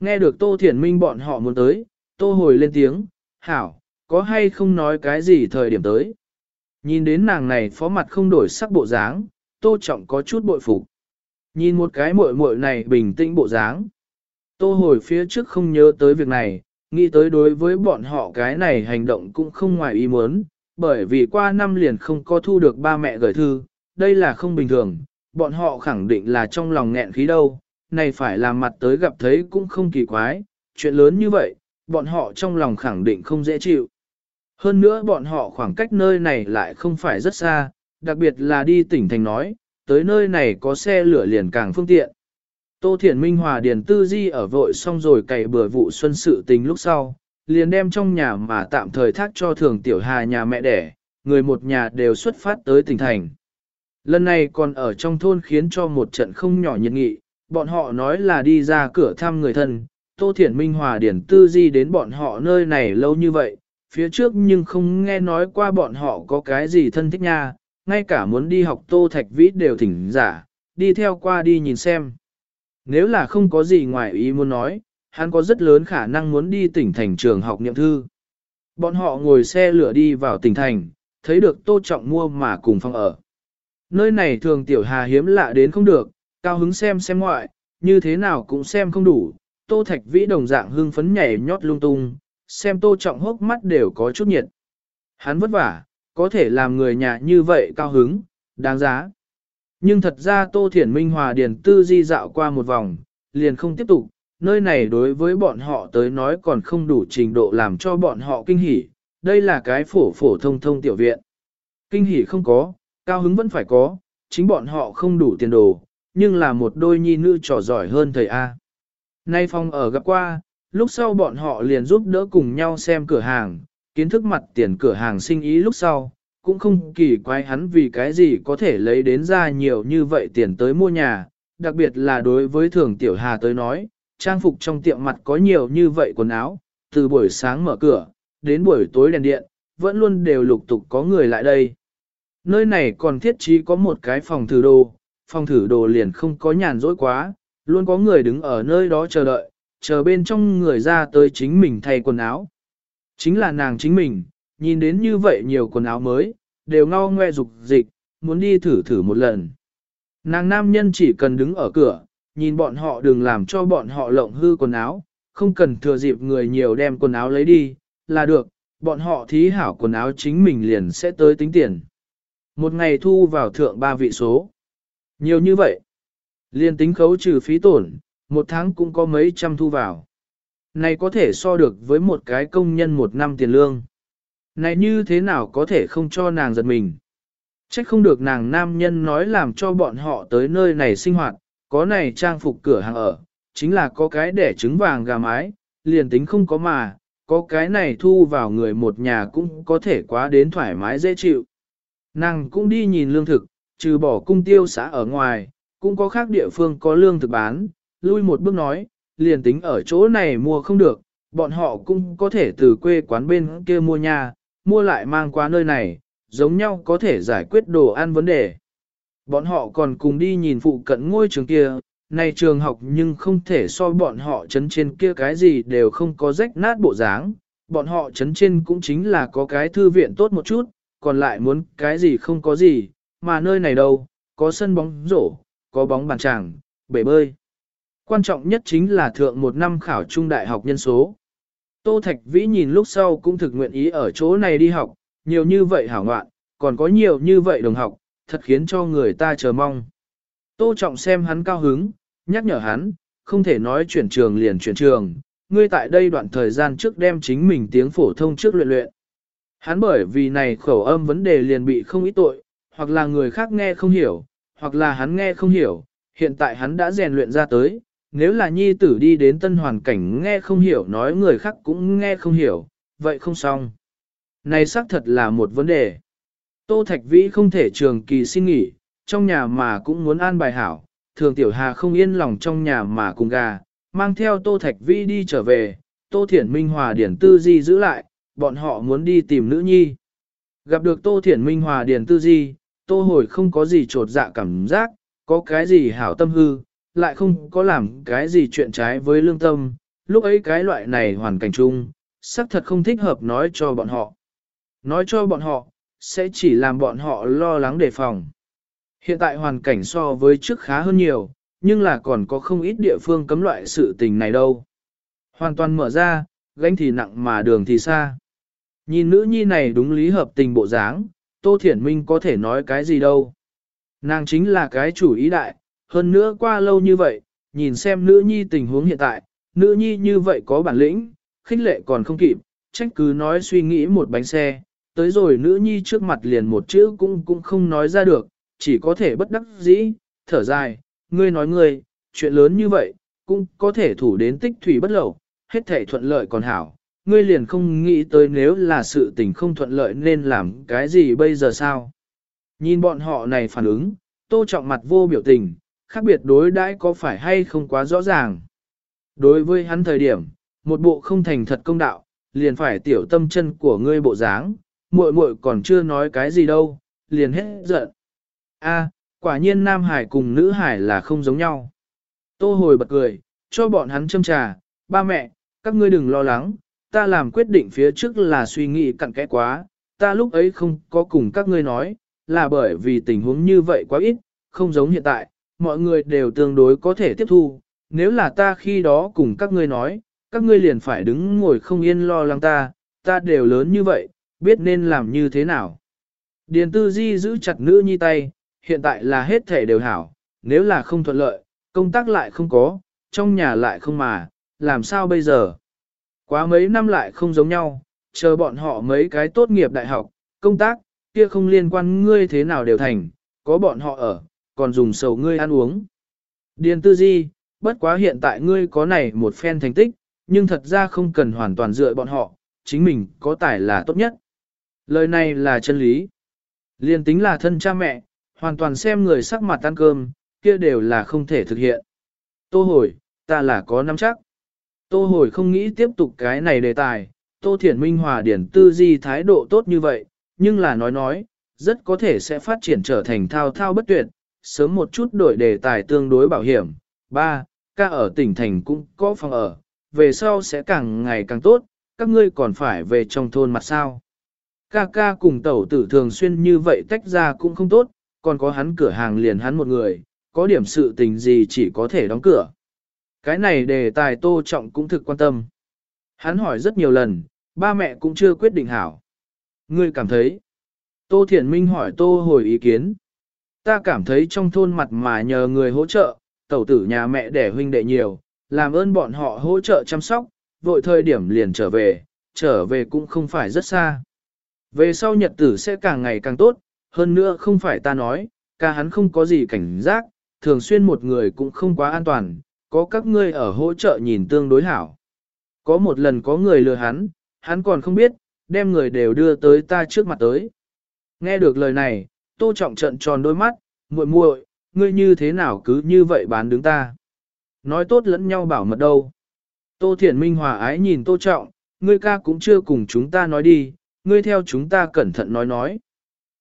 Nghe được Tô Thiển Minh bọn họ muốn tới, Tô hồi lên tiếng, hảo, có hay không nói cái gì thời điểm tới. Nhìn đến nàng này phó mặt không đổi sắc bộ dáng, Tô Trọng có chút bội phục. Nhìn một cái muội muội này bình tĩnh bộ dáng. Tô hồi phía trước không nhớ tới việc này, nghĩ tới đối với bọn họ cái này hành động cũng không ngoài ý muốn, bởi vì qua năm liền không có thu được ba mẹ gửi thư, đây là không bình thường, bọn họ khẳng định là trong lòng nghẹn khí đâu, này phải làm mặt tới gặp thấy cũng không kỳ quái, chuyện lớn như vậy, bọn họ trong lòng khẳng định không dễ chịu. Hơn nữa bọn họ khoảng cách nơi này lại không phải rất xa, đặc biệt là đi tỉnh thành nói, tới nơi này có xe lửa liền càng phương tiện. Tô Thiển Minh Hòa Điền Tư Di ở vội xong rồi cày bừa vụ xuân sự tình lúc sau, liền đem trong nhà mà tạm thời thác cho thường tiểu hà nhà mẹ đẻ, người một nhà đều xuất phát tới tỉnh thành. Lần này còn ở trong thôn khiến cho một trận không nhỏ nhiệt nghị, bọn họ nói là đi ra cửa thăm người thân, Tô Thiển Minh Hòa Điển Tư Di đến bọn họ nơi này lâu như vậy, phía trước nhưng không nghe nói qua bọn họ có cái gì thân thích nha, ngay cả muốn đi học Tô Thạch Vĩ đều thỉnh giả, đi theo qua đi nhìn xem. Nếu là không có gì ngoài ý muốn nói, hắn có rất lớn khả năng muốn đi tỉnh thành trường học niệm thư. Bọn họ ngồi xe lửa đi vào tỉnh thành, thấy được Tô Trọng mua mà cùng phòng ở. Nơi này thường tiểu hà hiếm lạ đến không được, cao hứng xem xem ngoại, như thế nào cũng xem không đủ. Tô Thạch Vĩ đồng dạng hưng phấn nhảy nhót lung tung, xem Tô Trọng hốc mắt đều có chút nhiệt. Hắn vất vả, có thể làm người nhà như vậy cao hứng, đáng giá. Nhưng thật ra Tô Thiển Minh Hòa Điền Tư di dạo qua một vòng, liền không tiếp tục, nơi này đối với bọn họ tới nói còn không đủ trình độ làm cho bọn họ kinh hỉ, đây là cái phổ phổ thông thông tiểu viện. Kinh hỉ không có, cao hứng vẫn phải có, chính bọn họ không đủ tiền đồ, nhưng là một đôi nhi nữ trò giỏi hơn thầy A. Nay phong ở gặp qua, lúc sau bọn họ liền giúp đỡ cùng nhau xem cửa hàng, kiến thức mặt tiền cửa hàng sinh ý lúc sau, cũng không kỳ quái hắn vì cái gì có thể lấy đến ra nhiều như vậy tiền tới mua nhà, đặc biệt là đối với thường tiểu hà tới nói, trang phục trong tiệm mặt có nhiều như vậy quần áo, từ buổi sáng mở cửa, đến buổi tối đèn điện, vẫn luôn đều lục tục có người lại đây. Nơi này còn thiết trí có một cái phòng thử đồ, phòng thử đồ liền không có nhàn rỗi quá, luôn có người đứng ở nơi đó chờ đợi, chờ bên trong người ra tới chính mình thay quần áo. Chính là nàng chính mình, nhìn đến như vậy nhiều quần áo mới, đều ngao ngoe dục dịch, muốn đi thử thử một lần. Nàng nam nhân chỉ cần đứng ở cửa, nhìn bọn họ đừng làm cho bọn họ lộng hư quần áo, không cần thừa dịp người nhiều đem quần áo lấy đi, là được, bọn họ thí hảo quần áo chính mình liền sẽ tới tính tiền. Một ngày thu vào thượng ba vị số. Nhiều như vậy. Liên tính khấu trừ phí tổn, một tháng cũng có mấy trăm thu vào. Này có thể so được với một cái công nhân một năm tiền lương. Này như thế nào có thể không cho nàng giật mình. Trách không được nàng nam nhân nói làm cho bọn họ tới nơi này sinh hoạt, có này trang phục cửa hàng ở, chính là có cái để trứng vàng gà mái, liền tính không có mà, có cái này thu vào người một nhà cũng có thể quá đến thoải mái dễ chịu. Nàng cũng đi nhìn lương thực, trừ bỏ cung tiêu xã ở ngoài, cũng có khác địa phương có lương thực bán, lui một bước nói, liền tính ở chỗ này mua không được, bọn họ cũng có thể từ quê quán bên kia mua nhà, mua lại mang qua nơi này, giống nhau có thể giải quyết đồ ăn vấn đề. Bọn họ còn cùng đi nhìn phụ cận ngôi trường kia, này trường học nhưng không thể so bọn họ chấn trên kia cái gì đều không có rách nát bộ dáng, bọn họ chấn trên cũng chính là có cái thư viện tốt một chút, còn lại muốn cái gì không có gì, mà nơi này đâu, có sân bóng rổ, có bóng bàn tràng, bể bơi. Quan trọng nhất chính là thượng một năm khảo trung đại học nhân số. Tô Thạch Vĩ nhìn lúc sau cũng thực nguyện ý ở chỗ này đi học, nhiều như vậy hảo ngoạn, còn có nhiều như vậy đồng học, thật khiến cho người ta chờ mong. Tô Trọng xem hắn cao hứng, nhắc nhở hắn, không thể nói chuyển trường liền chuyển trường, ngươi tại đây đoạn thời gian trước đem chính mình tiếng phổ thông trước luyện luyện. Hắn bởi vì này khẩu âm vấn đề liền bị không ít tội, hoặc là người khác nghe không hiểu, hoặc là hắn nghe không hiểu, hiện tại hắn đã rèn luyện ra tới, nếu là nhi tử đi đến tân hoàn cảnh nghe không hiểu nói người khác cũng nghe không hiểu, vậy không xong. Này xác thật là một vấn đề. Tô Thạch Vĩ không thể trường kỳ xin nghỉ, trong nhà mà cũng muốn an bài hảo, thường tiểu hà không yên lòng trong nhà mà cùng gà, mang theo Tô Thạch Vĩ đi trở về, Tô Thiển Minh Hòa Điển Tư Di giữ lại, bọn họ muốn đi tìm nữ nhi. Gặp được Tô Thiển Minh Hòa Điển Tư Di, Tô Hồi không có gì trột dạ cảm giác, có cái gì hảo tâm hư, lại không có làm cái gì chuyện trái với lương tâm, lúc ấy cái loại này hoàn cảnh chung, xác thật không thích hợp nói cho bọn họ. Nói cho bọn họ, sẽ chỉ làm bọn họ lo lắng đề phòng. Hiện tại hoàn cảnh so với trước khá hơn nhiều, nhưng là còn có không ít địa phương cấm loại sự tình này đâu. Hoàn toàn mở ra, gánh thì nặng mà đường thì xa. Nhìn nữ nhi này đúng lý hợp tình bộ dáng, Tô Thiển Minh có thể nói cái gì đâu. Nàng chính là cái chủ ý đại, hơn nữa qua lâu như vậy, nhìn xem nữ nhi tình huống hiện tại, nữ nhi như vậy có bản lĩnh, khích lệ còn không kịp, trách cứ nói suy nghĩ một bánh xe, tới rồi nữ nhi trước mặt liền một chữ cũng cũng không nói ra được, chỉ có thể bất đắc dĩ, thở dài, ngươi nói ngươi, chuyện lớn như vậy, cũng có thể thủ đến tích thủy bất lẩu, hết thể thuận lợi còn hảo, ngươi liền không nghĩ tới nếu là sự tình không thuận lợi nên làm cái gì bây giờ sao. Nhìn bọn họ này phản ứng, tô trọng mặt vô biểu tình, khác biệt đối đãi có phải hay không quá rõ ràng. Đối với hắn thời điểm, một bộ không thành thật công đạo, liền phải tiểu tâm chân của ngươi bộ dáng, muội muội còn chưa nói cái gì đâu, liền hết giận. A, quả nhiên Nam Hải cùng nữ Hải là không giống nhau. Tô hồi bật cười, cho bọn hắn châm trà, ba mẹ, các ngươi đừng lo lắng, ta làm quyết định phía trước là suy nghĩ cặn kẽ quá, ta lúc ấy không có cùng các ngươi nói, là bởi vì tình huống như vậy quá ít, không giống hiện tại, mọi người đều tương đối có thể tiếp thu, nếu là ta khi đó cùng các ngươi nói, các ngươi liền phải đứng ngồi không yên lo lắng ta, ta đều lớn như vậy, biết nên làm như thế nào. Điền tư di giữ chặt nữ nhi tay, hiện tại là hết thể đều hảo, nếu là không thuận lợi, công tác lại không có, trong nhà lại không mà, làm sao bây giờ? Quá mấy năm lại không giống nhau, chờ bọn họ mấy cái tốt nghiệp đại học, công tác, kia không liên quan ngươi thế nào đều thành, có bọn họ ở, còn dùng sầu ngươi ăn uống. Điền tư di, bất quá hiện tại ngươi có này một phen thành tích, nhưng thật ra không cần hoàn toàn dựa bọn họ, chính mình có tài là tốt nhất. Lời này là chân lý. Liên tính là thân cha mẹ, hoàn toàn xem người sắc mặt ăn cơm, kia đều là không thể thực hiện. Tô hồi, ta là có nắm chắc. Tô hồi không nghĩ tiếp tục cái này đề tài, Tô Thiển Minh Hòa Điển Tư Di thái độ tốt như vậy, nhưng là nói nói, rất có thể sẽ phát triển trở thành thao thao bất tuyệt, sớm một chút đổi đề tài tương đối bảo hiểm. 3. Ca ở tỉnh thành cũng có phòng ở, về sau sẽ càng ngày càng tốt, các ngươi còn phải về trong thôn mặt sao. Ca ca cùng tẩu tử thường xuyên như vậy tách ra cũng không tốt, còn có hắn cửa hàng liền hắn một người, có điểm sự tình gì chỉ có thể đóng cửa. Cái này đề tài tô trọng cũng thực quan tâm. Hắn hỏi rất nhiều lần, ba mẹ cũng chưa quyết định hảo. Ngươi cảm thấy, tô thiện minh hỏi tô hồi ý kiến. Ta cảm thấy trong thôn mặt mà nhờ người hỗ trợ, tẩu tử nhà mẹ đẻ huynh đệ nhiều, làm ơn bọn họ hỗ trợ chăm sóc, vội thời điểm liền trở về, trở về cũng không phải rất xa. Về sau nhật tử sẽ càng ngày càng tốt, hơn nữa không phải ta nói, ca hắn không có gì cảnh giác, thường xuyên một người cũng không quá an toàn, có các ngươi ở hỗ trợ nhìn tương đối hảo. Có một lần có người lừa hắn, hắn còn không biết, đem người đều đưa tới ta trước mặt tới. Nghe được lời này, tô trọng trận tròn đôi mắt, muội muội, ngươi như thế nào cứ như vậy bán đứng ta. Nói tốt lẫn nhau bảo mật đâu. Tô Thiển Minh hòa ái nhìn Tô Trọng, ngươi ca cũng chưa cùng chúng ta nói đi, ngươi theo chúng ta cẩn thận nói nói.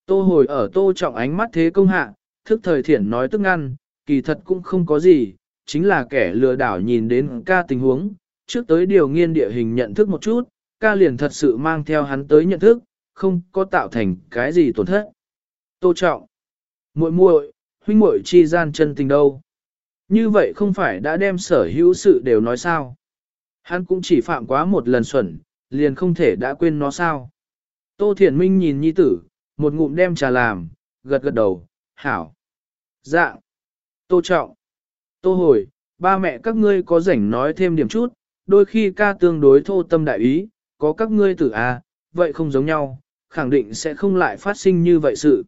Tô hồi ở Tô Trọng ánh mắt thế công hạ, thức thời thiển nói tức ngăn, kỳ thật cũng không có gì, chính là kẻ lừa đảo nhìn đến ca tình huống, trước tới điều nghiên địa hình nhận thức một chút, ca liền thật sự mang theo hắn tới nhận thức, không có tạo thành cái gì tổn thất. Tô Trọng, muội muội, huynh muội chi gian chân tình đâu? Như vậy không phải đã đem sở hữu sự đều nói sao? Hắn cũng chỉ phạm quá một lần xuẩn, liền không thể đã quên nó sao? Tô Thiển Minh nhìn nhi tử, một ngụm đem trà làm, gật gật đầu, hảo. Dạ. Tô Trọng. Tô Hồi, ba mẹ các ngươi có rảnh nói thêm điểm chút, đôi khi ca tương đối thô tâm đại ý, có các ngươi tử à, vậy không giống nhau, khẳng định sẽ không lại phát sinh như vậy sự.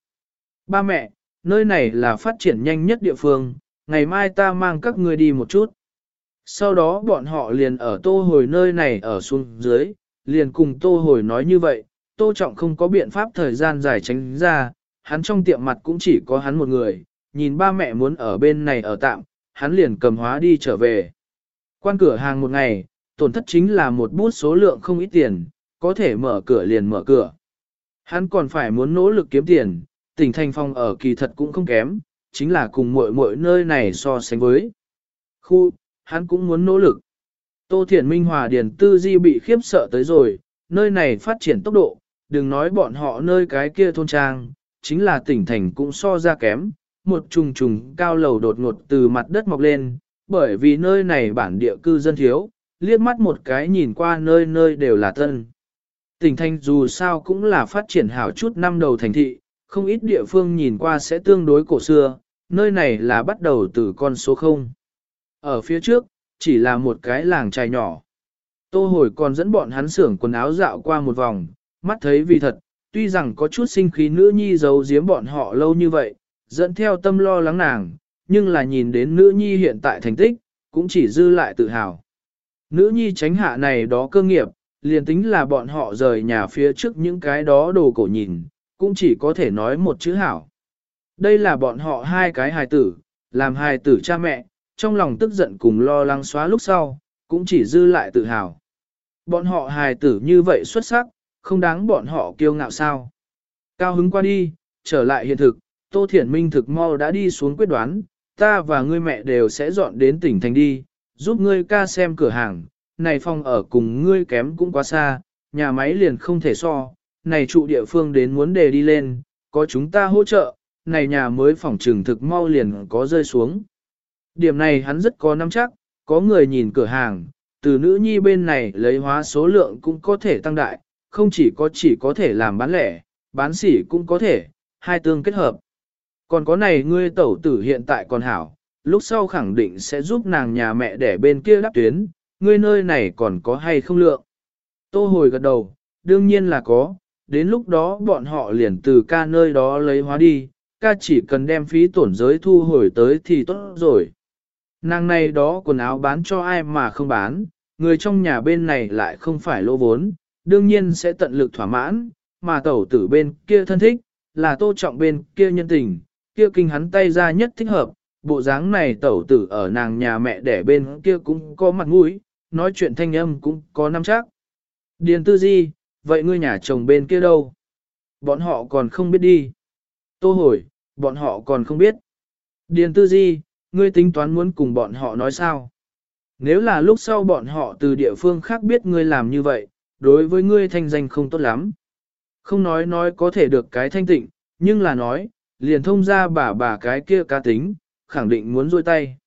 Ba mẹ, nơi này là phát triển nhanh nhất địa phương, ngày mai ta mang các ngươi đi một chút. Sau đó bọn họ liền ở tô hồi nơi này ở xuống dưới, liền cùng tô hồi nói như vậy, tô trọng không có biện pháp thời gian dài tránh ra, hắn trong tiệm mặt cũng chỉ có hắn một người, nhìn ba mẹ muốn ở bên này ở tạm, hắn liền cầm hóa đi trở về. Quan cửa hàng một ngày, tổn thất chính là một bút số lượng không ít tiền, có thể mở cửa liền mở cửa. Hắn còn phải muốn nỗ lực kiếm tiền, tỉnh thành phong ở kỳ thật cũng không kém, chính là cùng mỗi mỗi nơi này so sánh với. Khu, hắn cũng muốn nỗ lực. Tô Thiển Minh Hòa Điền Tư Di bị khiếp sợ tới rồi, nơi này phát triển tốc độ, đừng nói bọn họ nơi cái kia thôn trang, chính là tỉnh thành cũng so ra kém, một trùng trùng cao lầu đột ngột từ mặt đất mọc lên, bởi vì nơi này bản địa cư dân thiếu, liếc mắt một cái nhìn qua nơi nơi đều là tân. Tỉnh thành dù sao cũng là phát triển hảo chút năm đầu thành thị, không ít địa phương nhìn qua sẽ tương đối cổ xưa, nơi này là bắt đầu từ con số 0. Ở phía trước, chỉ là một cái làng trai nhỏ. Tô hồi còn dẫn bọn hắn xưởng quần áo dạo qua một vòng, mắt thấy vì thật, tuy rằng có chút sinh khí nữ nhi giấu giếm bọn họ lâu như vậy, dẫn theo tâm lo lắng nàng, nhưng là nhìn đến nữ nhi hiện tại thành tích, cũng chỉ dư lại tự hào. Nữ nhi tránh hạ này đó cơ nghiệp, liền tính là bọn họ rời nhà phía trước những cái đó đồ cổ nhìn, cũng chỉ có thể nói một chữ hảo. Đây là bọn họ hai cái hài tử, làm hài tử cha mẹ, trong lòng tức giận cùng lo lắng xóa lúc sau, cũng chỉ dư lại tự hào. Bọn họ hài tử như vậy xuất sắc, không đáng bọn họ kiêu ngạo sao. Cao hứng qua đi, trở lại hiện thực, Tô Thiển Minh thực mau đã đi xuống quyết đoán, ta và ngươi mẹ đều sẽ dọn đến tỉnh thành đi, giúp ngươi ca xem cửa hàng, này phòng ở cùng ngươi kém cũng quá xa, nhà máy liền không thể so, này trụ địa phương đến muốn đề đi lên, có chúng ta hỗ trợ, này nhà mới phòng trừng thực mau liền có rơi xuống. Điểm này hắn rất có nắm chắc, có người nhìn cửa hàng, từ nữ nhi bên này lấy hóa số lượng cũng có thể tăng đại, không chỉ có chỉ có thể làm bán lẻ, bán sỉ cũng có thể, hai tương kết hợp. Còn có này ngươi tẩu tử hiện tại còn hảo, lúc sau khẳng định sẽ giúp nàng nhà mẹ để bên kia đắp tuyến, ngươi nơi này còn có hay không lượng. Tô hồi gật đầu, đương nhiên là có, đến lúc đó bọn họ liền từ ca nơi đó lấy hóa đi, ca chỉ cần đem phí tổn giới thu hồi tới thì tốt rồi. Nàng này đó quần áo bán cho ai mà không bán, người trong nhà bên này lại không phải lỗ vốn, đương nhiên sẽ tận lực thỏa mãn, mà tẩu tử bên kia thân thích, là tô trọng bên kia nhân tình, kia kinh hắn tay ra nhất thích hợp, bộ dáng này tẩu tử ở nàng nhà mẹ đẻ bên kia cũng có mặt mũi, nói chuyện thanh âm cũng có năm chắc. Điền tư di, vậy ngươi nhà chồng bên kia đâu? Bọn họ còn không biết đi. Tô hồi, bọn họ còn không biết. Điền tư di, ngươi tính toán muốn cùng bọn họ nói sao? Nếu là lúc sau bọn họ từ địa phương khác biết ngươi làm như vậy, đối với ngươi thanh danh không tốt lắm. Không nói nói có thể được cái thanh tịnh, nhưng là nói, liền thông ra bà bà cái kia cá tính, khẳng định muốn rôi tay.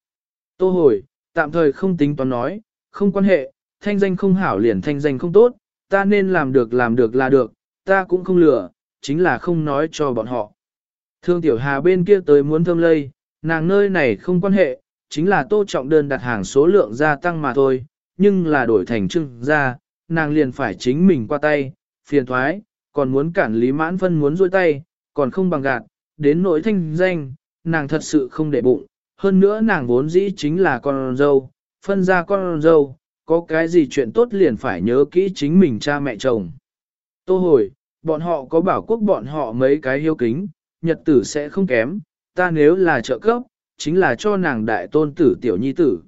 Tô hồi, tạm thời không tính toán nói, không quan hệ, thanh danh không hảo liền thanh danh không tốt, ta nên làm được làm được là được, ta cũng không lừa, chính là không nói cho bọn họ. Thương tiểu hà bên kia tới muốn thơm lây, nàng nơi này không quan hệ, chính là tô trọng đơn đặt hàng số lượng gia tăng mà thôi, nhưng là đổi thành trưng ra, nàng liền phải chính mình qua tay, phiền thoái, còn muốn cản lý mãn phân muốn rôi tay, còn không bằng gạt, đến nỗi thanh danh, nàng thật sự không để bụng, hơn nữa nàng vốn dĩ chính là con dâu, phân ra con dâu, có cái gì chuyện tốt liền phải nhớ kỹ chính mình cha mẹ chồng. Tô hồi, bọn họ có bảo quốc bọn họ mấy cái hiếu kính, nhật tử sẽ không kém, ta nếu là trợ cấp, chính là cho nàng đại tôn tử tiểu nhi tử.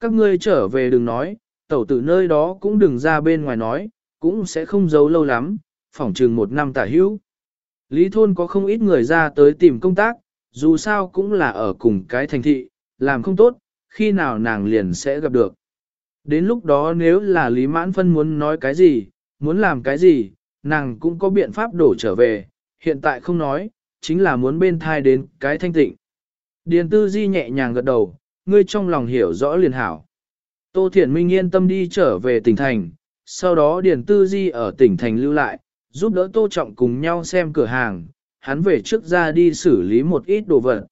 Các ngươi trở về đừng nói, tẩu tử nơi đó cũng đừng ra bên ngoài nói, cũng sẽ không giấu lâu lắm, phỏng chừng một năm tả hữu. Lý thôn có không ít người ra tới tìm công tác, dù sao cũng là ở cùng cái thành thị, làm không tốt, khi nào nàng liền sẽ gặp được. Đến lúc đó nếu là Lý Mãn Phân muốn nói cái gì, muốn làm cái gì, nàng cũng có biện pháp đổ trở về, hiện tại không nói, chính là muốn bên thai đến cái thanh tịnh. Điền tư di nhẹ nhàng gật đầu, ngươi trong lòng hiểu rõ liền hảo. Tô Thiển Minh yên tâm đi trở về tỉnh thành, sau đó Điền tư di ở tỉnh thành lưu lại, giúp đỡ Tô Trọng cùng nhau xem cửa hàng, hắn về trước ra đi xử lý một ít đồ vật.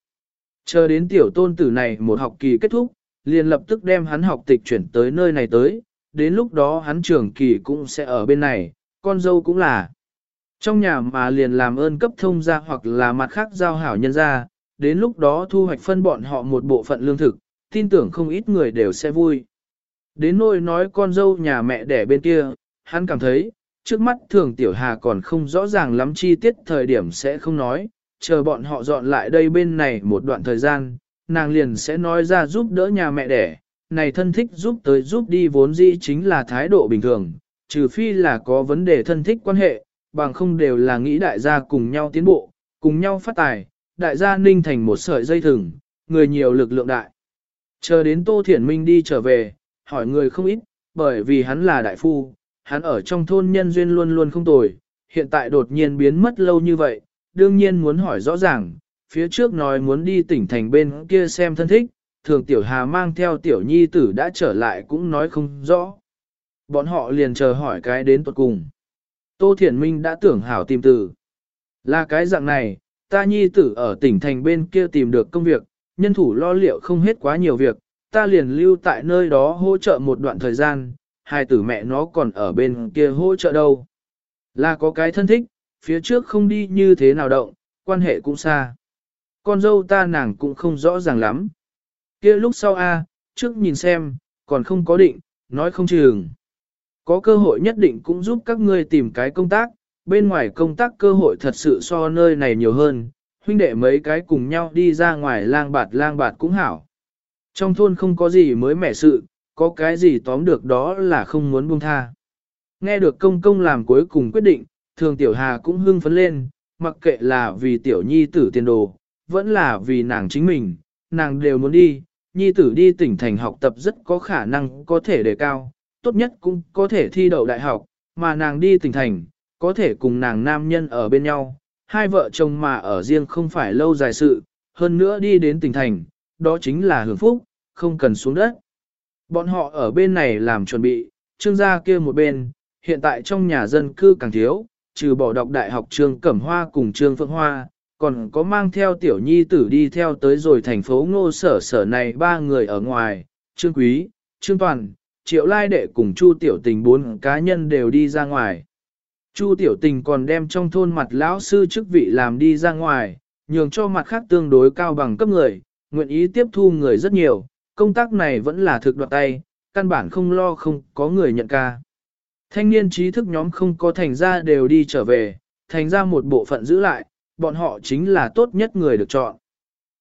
Chờ đến tiểu tôn tử này một học kỳ kết thúc, liền lập tức đem hắn học tịch chuyển tới nơi này tới, đến lúc đó hắn trưởng kỳ cũng sẽ ở bên này, con dâu cũng là. Trong nhà mà liền làm ơn cấp thông gia hoặc là mặt khác giao hảo nhân gia. đến lúc đó thu hoạch phân bọn họ một bộ phận lương thực, tin tưởng không ít người đều sẽ vui. Đến nỗi nói con dâu nhà mẹ đẻ bên kia, hắn cảm thấy, trước mắt thường tiểu hà còn không rõ ràng lắm chi tiết thời điểm sẽ không nói, chờ bọn họ dọn lại đây bên này một đoạn thời gian, nàng liền sẽ nói ra giúp đỡ nhà mẹ đẻ, này thân thích giúp tới giúp đi vốn dĩ chính là thái độ bình thường, trừ phi là có vấn đề thân thích quan hệ, bằng không đều là nghĩ đại gia cùng nhau tiến bộ, cùng nhau phát tài, đại gia ninh thành một sợi dây thừng, người nhiều lực lượng đại. Chờ đến Tô Thiển Minh đi trở về, hỏi người không ít, bởi vì hắn là đại phu, hắn ở trong thôn nhân duyên luôn luôn không tồi, hiện tại đột nhiên biến mất lâu như vậy, đương nhiên muốn hỏi rõ ràng, phía trước nói muốn đi tỉnh thành bên kia xem thân thích, thường tiểu hà mang theo tiểu nhi tử đã trở lại cũng nói không rõ. Bọn họ liền chờ hỏi cái đến tuật cùng. Tô Thiển Minh đã tưởng hảo tìm từ. Là cái dạng này, ta nhi tử ở tỉnh thành bên kia tìm được công việc, nhân thủ lo liệu không hết quá nhiều việc, ta liền lưu tại nơi đó hỗ trợ một đoạn thời gian, hai tử mẹ nó còn ở bên kia hỗ trợ đâu. Là có cái thân thích, phía trước không đi như thế nào động, quan hệ cũng xa. Con dâu ta nàng cũng không rõ ràng lắm. kia lúc sau a trước nhìn xem, còn không có định, nói không chừng. Có cơ hội nhất định cũng giúp các ngươi tìm cái công tác, bên ngoài công tác cơ hội thật sự so nơi này nhiều hơn, huynh đệ mấy cái cùng nhau đi ra ngoài lang bạt lang bạt cũng hảo. Trong thôn không có gì mới mẻ sự, có cái gì tóm được đó là không muốn buông tha. Nghe được công công làm cuối cùng quyết định, thường tiểu hà cũng hưng phấn lên, mặc kệ là vì tiểu nhi tử tiền đồ, vẫn là vì nàng chính mình, nàng đều muốn đi, nhi tử đi tỉnh thành học tập rất có khả năng có thể đề cao, tốt nhất cũng có thể thi đậu đại học, mà nàng đi tỉnh thành, có thể cùng nàng nam nhân ở bên nhau, hai vợ chồng mà ở riêng không phải lâu dài sự, hơn nữa đi đến tỉnh thành, đó chính là hưởng phúc, không cần xuống đất. Bọn họ ở bên này làm chuẩn bị, trương gia kia một bên, hiện tại trong nhà dân cư càng thiếu, trừ bỏ đọc đại học trương Cẩm Hoa cùng trương Phượng Hoa, còn có mang theo tiểu nhi tử đi theo tới rồi thành phố ngô sở sở này ba người ở ngoài, trương Quý, trương Toàn, triệu lai đệ cùng chu tiểu tình bốn cá nhân đều đi ra ngoài. Chu tiểu tình còn đem trong thôn mặt lão sư chức vị làm đi ra ngoài, nhường cho mặt khác tương đối cao bằng cấp người, nguyện ý tiếp thu người rất nhiều, công tác này vẫn là thực đoạt tay, căn bản không lo không có người nhận ca. Thanh niên trí thức nhóm không có thành ra đều đi trở về, thành ra một bộ phận giữ lại, bọn họ chính là tốt nhất người được chọn.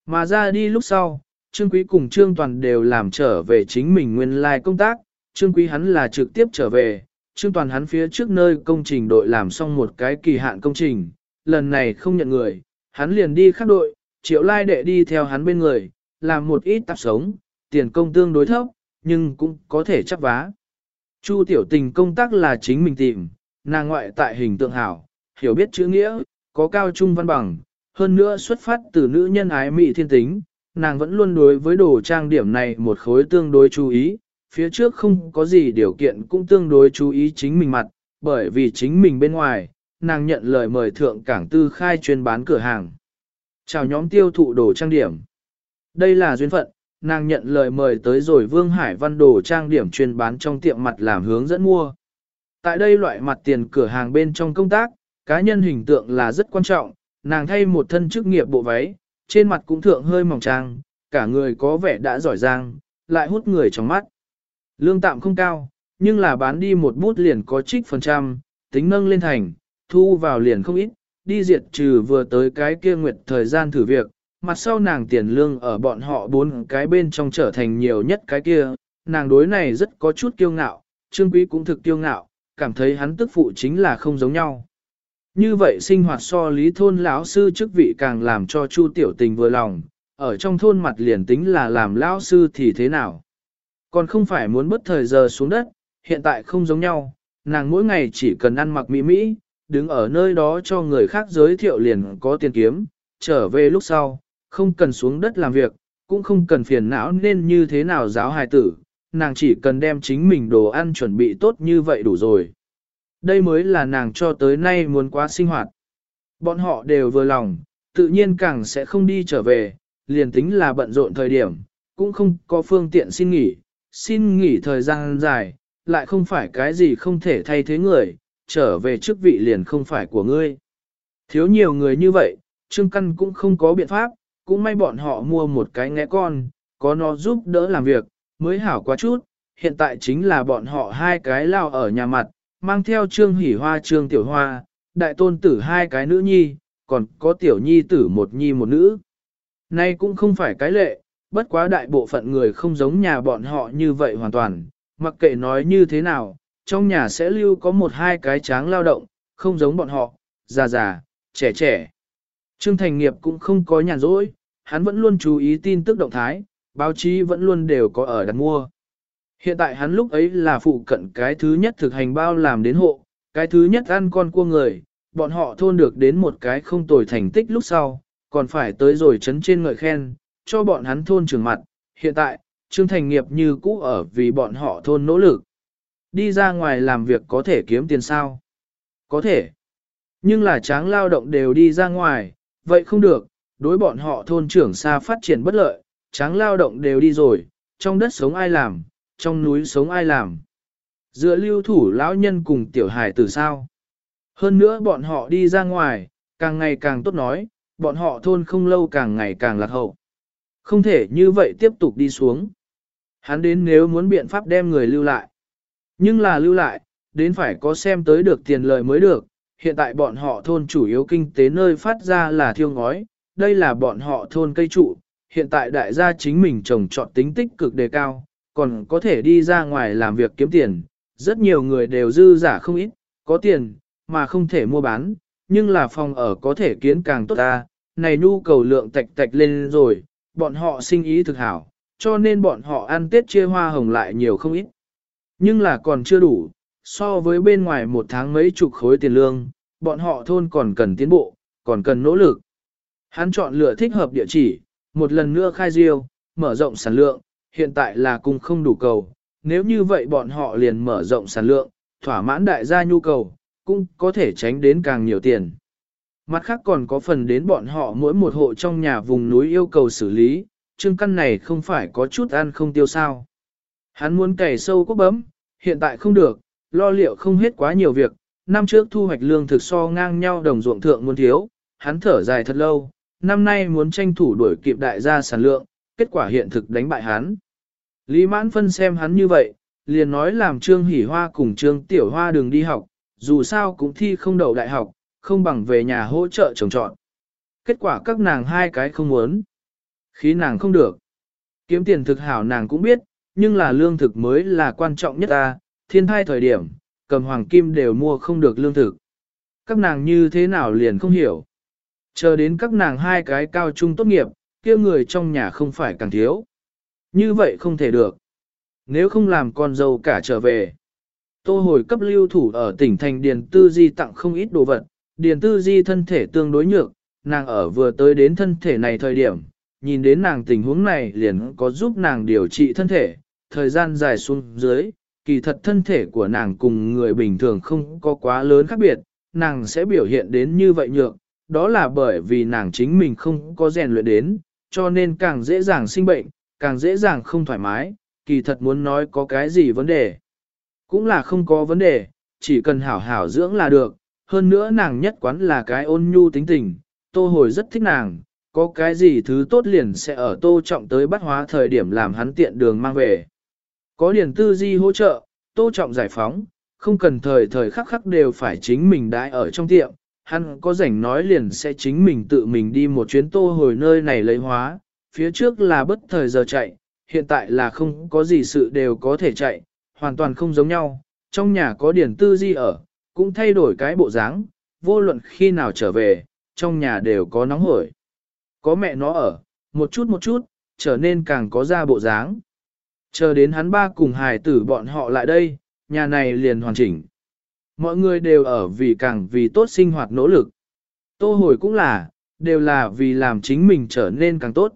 Mà ra đi lúc sau, Trương Quý cùng Trương Toàn đều làm trở về chính mình nguyên lai like công tác, Trương Quý hắn là trực tiếp trở về, Trương Toàn hắn phía trước nơi công trình đội làm xong một cái kỳ hạn công trình, lần này không nhận người, hắn liền đi khác đội, triệu lai đệ đi theo hắn bên người, làm một ít tạp sống, tiền công tương đối thấp, nhưng cũng có thể chấp vá. Chu tiểu tình công tác là chính mình tìm, nàng ngoại tại hình tượng hảo, hiểu biết chữ nghĩa, có cao trung văn bằng, hơn nữa xuất phát từ nữ nhân ái mị thiên tính, nàng vẫn luôn đối với đồ trang điểm này một khối tương đối chú ý, phía trước không có gì điều kiện cũng tương đối chú ý chính mình mặt, bởi vì chính mình bên ngoài, nàng nhận lời mời thượng cảng tư khai chuyên bán cửa hàng. Chào nhóm tiêu thụ đồ trang điểm. Đây là duyên phận, nàng nhận lời mời tới rồi Vương Hải Văn đồ trang điểm chuyên bán trong tiệm mặt làm hướng dẫn mua. Tại đây loại mặt tiền cửa hàng bên trong công tác, cá nhân hình tượng là rất quan trọng, nàng thay một thân chức nghiệp bộ váy, trên mặt cũng thượng hơi mỏng trang, cả người có vẻ đã giỏi giang, lại hút người trong mắt. Lương tạm không cao, nhưng là bán đi một bút liền có trích phần trăm, tính nâng lên thành, thu vào liền không ít, đi diệt trừ vừa tới cái kia nguyệt thời gian thử việc, mặt sau nàng tiền lương ở bọn họ bốn cái bên trong trở thành nhiều nhất cái kia, nàng đối này rất có chút kiêu ngạo, Trương Quý cũng thực kiêu ngạo, cảm thấy hắn tức phụ chính là không giống nhau. Như vậy sinh hoạt so lý thôn lão sư chức vị càng làm cho Chu Tiểu Tình vừa lòng, ở trong thôn mặt liền tính là làm lão sư thì thế nào. Còn không phải muốn bất thời giờ xuống đất, hiện tại không giống nhau, nàng mỗi ngày chỉ cần ăn mặc mỹ mỹ, đứng ở nơi đó cho người khác giới thiệu liền có tiền kiếm, trở về lúc sau, không cần xuống đất làm việc, cũng không cần phiền não nên như thế nào giáo hài tử, nàng chỉ cần đem chính mình đồ ăn chuẩn bị tốt như vậy đủ rồi. Đây mới là nàng cho tới nay muốn quá sinh hoạt. Bọn họ đều vừa lòng, tự nhiên càng sẽ không đi trở về, liền tính là bận rộn thời điểm, cũng không có phương tiện xin nghỉ, xin nghỉ thời gian dài, lại không phải cái gì không thể thay thế người, trở về chức vị liền không phải của ngươi. Thiếu nhiều người như vậy, Trương Căn cũng không có biện pháp, cũng may bọn họ mua một cái ngẽ con, có nó giúp đỡ làm việc, mới hảo quá chút, hiện tại chính là bọn họ hai cái lao ở nhà mặt, mang theo Trương hỉ Hoa Trương Tiểu Hoa, đại tôn tử hai cái nữ nhi, còn có tiểu nhi tử một nhi một nữ. Nay cũng không phải cái lệ, bất quá đại bộ phận người không giống nhà bọn họ như vậy hoàn toàn, mặc kệ nói như thế nào, trong nhà sẽ lưu có một hai cái tráng lao động, không giống bọn họ, già già, trẻ trẻ. Trương Thành Nghiệp cũng không có nhàn rỗi, hắn vẫn luôn chú ý tin tức động thái, báo chí vẫn luôn đều có ở đặt mua. Hiện tại hắn lúc ấy là phụ cận cái thứ nhất thực hành bao làm đến hộ, cái thứ nhất ăn con cua người, bọn họ thôn được đến một cái không tồi thành tích lúc sau, còn phải tới rồi chấn trên ngợi khen, cho bọn hắn thôn trường mặt. Hiện tại, Trương Thành nghiệp như cũ ở vì bọn họ thôn nỗ lực. Đi ra ngoài làm việc có thể kiếm tiền sao? Có thể. Nhưng là tráng lao động đều đi ra ngoài, vậy không được, đối bọn họ thôn trưởng xa phát triển bất lợi, tráng lao động đều đi rồi, trong đất sống ai làm, trong núi sống ai làm. Dựa lưu thủ lão nhân cùng tiểu hài từ sao. Hơn nữa bọn họ đi ra ngoài, càng ngày càng tốt nói, bọn họ thôn không lâu càng ngày càng lạc hậu. Không thể như vậy tiếp tục đi xuống. Hắn đến nếu muốn biện pháp đem người lưu lại. Nhưng là lưu lại, đến phải có xem tới được tiền lợi mới được. Hiện tại bọn họ thôn chủ yếu kinh tế nơi phát ra là thiêu ngói, đây là bọn họ thôn cây trụ. Hiện tại đại gia chính mình trồng trọt tính tích cực đề cao, còn có thể đi ra ngoài làm việc kiếm tiền. Rất nhiều người đều dư giả không ít, có tiền, mà không thể mua bán, nhưng là phòng ở có thể kiến càng tốt ta, này nhu cầu lượng tạch tạch lên rồi, bọn họ sinh ý thực hảo, cho nên bọn họ ăn tết chia hoa hồng lại nhiều không ít. Nhưng là còn chưa đủ, so với bên ngoài một tháng mấy chục khối tiền lương, bọn họ thôn còn cần tiến bộ, còn cần nỗ lực. Hắn chọn lựa thích hợp địa chỉ, một lần nữa khai riêu, mở rộng sản lượng, hiện tại là cung không đủ cầu, nếu như vậy bọn họ liền mở rộng sản lượng, thỏa mãn đại gia nhu cầu, cũng có thể tránh đến càng nhiều tiền. Mặt khác còn có phần đến bọn họ mỗi một hộ trong nhà vùng núi yêu cầu xử lý, trương căn này không phải có chút ăn không tiêu sao. Hắn muốn cày sâu quốc bấm, hiện tại không được, lo liệu không hết quá nhiều việc, năm trước thu hoạch lương thực so ngang nhau đồng ruộng thượng muốn thiếu, hắn thở dài thật lâu, năm nay muốn tranh thủ đuổi kịp đại gia sản lượng, kết quả hiện thực đánh bại hắn. Lý mãn phân xem hắn như vậy, liền nói làm trương hỉ hoa cùng trương tiểu hoa đường đi học, dù sao cũng thi không đậu đại học, không bằng về nhà hỗ trợ trồng trọn. Kết quả các nàng hai cái không muốn. Khí nàng không được. Kiếm tiền thực hảo nàng cũng biết, nhưng là lương thực mới là quan trọng nhất ta, thiên thai thời điểm, cầm hoàng kim đều mua không được lương thực. Các nàng như thế nào liền không hiểu. Chờ đến các nàng hai cái cao trung tốt nghiệp, kia người trong nhà không phải càng thiếu. Như vậy không thể được. Nếu không làm con dâu cả trở về. Tô hồi cấp lưu thủ ở tỉnh thành Điền Tư Di tặng không ít đồ vật, Điền Tư Di thân thể tương đối nhược, nàng ở vừa tới đến thân thể này thời điểm, nhìn đến nàng tình huống này liền có giúp nàng điều trị thân thể, thời gian dài xuống dưới, kỳ thật thân thể của nàng cùng người bình thường không có quá lớn khác biệt, nàng sẽ biểu hiện đến như vậy nhược, đó là bởi vì nàng chính mình không có rèn luyện đến, cho nên càng dễ dàng sinh bệnh, càng dễ dàng không thoải mái, kỳ thật muốn nói có cái gì vấn đề. Cũng là không có vấn đề, chỉ cần hảo hảo dưỡng là được, hơn nữa nàng nhất quán là cái ôn nhu tính tình, tô hồi rất thích nàng, có cái gì thứ tốt liền sẽ ở tô trọng tới bắt hóa thời điểm làm hắn tiện đường mang về. Có điển tư di hỗ trợ, tô trọng giải phóng, không cần thời thời khắc khắc đều phải chính mình đãi ở trong tiệm, hắn có rảnh nói liền sẽ chính mình tự mình đi một chuyến tô hồi nơi này lấy hóa, phía trước là bất thời giờ chạy, hiện tại là không có gì sự đều có thể chạy, hoàn toàn không giống nhau, trong nhà có điển tư di ở, cũng thay đổi cái bộ dáng, vô luận khi nào trở về, trong nhà đều có nóng hổi. Có mẹ nó ở, một chút một chút, trở nên càng có ra bộ dáng. Chờ đến hắn ba cùng hài tử bọn họ lại đây, nhà này liền hoàn chỉnh. Mọi người đều ở vì càng vì tốt sinh hoạt nỗ lực. Tô hồi cũng là, đều là vì làm chính mình trở nên càng tốt.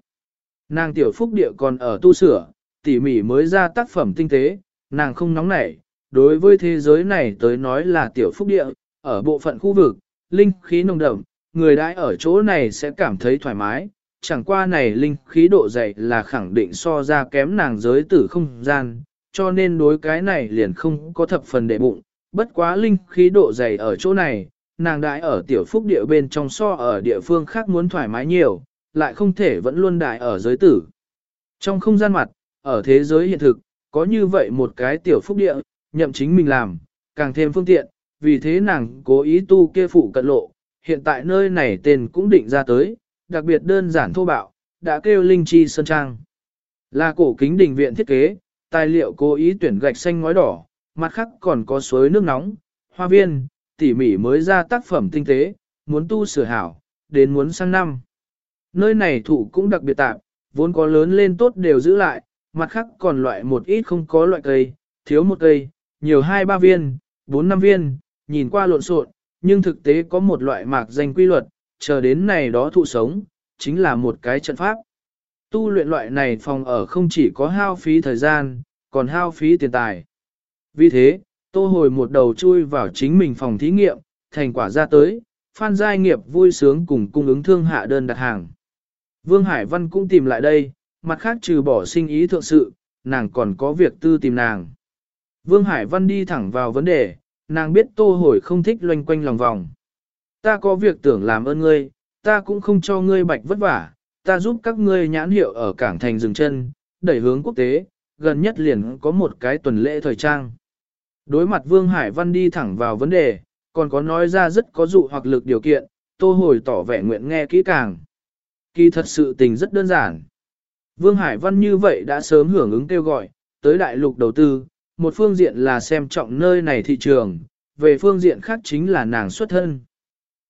Nàng tiểu phúc địa còn ở tu sửa, tỉ mỉ mới ra tác phẩm tinh tế, nàng không nóng nảy, đối với thế giới này tới nói là tiểu phúc địa, ở bộ phận khu vực, linh khí nồng đậm, người đãi ở chỗ này sẽ cảm thấy thoải mái, chẳng qua này linh khí độ dày là khẳng định so ra kém nàng giới tử không gian, cho nên đối cái này liền không có thập phần đệ bụng, bất quá linh khí độ dày ở chỗ này, nàng đại ở tiểu phúc địa bên trong so ở địa phương khác muốn thoải mái nhiều, lại không thể vẫn luôn đại ở giới tử. Trong không gian mặt, ở thế giới hiện thực, có như vậy một cái tiểu phúc địa, nhậm chính mình làm, càng thêm phương tiện, vì thế nàng cố ý tu kia phụ cận lộ, hiện tại nơi này tên cũng định ra tới, đặc biệt đơn giản thô bạo, đã kêu Linh Chi Sơn Trang. Là cổ kính đình viện thiết kế, tài liệu cố ý tuyển gạch xanh ngói đỏ, mặt khác còn có suối nước nóng, hoa viên, tỉ mỉ mới ra tác phẩm tinh tế, muốn tu sửa hảo, đến muốn sang năm. Nơi này thủ cũng đặc biệt tạp, vốn có lớn lên tốt đều giữ lại, mặt khác còn loại một ít không có loại cây, thiếu một cây, nhiều hai ba viên, bốn năm viên, nhìn qua lộn xộn, nhưng thực tế có một loại mạc danh quy luật, chờ đến này đó thụ sống, chính là một cái trận pháp. Tu luyện loại này phòng ở không chỉ có hao phí thời gian, còn hao phí tiền tài. Vì thế, tô hồi một đầu chui vào chính mình phòng thí nghiệm, thành quả ra tới, Phan Giai Nghiệp vui sướng cùng cung ứng thương hạ đơn đặt hàng. Vương Hải Văn cũng tìm lại đây, mặt khác trừ bỏ sinh ý thượng sự, nàng còn có việc tư tìm nàng. Vương Hải Văn đi thẳng vào vấn đề, nàng biết tô hồi không thích loanh quanh lòng vòng. Ta có việc tưởng làm ơn ngươi, ta cũng không cho ngươi bạch vất vả, ta giúp các ngươi nhãn hiệu ở cảng thành dừng chân, đẩy hướng quốc tế, gần nhất liền có một cái tuần lễ thời trang. Đối mặt Vương Hải Văn đi thẳng vào vấn đề, còn có nói ra rất có dụ hoặc lực điều kiện, tô hồi tỏ vẻ nguyện nghe kỹ càng. Kỳ thật sự tình rất đơn giản. Vương Hải Văn như vậy đã sớm hưởng ứng kêu gọi, tới đại lục đầu tư, một phương diện là xem trọng nơi này thị trường, về phương diện khác chính là nàng xuất thân.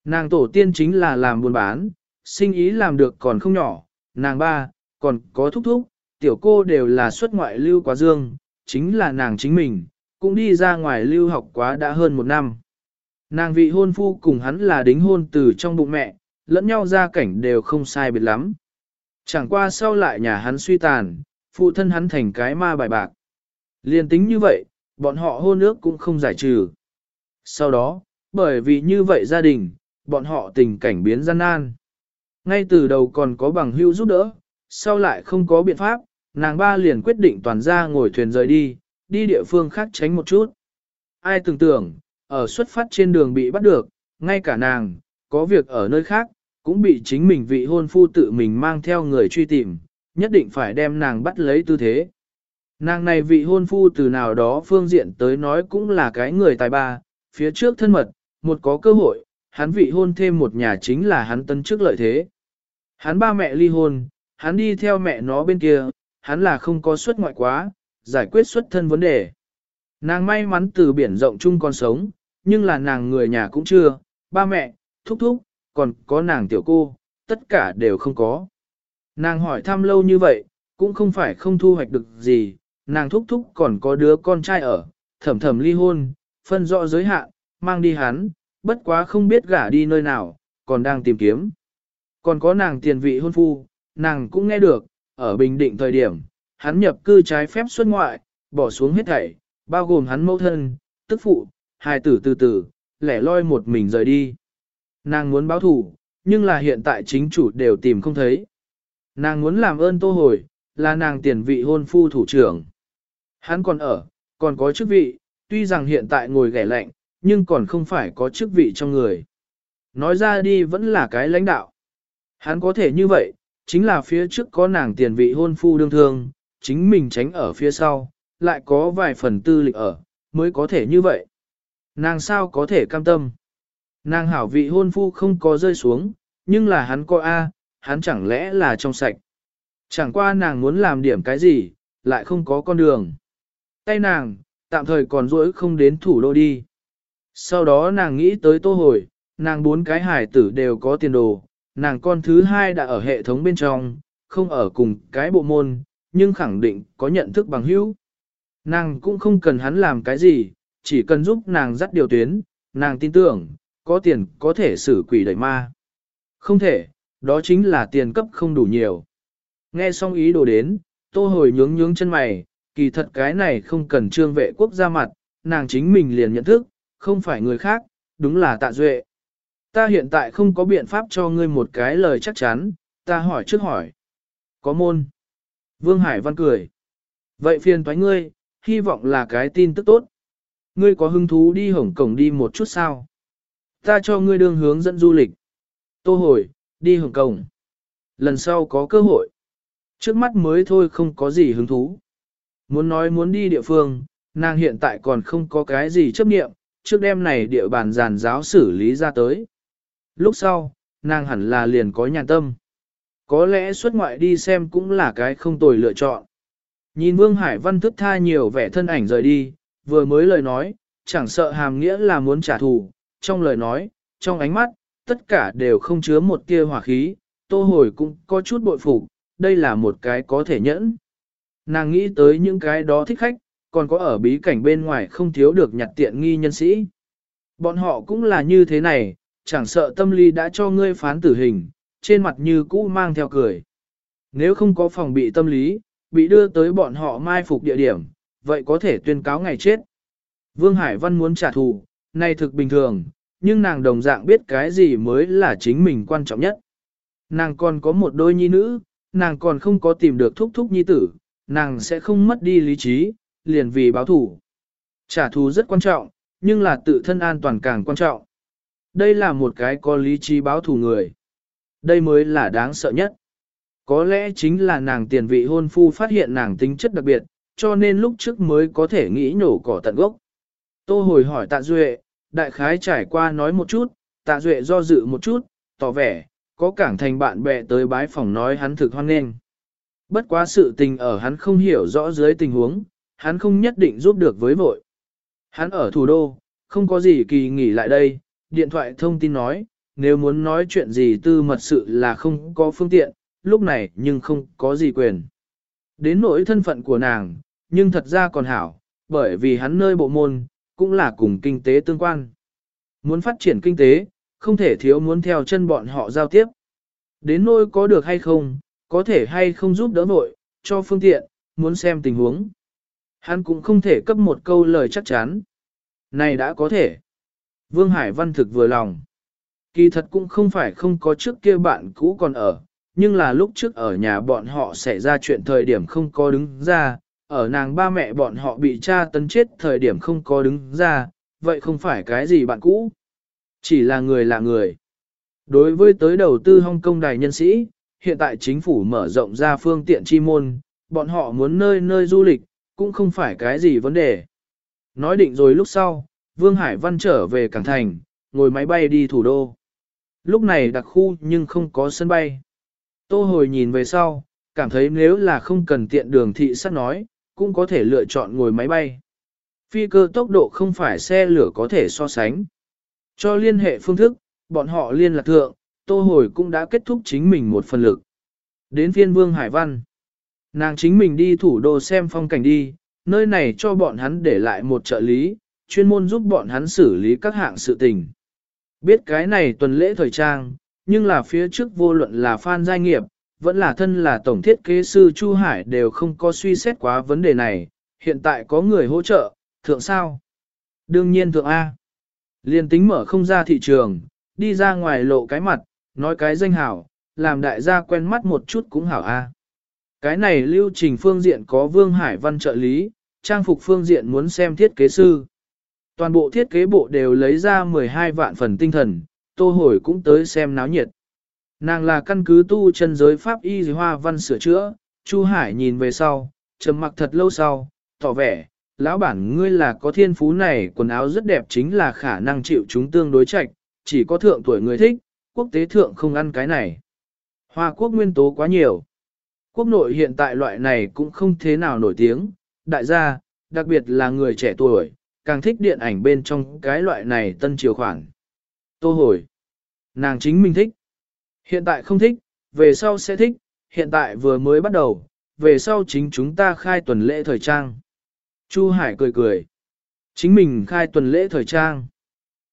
Nàng tổ tiên chính là làm buôn bán, sinh ý làm được còn không nhỏ, nàng ba, còn có thúc thúc, tiểu cô đều là xuất ngoại lưu quá dương, chính là nàng chính mình, cũng đi ra ngoài lưu học quá đã hơn một năm. Nàng vị hôn phu cùng hắn là đính hôn từ trong bụng mẹ, lẫn nhau gia cảnh đều không sai biệt lắm. Chẳng qua sau lại nhà hắn suy tàn, phụ thân hắn thành cái ma bài bạc. Liên tính như vậy, bọn họ hôn ước cũng không giải trừ. Sau đó, bởi vì như vậy gia đình, bọn họ tình cảnh biến gian nan. Ngay từ đầu còn có bằng hữu giúp đỡ, sau lại không có biện pháp, nàng ba liền quyết định toàn ra ngồi thuyền rời đi, đi địa phương khác tránh một chút. Ai tưởng tưởng, ở xuất phát trên đường bị bắt được, ngay cả nàng, có việc ở nơi khác, cũng bị chính mình vị hôn phu tự mình mang theo người truy tìm, nhất định phải đem nàng bắt lấy tư thế. Nàng này vị hôn phu từ nào đó phương diện tới nói cũng là cái người tài ba, phía trước thân mật, một có cơ hội, hắn vị hôn thêm một nhà chính là hắn tân trước lợi thế. Hắn ba mẹ ly hôn, hắn đi theo mẹ nó bên kia, hắn là không có xuất ngoại quá, giải quyết xuất thân vấn đề. Nàng may mắn từ biển rộng chung còn sống, nhưng là nàng người nhà cũng chưa, ba mẹ, thúc thúc, còn có nàng tiểu cô, tất cả đều không có. Nàng hỏi thăm lâu như vậy, cũng không phải không thu hoạch được gì, nàng thúc thúc còn có đứa con trai ở, thầm thầm ly hôn, phân rõ giới hạn, mang đi hắn, bất quá không biết gả đi nơi nào, còn đang tìm kiếm. Còn có nàng tiền vị hôn phu, nàng cũng nghe được, ở Bình Định thời điểm, hắn nhập cư trái phép xuất ngoại, bỏ xuống hết thảy, bao gồm hắn mẫu thân, tức phụ, hài tử từ từ, lẻ loi một mình rời đi. Nàng muốn báo thủ, nhưng là hiện tại chính chủ đều tìm không thấy. Nàng muốn làm ơn tô hồi, là nàng tiền vị hôn phu thủ trưởng. Hắn còn ở, còn có chức vị, tuy rằng hiện tại ngồi ghẻ lạnh, nhưng còn không phải có chức vị trong người. Nói ra đi vẫn là cái lãnh đạo. Hắn có thể như vậy, chính là phía trước có nàng tiền vị hôn phu đương thương, chính mình tránh ở phía sau, lại có vài phần tư lịch ở, mới có thể như vậy. Nàng sao có thể cam tâm? Nàng hảo vị hôn phu không có rơi xuống, nhưng là hắn có A, hắn chẳng lẽ là trong sạch. Chẳng qua nàng muốn làm điểm cái gì, lại không có con đường. Tay nàng, tạm thời còn rỗi không đến thủ đô đi. Sau đó nàng nghĩ tới tô hồi, nàng bốn cái hải tử đều có tiền đồ, nàng con thứ hai đã ở hệ thống bên trong, không ở cùng cái bộ môn, nhưng khẳng định có nhận thức bằng hữu. Nàng cũng không cần hắn làm cái gì, chỉ cần giúp nàng dắt điều tuyến, nàng tin tưởng, có tiền có thể xử quỷ đẩy ma. Không thể, đó chính là tiền cấp không đủ nhiều. Nghe xong ý đồ đến, tô hồi nhướng nhướng chân mày, kỳ thật cái này không cần trương vệ quốc ra mặt, nàng chính mình liền nhận thức, không phải người khác, đúng là tạ duệ. Ta hiện tại không có biện pháp cho ngươi một cái lời chắc chắn, ta hỏi trước hỏi. Có môn. Vương Hải Văn cười. Vậy phiền toái ngươi, hy vọng là cái tin tức tốt. Ngươi có hứng thú đi Hồng Cổng đi một chút sao? Ta cho ngươi đường hướng dẫn du lịch. Tô hồi, đi Hồng Cổng. Lần sau có cơ hội. Trước mắt mới thôi không có gì hứng thú. Muốn nói muốn đi địa phương, nàng hiện tại còn không có cái gì chấp nghiệm, trước đêm này địa bàn giàn giáo xử lý ra tới. Lúc sau, nàng hẳn là liền có nhàn tâm. Có lẽ xuất ngoại đi xem cũng là cái không tồi lựa chọn. Nhìn Vương Hải Văn thức tha nhiều vẻ thân ảnh rời đi, vừa mới lời nói, chẳng sợ hàm nghĩa là muốn trả thù, trong lời nói, trong ánh mắt, tất cả đều không chứa một tia hỏa khí, tô hồi cũng có chút bội phục, đây là một cái có thể nhẫn. Nàng nghĩ tới những cái đó thích khách, còn có ở bí cảnh bên ngoài không thiếu được nhặt tiện nghi nhân sĩ. Bọn họ cũng là như thế này, chẳng sợ tâm lý đã cho ngươi phán tử hình, trên mặt như cũ mang theo cười. Nếu không có phòng bị tâm lý, bị đưa tới bọn họ mai phục địa điểm, vậy có thể tuyên cáo ngày chết. Vương Hải Văn muốn trả thù, này thực bình thường, nhưng nàng đồng dạng biết cái gì mới là chính mình quan trọng nhất. Nàng còn có một đôi nhi nữ, nàng còn không có tìm được thúc thúc nhi tử, nàng sẽ không mất đi lý trí, liền vì báo thủ. Trả thù rất quan trọng, nhưng là tự thân an toàn càng quan trọng. Đây là một cái có lý trí báo thù người. Đây mới là đáng sợ nhất. Có lẽ chính là nàng tiền vị hôn phu phát hiện nàng tính chất đặc biệt, cho nên lúc trước mới có thể nghĩ nổ cỏ tận gốc. Tô hồi hỏi tạ duệ, đại khái trải qua nói một chút, tạ duệ do dự một chút, tỏ vẻ, có cảng thành bạn bè tới bái phòng nói hắn thực hoan nghênh. Bất quá sự tình ở hắn không hiểu rõ dưới tình huống, hắn không nhất định giúp được với vội. Hắn ở thủ đô, không có gì kỳ nghỉ lại đây, điện thoại thông tin nói, nếu muốn nói chuyện gì tư mật sự là không có phương tiện, lúc này nhưng không có gì quyền. Đến nỗi thân phận của nàng, nhưng thật ra còn hảo, bởi vì hắn nơi bộ môn, cũng là cùng kinh tế tương quan. Muốn phát triển kinh tế, không thể thiếu muốn theo chân bọn họ giao tiếp. Đến nỗi có được hay không, có thể hay không giúp đỡ vội, cho phương tiện, muốn xem tình huống. Hắn cũng không thể cấp một câu lời chắc chắn. Này đã có thể. Vương Hải Văn thực vừa lòng. Kỳ thật cũng không phải không có trước kia bạn cũ còn ở, nhưng là lúc trước ở nhà bọn họ xảy ra chuyện thời điểm không có đứng ra, ở nàng ba mẹ bọn họ bị cha tấn chết thời điểm không có đứng ra, vậy không phải cái gì bạn cũ. Chỉ là người là người. Đối với tới đầu tư Hong Kong đài nhân sĩ, hiện tại chính phủ mở rộng ra phương tiện chi môn, bọn họ muốn nơi nơi du lịch, cũng không phải cái gì vấn đề. Nói định rồi lúc sau, Vương Hải Văn trở về Cảng Thành, ngồi máy bay đi thủ đô. Lúc này đặc khu nhưng không có sân bay. Tô hồi nhìn về sau, cảm thấy nếu là không cần tiện đường thị sát nói, cũng có thể lựa chọn ngồi máy bay. Phi cơ tốc độ không phải xe lửa có thể so sánh. Cho liên hệ phương thức, bọn họ liên lạc thượng, Tô Hồi cũng đã kết thúc chính mình một phần lực. Đến phiên Vương Hải Văn. Nàng chính mình đi thủ đô xem phong cảnh đi, nơi này cho bọn hắn để lại một trợ lý, chuyên môn giúp bọn hắn xử lý các hạng sự tình. Biết cái này tuần lễ thời trang, nhưng là phía trước vô luận là fan giai nghiệp, vẫn là thân là tổng thiết kế sư Chu Hải đều không có suy xét quá vấn đề này, hiện tại có người hỗ trợ, thượng sao? Đương nhiên thượng A. Liên tính mở không ra thị trường, đi ra ngoài lộ cái mặt, nói cái danh hảo, làm đại gia quen mắt một chút cũng hảo A. Cái này lưu trình phương diện có Vương Hải Văn trợ lý, trang phục phương diện muốn xem thiết kế sư. Toàn bộ thiết kế bộ đều lấy ra 12 vạn phần tinh thần, tô hồi cũng tới xem náo nhiệt. Nàng là căn cứ tu chân giới pháp y hoa văn sửa chữa, Chu Hải nhìn về sau, trầm mặc thật lâu sau, tỏ vẻ, lão bản ngươi là có thiên phú này, quần áo rất đẹp chính là khả năng chịu chúng tương đối trạch, chỉ có thượng tuổi người thích, quốc tế thượng không ăn cái này. Hoa quốc nguyên tố quá nhiều. Quốc nội hiện tại loại này cũng không thế nào nổi tiếng, đại gia, đặc biệt là người trẻ tuổi, càng thích điện ảnh bên trong cái loại này tân triều khoản. Tô hồi. Nàng chính mình thích. Hiện tại không thích, về sau sẽ thích, hiện tại vừa mới bắt đầu, về sau chính chúng ta khai tuần lễ thời trang. Chu Hải cười cười. Chính mình khai tuần lễ thời trang.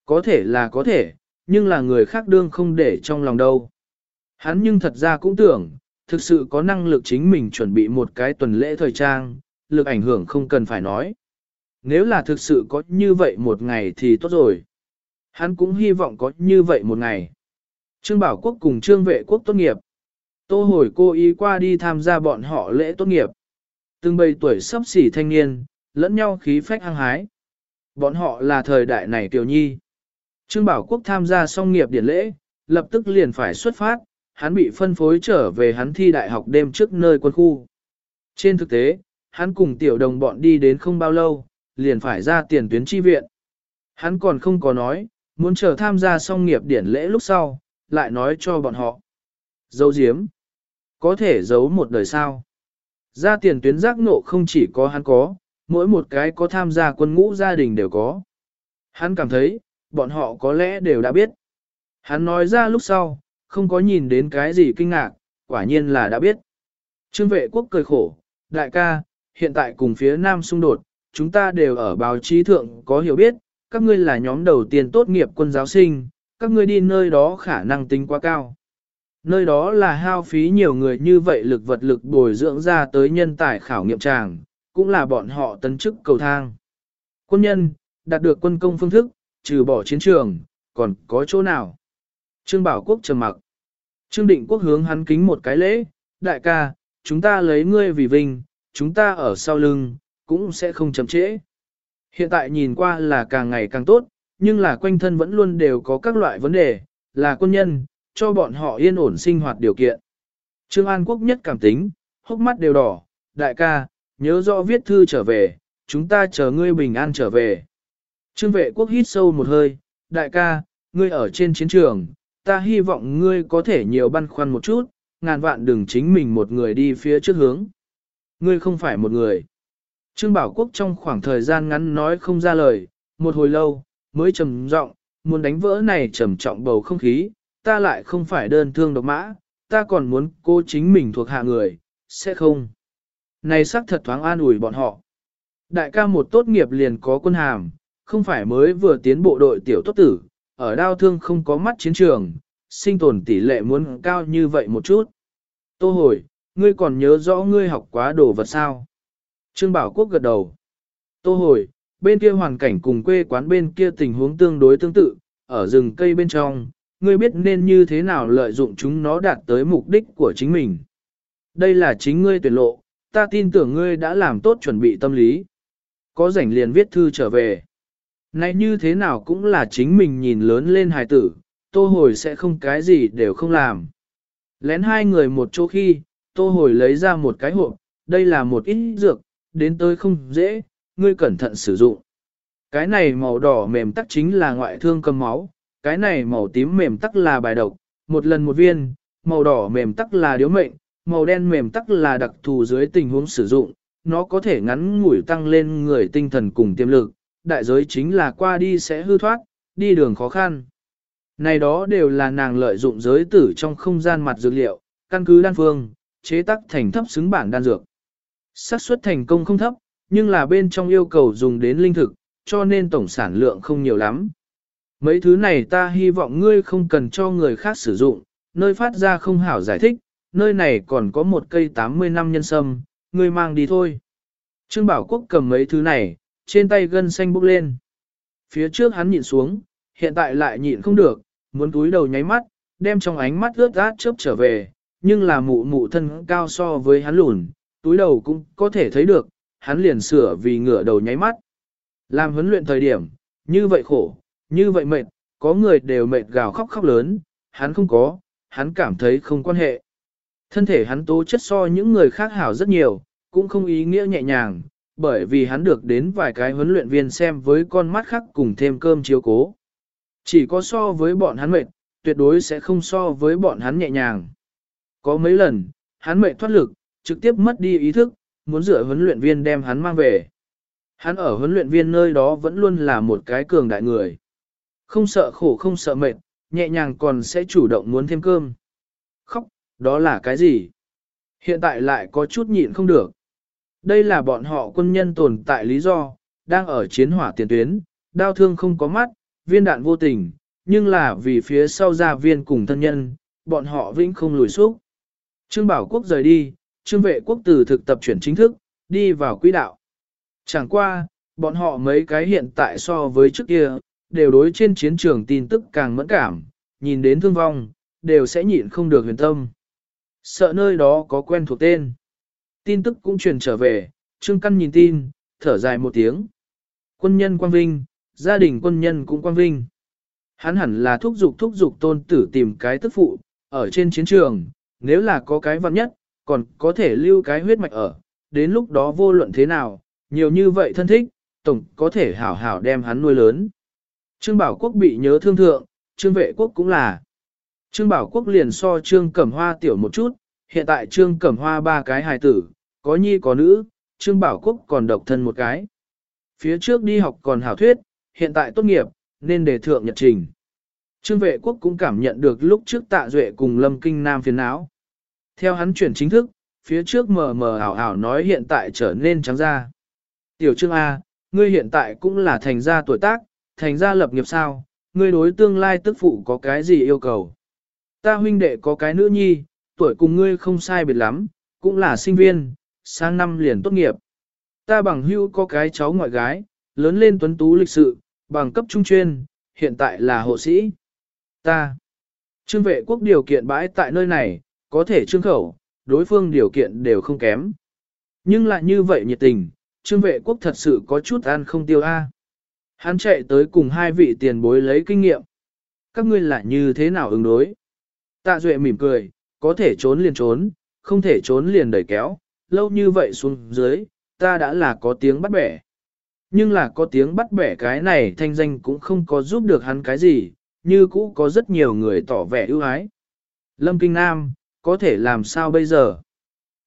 Có thể là có thể, nhưng là người khác đương không để trong lòng đâu. Hắn nhưng thật ra cũng tưởng, thực sự có năng lực chính mình chuẩn bị một cái tuần lễ thời trang, lực ảnh hưởng không cần phải nói. Nếu là thực sự có như vậy một ngày thì tốt rồi. Hắn cũng hy vọng có như vậy một ngày. Trương Bảo Quốc cùng Trương Vệ Quốc tốt nghiệp. Tô hồi cô ý qua đi tham gia bọn họ lễ tốt nghiệp. Từng bầy tuổi sắp xỉ thanh niên, lẫn nhau khí phách hăng hái. Bọn họ là thời đại này tiểu nhi. Trương Bảo Quốc tham gia xong nghiệp điển lễ, lập tức liền phải xuất phát, hắn bị phân phối trở về hắn thi đại học đêm trước nơi quân khu. Trên thực tế, hắn cùng tiểu đồng bọn đi đến không bao lâu, liền phải ra tiền tuyến chi viện. Hắn còn không có nói, muốn chờ tham gia xong nghiệp điển lễ lúc sau, lại nói cho bọn họ. Giấu diếm. Có thể giấu một đời sao. Ra tiền tuyến giác nộ không chỉ có hắn có, mỗi một cái có tham gia quân ngũ gia đình đều có. Hắn cảm thấy, bọn họ có lẽ đều đã biết. Hắn nói ra lúc sau, không có nhìn đến cái gì kinh ngạc, quả nhiên là đã biết. Trương vệ quốc cười khổ, đại ca, hiện tại cùng phía Nam xung đột, chúng ta đều ở báo chí thượng có hiểu biết, các ngươi là nhóm đầu tiên tốt nghiệp quân giáo sinh, các ngươi đi nơi đó khả năng tính quá cao. Nơi đó là hao phí nhiều người như vậy lực vật lực bồi dưỡng ra tới nhân tài khảo nghiệm tràng, cũng là bọn họ tấn chức cầu thang. Quân nhân, đạt được quân công phương thức, trừ bỏ chiến trường, còn có chỗ nào? Trương Bảo Quốc trầm mặc. Trương Định Quốc hướng hắn kính một cái lễ, đại ca, chúng ta lấy ngươi vì vinh, chúng ta ở sau lưng, cũng sẽ không chậm trễ. Hiện tại nhìn qua là càng ngày càng tốt, nhưng là quanh thân vẫn luôn đều có các loại vấn đề, là quân nhân, cho bọn họ yên ổn sinh hoạt điều kiện. Trương An Quốc nhất cảm tính, hốc mắt đều đỏ, đại ca, nhớ rõ viết thư trở về, chúng ta chờ ngươi bình an trở về. Trương vệ quốc hít sâu một hơi, đại ca, ngươi ở trên chiến trường, ta hy vọng ngươi có thể nhiều băn khoăn một chút, ngàn vạn đừng chính mình một người đi phía trước hướng. Ngươi không phải một người. Trương Bảo Quốc trong khoảng thời gian ngắn nói không ra lời, một hồi lâu, mới trầm giọng, muốn đánh vỡ này trầm trọng bầu không khí, ta lại không phải đơn thương độc mã, ta còn muốn cô chính mình thuộc hạ người, sẽ không. Này xác thật thoáng an ủi bọn họ. Đại ca một tốt nghiệp liền có quân hàm, không phải mới vừa tiến bộ đội tiểu tốt tử, ở đao thương không có mắt chiến trường, sinh tồn tỷ lệ muốn cao như vậy một chút. Tô hồi, ngươi còn nhớ rõ ngươi học quá đồ vật sao? Trương Bảo Quốc gật đầu. Tô hồi, bên kia hoàn cảnh cùng quê quán bên kia tình huống tương đối tương tự, ở rừng cây bên trong, ngươi biết nên như thế nào lợi dụng chúng nó đạt tới mục đích của chính mình. Đây là chính ngươi tuyển lộ, ta tin tưởng ngươi đã làm tốt chuẩn bị tâm lý. Có rảnh liền viết thư trở về. Này như thế nào cũng là chính mình nhìn lớn lên hài tử, tô hồi sẽ không cái gì đều không làm. Lén hai người một chỗ khi, tô hồi lấy ra một cái hộp, đây là một ít dược, đến tới không dễ, ngươi cẩn thận sử dụng. Cái này màu đỏ mềm tắc chính là ngoại thương cầm máu, cái này màu tím mềm tắc là bài độc, một lần một viên, màu đỏ mềm tắc là điếu mệnh, màu đen mềm tắc là đặc thù dưới tình huống sử dụng, nó có thể ngắn ngủi tăng lên người tinh thần cùng tiềm lực, đại giới chính là qua đi sẽ hư thoát, đi đường khó khăn. Này đó đều là nàng lợi dụng giới tử trong không gian mặt dược liệu, căn cứ đan phương, chế tác thành thấp xứng bản đan dược. xác suất thành công không thấp, nhưng là bên trong yêu cầu dùng đến linh thực, cho nên tổng sản lượng không nhiều lắm. Mấy thứ này ta hy vọng ngươi không cần cho người khác sử dụng, nơi phát ra không hảo giải thích, nơi này còn có một cây 80 năm nhân sâm, ngươi mang đi thôi. Trương Bảo Quốc cầm mấy thứ này, trên tay gân xanh bốc lên. Phía trước hắn nhịn xuống, hiện tại lại nhịn không được, muốn túi đầu nháy mắt, đem trong ánh mắt ướt át chớp trở về, nhưng là mụ mụ thân cao so với hắn lùn, túi đầu cũng có thể thấy được, hắn liền sửa vì ngửa đầu nháy mắt. Làm huấn luyện thời điểm, như vậy khổ, như vậy mệt, có người đều mệt gào khóc khóc lớn, hắn không có, hắn cảm thấy không quan hệ. Thân thể hắn tố chất so những người khác hảo rất nhiều, cũng không ý nghĩa nhẹ nhàng, bởi vì hắn được đến vài cái huấn luyện viên xem với con mắt khác cùng thêm cơm chiếu cố. Chỉ có so với bọn hắn mệt, tuyệt đối sẽ không so với bọn hắn nhẹ nhàng. Có mấy lần, hắn mệt thoát lực, trực tiếp mất đi ý thức, muốn dựa huấn luyện viên đem hắn mang về. Hắn ở huấn luyện viên nơi đó vẫn luôn là một cái cường đại người. Không sợ khổ không sợ mệt, nhẹ nhàng còn sẽ chủ động muốn thêm cơm. Khóc, đó là cái gì? Hiện tại lại có chút nhịn không được. Đây là bọn họ quân nhân tồn tại lý do, đang ở chiến hỏa tiền tuyến, đau thương không có mắt, viên đạn vô tình, nhưng là vì phía sau gia viên cùng thân nhân, bọn họ vĩnh không lùi xúc. Trương Bảo Quốc rời đi, Trương Vệ Quốc từ thực tập chuyển chính thức, đi vào quỹ đạo. Chẳng qua, bọn họ mấy cái hiện tại so với trước kia, đều đối trên chiến trường tin tức càng mẫn cảm, nhìn đến thương vong, đều sẽ nhịn không được huyền tâm. Sợ nơi đó có quen thuộc tên. Tin tức cũng truyền trở về, Trương Căn nhìn tin, thở dài một tiếng. Quân nhân quang vinh, gia đình quân nhân cũng quang vinh. Hắn hẳn là thúc giục thúc giục tôn tử tìm cái tức phụ, ở trên chiến trường, nếu là có cái văn nhất, còn có thể lưu cái huyết mạch ở, đến lúc đó vô luận thế nào, nhiều như vậy thân thích, tổng có thể hảo hảo đem hắn nuôi lớn. Trương Bảo Quốc bị nhớ thương thượng, Trương Vệ Quốc cũng là. Trương Bảo Quốc liền so Trương Cẩm Hoa tiểu một chút, hiện tại Trương Cẩm Hoa ba cái hài tử, có nhi có nữ, Trương Bảo Quốc còn độc thân một cái. Phía trước đi học còn hảo thuyết, hiện tại tốt nghiệp, nên đề thượng nhật trình. Trương Vệ Quốc cũng cảm nhận được lúc trước tạ duệ cùng Lâm Kinh Nam phiền não. Theo hắn chuyển chính thức, phía trước mờ mờ ảo ảo nói hiện tại trở nên trắng ra. Tiểu Trương A, ngươi hiện tại cũng là thành gia tuổi tác, thành gia lập nghiệp sao, ngươi đối tương lai tức phụ có cái gì yêu cầu. Ta huynh đệ có cái nữ nhi, tuổi cùng ngươi không sai biệt lắm, cũng là sinh viên, sang năm liền tốt nghiệp. Ta bằng hữu có cái cháu ngoại gái, lớn lên tuấn tú lịch sự, bằng cấp trung chuyên, hiện tại là hộ sĩ. Ta, trương vệ quốc điều kiện bãi tại nơi này, có thể trương khẩu, đối phương điều kiện đều không kém. Nhưng lại như vậy nhiệt tình, trương vệ quốc thật sự có chút ăn không tiêu a. Hắn chạy tới cùng hai vị tiền bối lấy kinh nghiệm. Các ngươi lại như thế nào ứng đối? Tạ Duệ mỉm cười, có thể trốn liền trốn, không thể trốn liền đẩy kéo, lâu như vậy xuống dưới, ta đã là có tiếng bắt bẻ. Nhưng là có tiếng bắt bẻ cái này thanh danh cũng không có giúp được hắn cái gì, như cũ có rất nhiều người tỏ vẻ ưu ái. Lâm Kinh Nam, có thể làm sao bây giờ?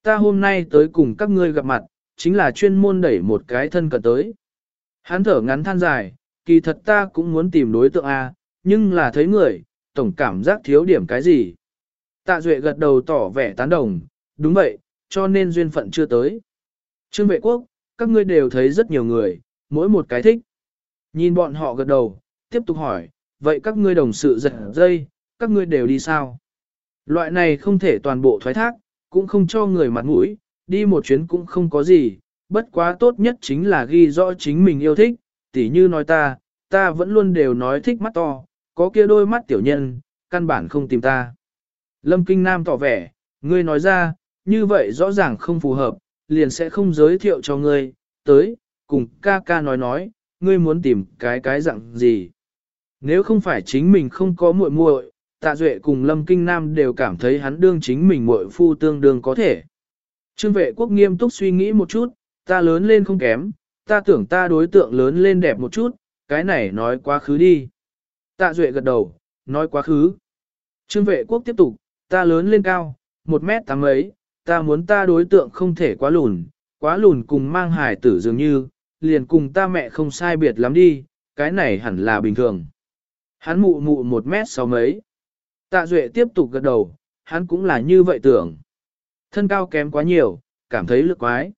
Ta hôm nay tới cùng các ngươi gặp mặt, chính là chuyên môn đẩy một cái thân cận tới. Hắn thở ngắn than dài, kỳ thật ta cũng muốn tìm đối tượng A, nhưng là thấy người, tổng cảm giác thiếu điểm cái gì. Tạ Duệ gật đầu tỏ vẻ tán đồng, đúng vậy, cho nên duyên phận chưa tới. Trương vệ quốc, các ngươi đều thấy rất nhiều người, mỗi một cái thích. Nhìn bọn họ gật đầu, tiếp tục hỏi, vậy các ngươi đồng sự giật dây, các ngươi đều đi sao? Loại này không thể toàn bộ thoái thác, cũng không cho người mặt mũi, đi một chuyến cũng không có gì, bất quá tốt nhất chính là ghi rõ chính mình yêu thích, tỉ như nói ta, ta vẫn luôn đều nói thích mắt to, có kia đôi mắt tiểu nhân, căn bản không tìm ta. Lâm Kinh Nam tỏ vẻ, ngươi nói ra, như vậy rõ ràng không phù hợp, liền sẽ không giới thiệu cho ngươi, tới, cùng ca ca nói nói, ngươi muốn tìm cái cái dạng gì. Nếu không phải chính mình không có muội muội, Tạ Duệ cùng Lâm Kinh Nam đều cảm thấy hắn đương chính mình muội phu tương đương có thể. Trương vệ quốc nghiêm túc suy nghĩ một chút, ta lớn lên không kém, ta tưởng ta đối tượng lớn lên đẹp một chút, cái này nói quá khứ đi. Tạ Duệ gật đầu, nói quá khứ. Trương vệ quốc tiếp tục, ta lớn lên cao, một mét tám ấy, ta muốn ta đối tượng không thể quá lùn, quá lùn cùng mang hài tử dường như, liền cùng ta mẹ không sai biệt lắm đi, cái này hẳn là bình thường. Hắn mụ mụ một mét sáu mấy. Tạ Duệ tiếp tục gật đầu, hắn cũng là như vậy tưởng. Thân cao kém quá nhiều, cảm thấy lực quái.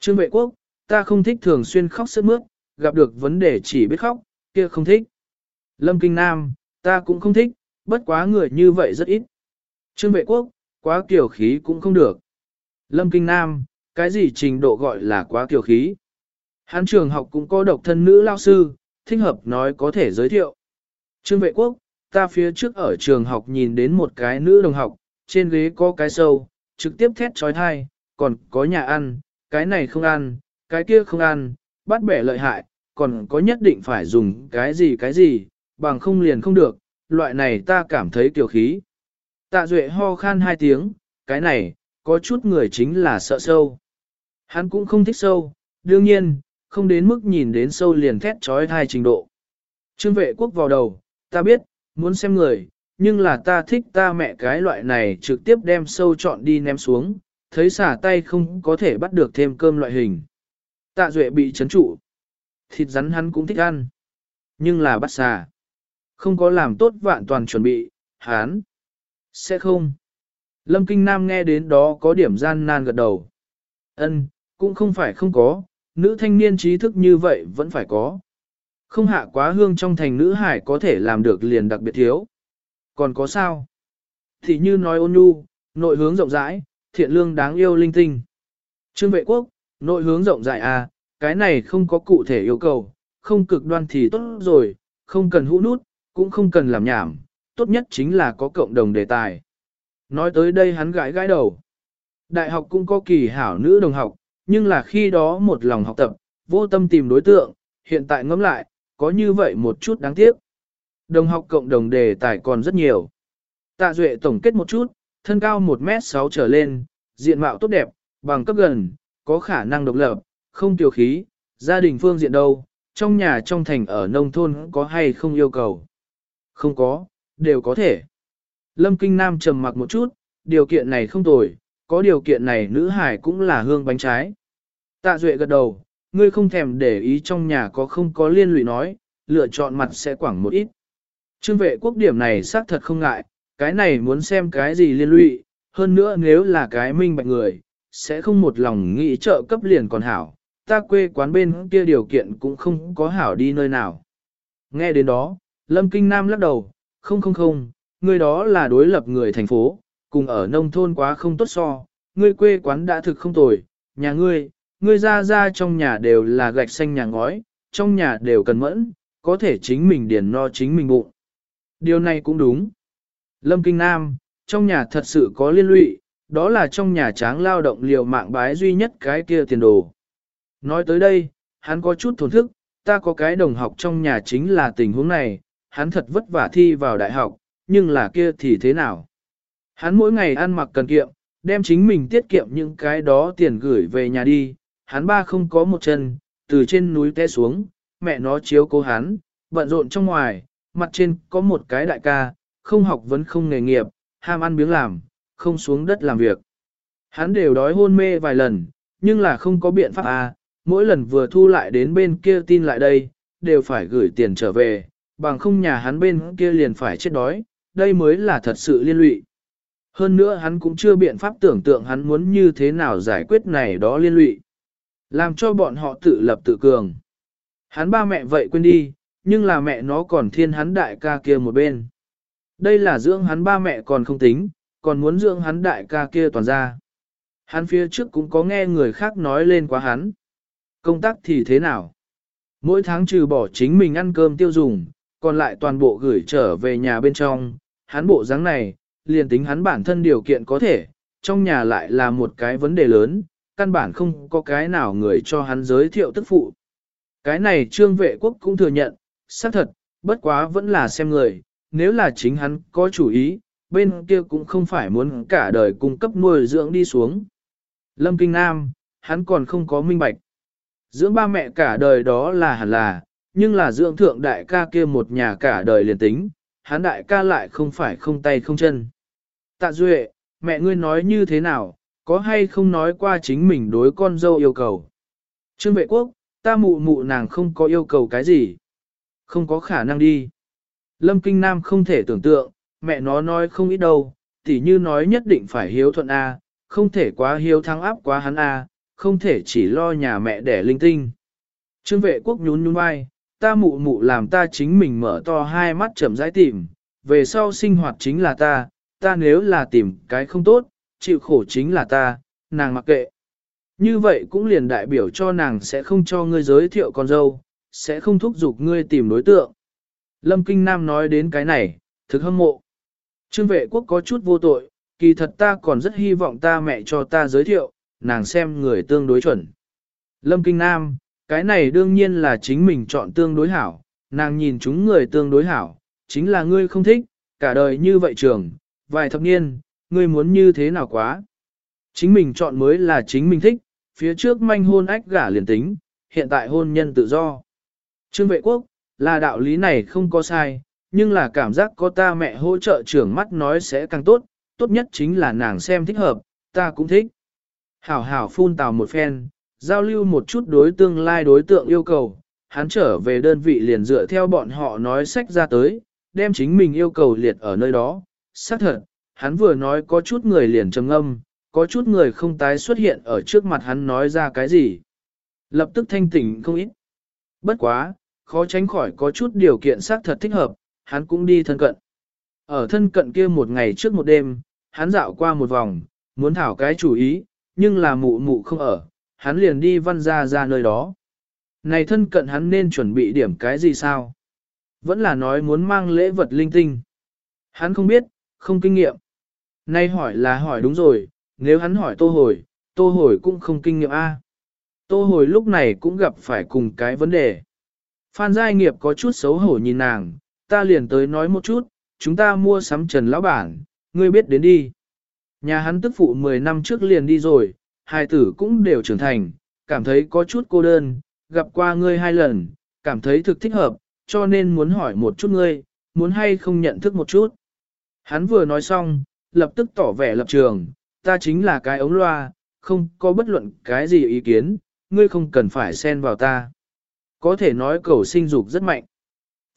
Trương vệ quốc, ta không thích thường xuyên khóc sức mướt, gặp được vấn đề chỉ biết khóc, kia không thích. Lâm Kinh Nam, ta cũng không thích, bất quá người như vậy rất ít. Trương vệ quốc, quá kiểu khí cũng không được. Lâm Kinh Nam, cái gì trình độ gọi là quá kiểu khí? Hán trường học cũng có độc thân nữ lao sư, thích hợp nói có thể giới thiệu. Trương vệ quốc, ta phía trước ở trường học nhìn đến một cái nữ đồng học, trên ghế có cái sâu, trực tiếp thét trói thai, còn có nhà ăn, cái này không ăn, cái kia không ăn, bắt bẻ lợi hại, còn có nhất định phải dùng cái gì cái gì, bằng không liền không được, loại này ta cảm thấy kiều khí. Tạ Duệ ho khan hai tiếng, cái này, có chút người chính là sợ sâu. Hắn cũng không thích sâu, đương nhiên, không đến mức nhìn đến sâu liền thét trói thai trình độ. Trương vệ quốc vào đầu, ta biết, muốn xem người, nhưng là ta thích ta mẹ cái loại này trực tiếp đem sâu chọn đi ném xuống, thấy xả tay không có thể bắt được thêm cơm loại hình. Tạ Duệ bị chấn trụ. Thịt rắn hắn cũng thích ăn. Nhưng là bắt xà. Không có làm tốt vạn toàn chuẩn bị, hắn. Sẽ không. Lâm Kinh Nam nghe đến đó có điểm gian nan gật đầu. Ân, cũng không phải không có, nữ thanh niên trí thức như vậy vẫn phải có. Không hạ quá hương trong thành nữ hải có thể làm được liền đặc biệt thiếu. Còn có sao? Thì như nói ôn nhu, nội hướng rộng rãi, thiện lương đáng yêu linh tinh. Trương vệ quốc, nội hướng rộng rãi à, cái này không có cụ thể yêu cầu, không cực đoan thì tốt rồi, không cần hũ nút, cũng không cần làm nhảm, tốt nhất chính là có cộng đồng đề tài. Nói tới đây hắn gãi gãi đầu. Đại học cũng có kỳ hảo nữ đồng học, nhưng là khi đó một lòng học tập, vô tâm tìm đối tượng, hiện tại ngẫm lại, có như vậy một chút đáng tiếc. Đồng học cộng đồng đề tài còn rất nhiều. Tạ Duệ tổng kết một chút, thân cao 1m6 trở lên, diện mạo tốt đẹp, bằng cấp gần, có khả năng độc lập, không tiểu khí, gia đình phương diện đâu, trong nhà trong thành ở nông thôn có hay không yêu cầu. Không có, đều có thể. Lâm Kinh Nam trầm mặc một chút, điều kiện này không tồi, có điều kiện này nữ hải cũng là hương bánh trái. Tạ Duệ gật đầu, ngươi không thèm để ý trong nhà có không có liên lụy nói, lựa chọn mặt sẽ quảng một ít. Trương vệ quốc điểm này xác thật không ngại, cái này muốn xem cái gì liên lụy, hơn nữa nếu là cái minh bạch người, sẽ không một lòng nghĩ trợ cấp liền còn hảo, ta quê quán bên kia điều kiện cũng không có hảo đi nơi nào. Nghe đến đó, Lâm Kinh Nam lắc đầu, không không không, người đó là đối lập người thành phố, cùng ở nông thôn quá không tốt so, ngươi quê quán đã thực không tồi, nhà ngươi, ngươi ra ra trong nhà đều là gạch xanh nhà ngói, trong nhà đều cần mẫn, có thể chính mình điền no chính mình bụng. Điều này cũng đúng. Lâm Kinh Nam, trong nhà thật sự có liên lụy, đó là trong nhà tráng lao động liều mạng bái duy nhất cái kia tiền đồ. Nói tới đây, hắn có chút thổn thức, ta có cái đồng học trong nhà chính là tình huống này, hắn thật vất vả thi vào đại học, nhưng là kia thì thế nào? Hắn mỗi ngày ăn mặc cần kiệm, đem chính mình tiết kiệm những cái đó tiền gửi về nhà đi, hắn ba không có một chân, từ trên núi té xuống, mẹ nó chiếu cố hắn, bận rộn trong ngoài, mặt trên có một cái đại ca, không học vẫn không nghề nghiệp, ham ăn biếng làm, không xuống đất làm việc. Hắn đều đói hôn mê vài lần, nhưng là không có biện pháp à, mỗi lần vừa thu lại đến bên kia tin lại đây, đều phải gửi tiền trở về, bằng không nhà hắn bên kia liền phải chết đói, đây mới là thật sự liên lụy. Hơn nữa hắn cũng chưa biện pháp tưởng tượng hắn muốn như thế nào giải quyết này đó liên lụy. Làm cho bọn họ tự lập tự cường. Hắn ba mẹ vậy quên đi, nhưng là mẹ nó còn thiên hắn đại ca kia một bên. Đây là dưỡng hắn ba mẹ còn không tính, còn muốn dưỡng hắn đại ca kia toàn ra. Hắn phía trước cũng có nghe người khác nói lên quá hắn. Công tác thì thế nào? Mỗi tháng trừ bỏ chính mình ăn cơm tiêu dùng, còn lại toàn bộ gửi trở về nhà bên trong. Hắn bộ dáng này, liền tính hắn bản thân điều kiện có thể, trong nhà lại là một cái vấn đề lớn, căn bản không có cái nào người cho hắn giới thiệu tức phụ. Cái này trương vệ quốc cũng thừa nhận, xác thật, bất quá vẫn là xem người, nếu là chính hắn có chủ ý, bên kia cũng không phải muốn cả đời cung cấp nuôi dưỡng đi xuống. Lâm Kinh Nam, hắn còn không có minh bạch. Dưỡng ba mẹ cả đời đó là hẳn là, nhưng là dưỡng thượng đại ca kia một nhà cả đời liền tính, hắn đại ca lại không phải không tay không chân. Tạ Duệ, mẹ ngươi nói như thế nào, có hay không nói qua chính mình đối con dâu yêu cầu. Trương vệ quốc, ta mụ mụ nàng không có yêu cầu cái gì. Không có khả năng đi. Lâm Kinh Nam không thể tưởng tượng, mẹ nó nói không ít đâu, tỉ như nói nhất định phải hiếu thuận A, không thể quá hiếu thắng áp quá hắn A, không thể chỉ lo nhà mẹ đẻ linh tinh. Trương vệ quốc nhún nhún vai, ta mụ mụ làm ta chính mình mở to hai mắt chậm rãi tìm, về sau sinh hoạt chính là ta, ta nếu là tìm cái không tốt, chịu khổ chính là ta, nàng mặc kệ. Như vậy cũng liền đại biểu cho nàng sẽ không cho ngươi giới thiệu con dâu, sẽ không thúc giục ngươi tìm đối tượng. Lâm Kinh Nam nói đến cái này, thực hâm mộ. Trương vệ quốc có chút vô tội, kỳ thật ta còn rất hy vọng ta mẹ cho ta giới thiệu, nàng xem người tương đối chuẩn. Lâm Kinh Nam, cái này đương nhiên là chính mình chọn tương đối hảo, nàng nhìn chúng người tương đối hảo, chính là ngươi không thích, cả đời như vậy trường, vài thập niên, ngươi muốn như thế nào quá. Chính mình chọn mới là chính mình thích, phía trước manh hôn ách gả liền tính, hiện tại hôn nhân tự do. Trương vệ quốc, là đạo lý này không có sai, nhưng là cảm giác có ta mẹ hỗ trợ trưởng mắt nói sẽ càng tốt, tốt nhất chính là nàng xem thích hợp, ta cũng thích. Hảo hảo phun tào một phen, giao lưu một chút đối tương lai đối tượng yêu cầu, hắn trở về đơn vị liền dựa theo bọn họ nói sách ra tới, đem chính mình yêu cầu liệt ở nơi đó. Xác thật, hắn vừa nói có chút người liền trầm âm, có chút người không tái xuất hiện ở trước mặt hắn nói ra cái gì. Lập tức thanh tỉnh không ít. Bất quá, khó tránh khỏi có chút điều kiện xác thật thích hợp, hắn cũng đi thân cận. Ở thân cận kia một ngày trước một đêm, hắn dạo qua một vòng, muốn thảo cái chủ ý, nhưng là mụ mụ không ở, hắn liền đi văn ra ra nơi đó. Này thân cận hắn nên chuẩn bị điểm cái gì sao? Vẫn là nói muốn mang lễ vật linh tinh. Hắn không biết, không kinh nghiệm. Nay hỏi là hỏi đúng rồi, nếu hắn hỏi tô hồi, tô hồi cũng không kinh nghiệm A. Tô hồi lúc này cũng gặp phải cùng cái vấn đề. Phan Giai Nghiệp có chút xấu hổ nhìn nàng, ta liền tới nói một chút, chúng ta mua sắm trần lão bản, ngươi biết đến đi. Nhà hắn tức phụ 10 năm trước liền đi rồi, hai tử cũng đều trưởng thành, cảm thấy có chút cô đơn, gặp qua ngươi hai lần, cảm thấy thực thích hợp, cho nên muốn hỏi một chút ngươi, muốn hay không nhận thức một chút. Hắn vừa nói xong, lập tức tỏ vẻ lập trường, ta chính là cái ống loa, không có bất luận cái gì ý kiến, ngươi không cần phải xen vào ta. Có thể nói cầu sinh dục rất mạnh.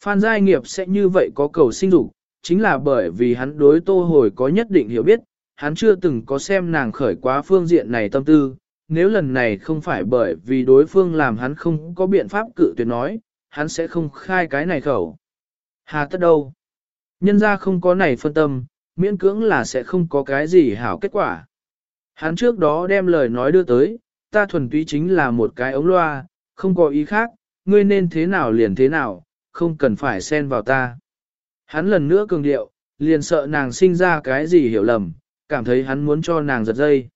Phan Giai Nghiệp sẽ như vậy có cầu sinh dục, chính là bởi vì hắn đối tô hồi có nhất định hiểu biết, hắn chưa từng có xem nàng khởi quá phương diện này tâm tư, nếu lần này không phải bởi vì đối phương làm hắn không có biện pháp cự tuyệt nói, hắn sẽ không khai cái này khẩu. Hà tất đâu? Nhân ra không có này phân tâm, miễn cưỡng là sẽ không có cái gì hảo kết quả. Hắn trước đó đem lời nói đưa tới, ta thuần túy chính là một cái ống loa, không có ý khác, ngươi nên thế nào liền thế nào, không cần phải xen vào ta. Hắn lần nữa cường điệu, liền sợ nàng sinh ra cái gì hiểu lầm, cảm thấy hắn muốn cho nàng giật dây.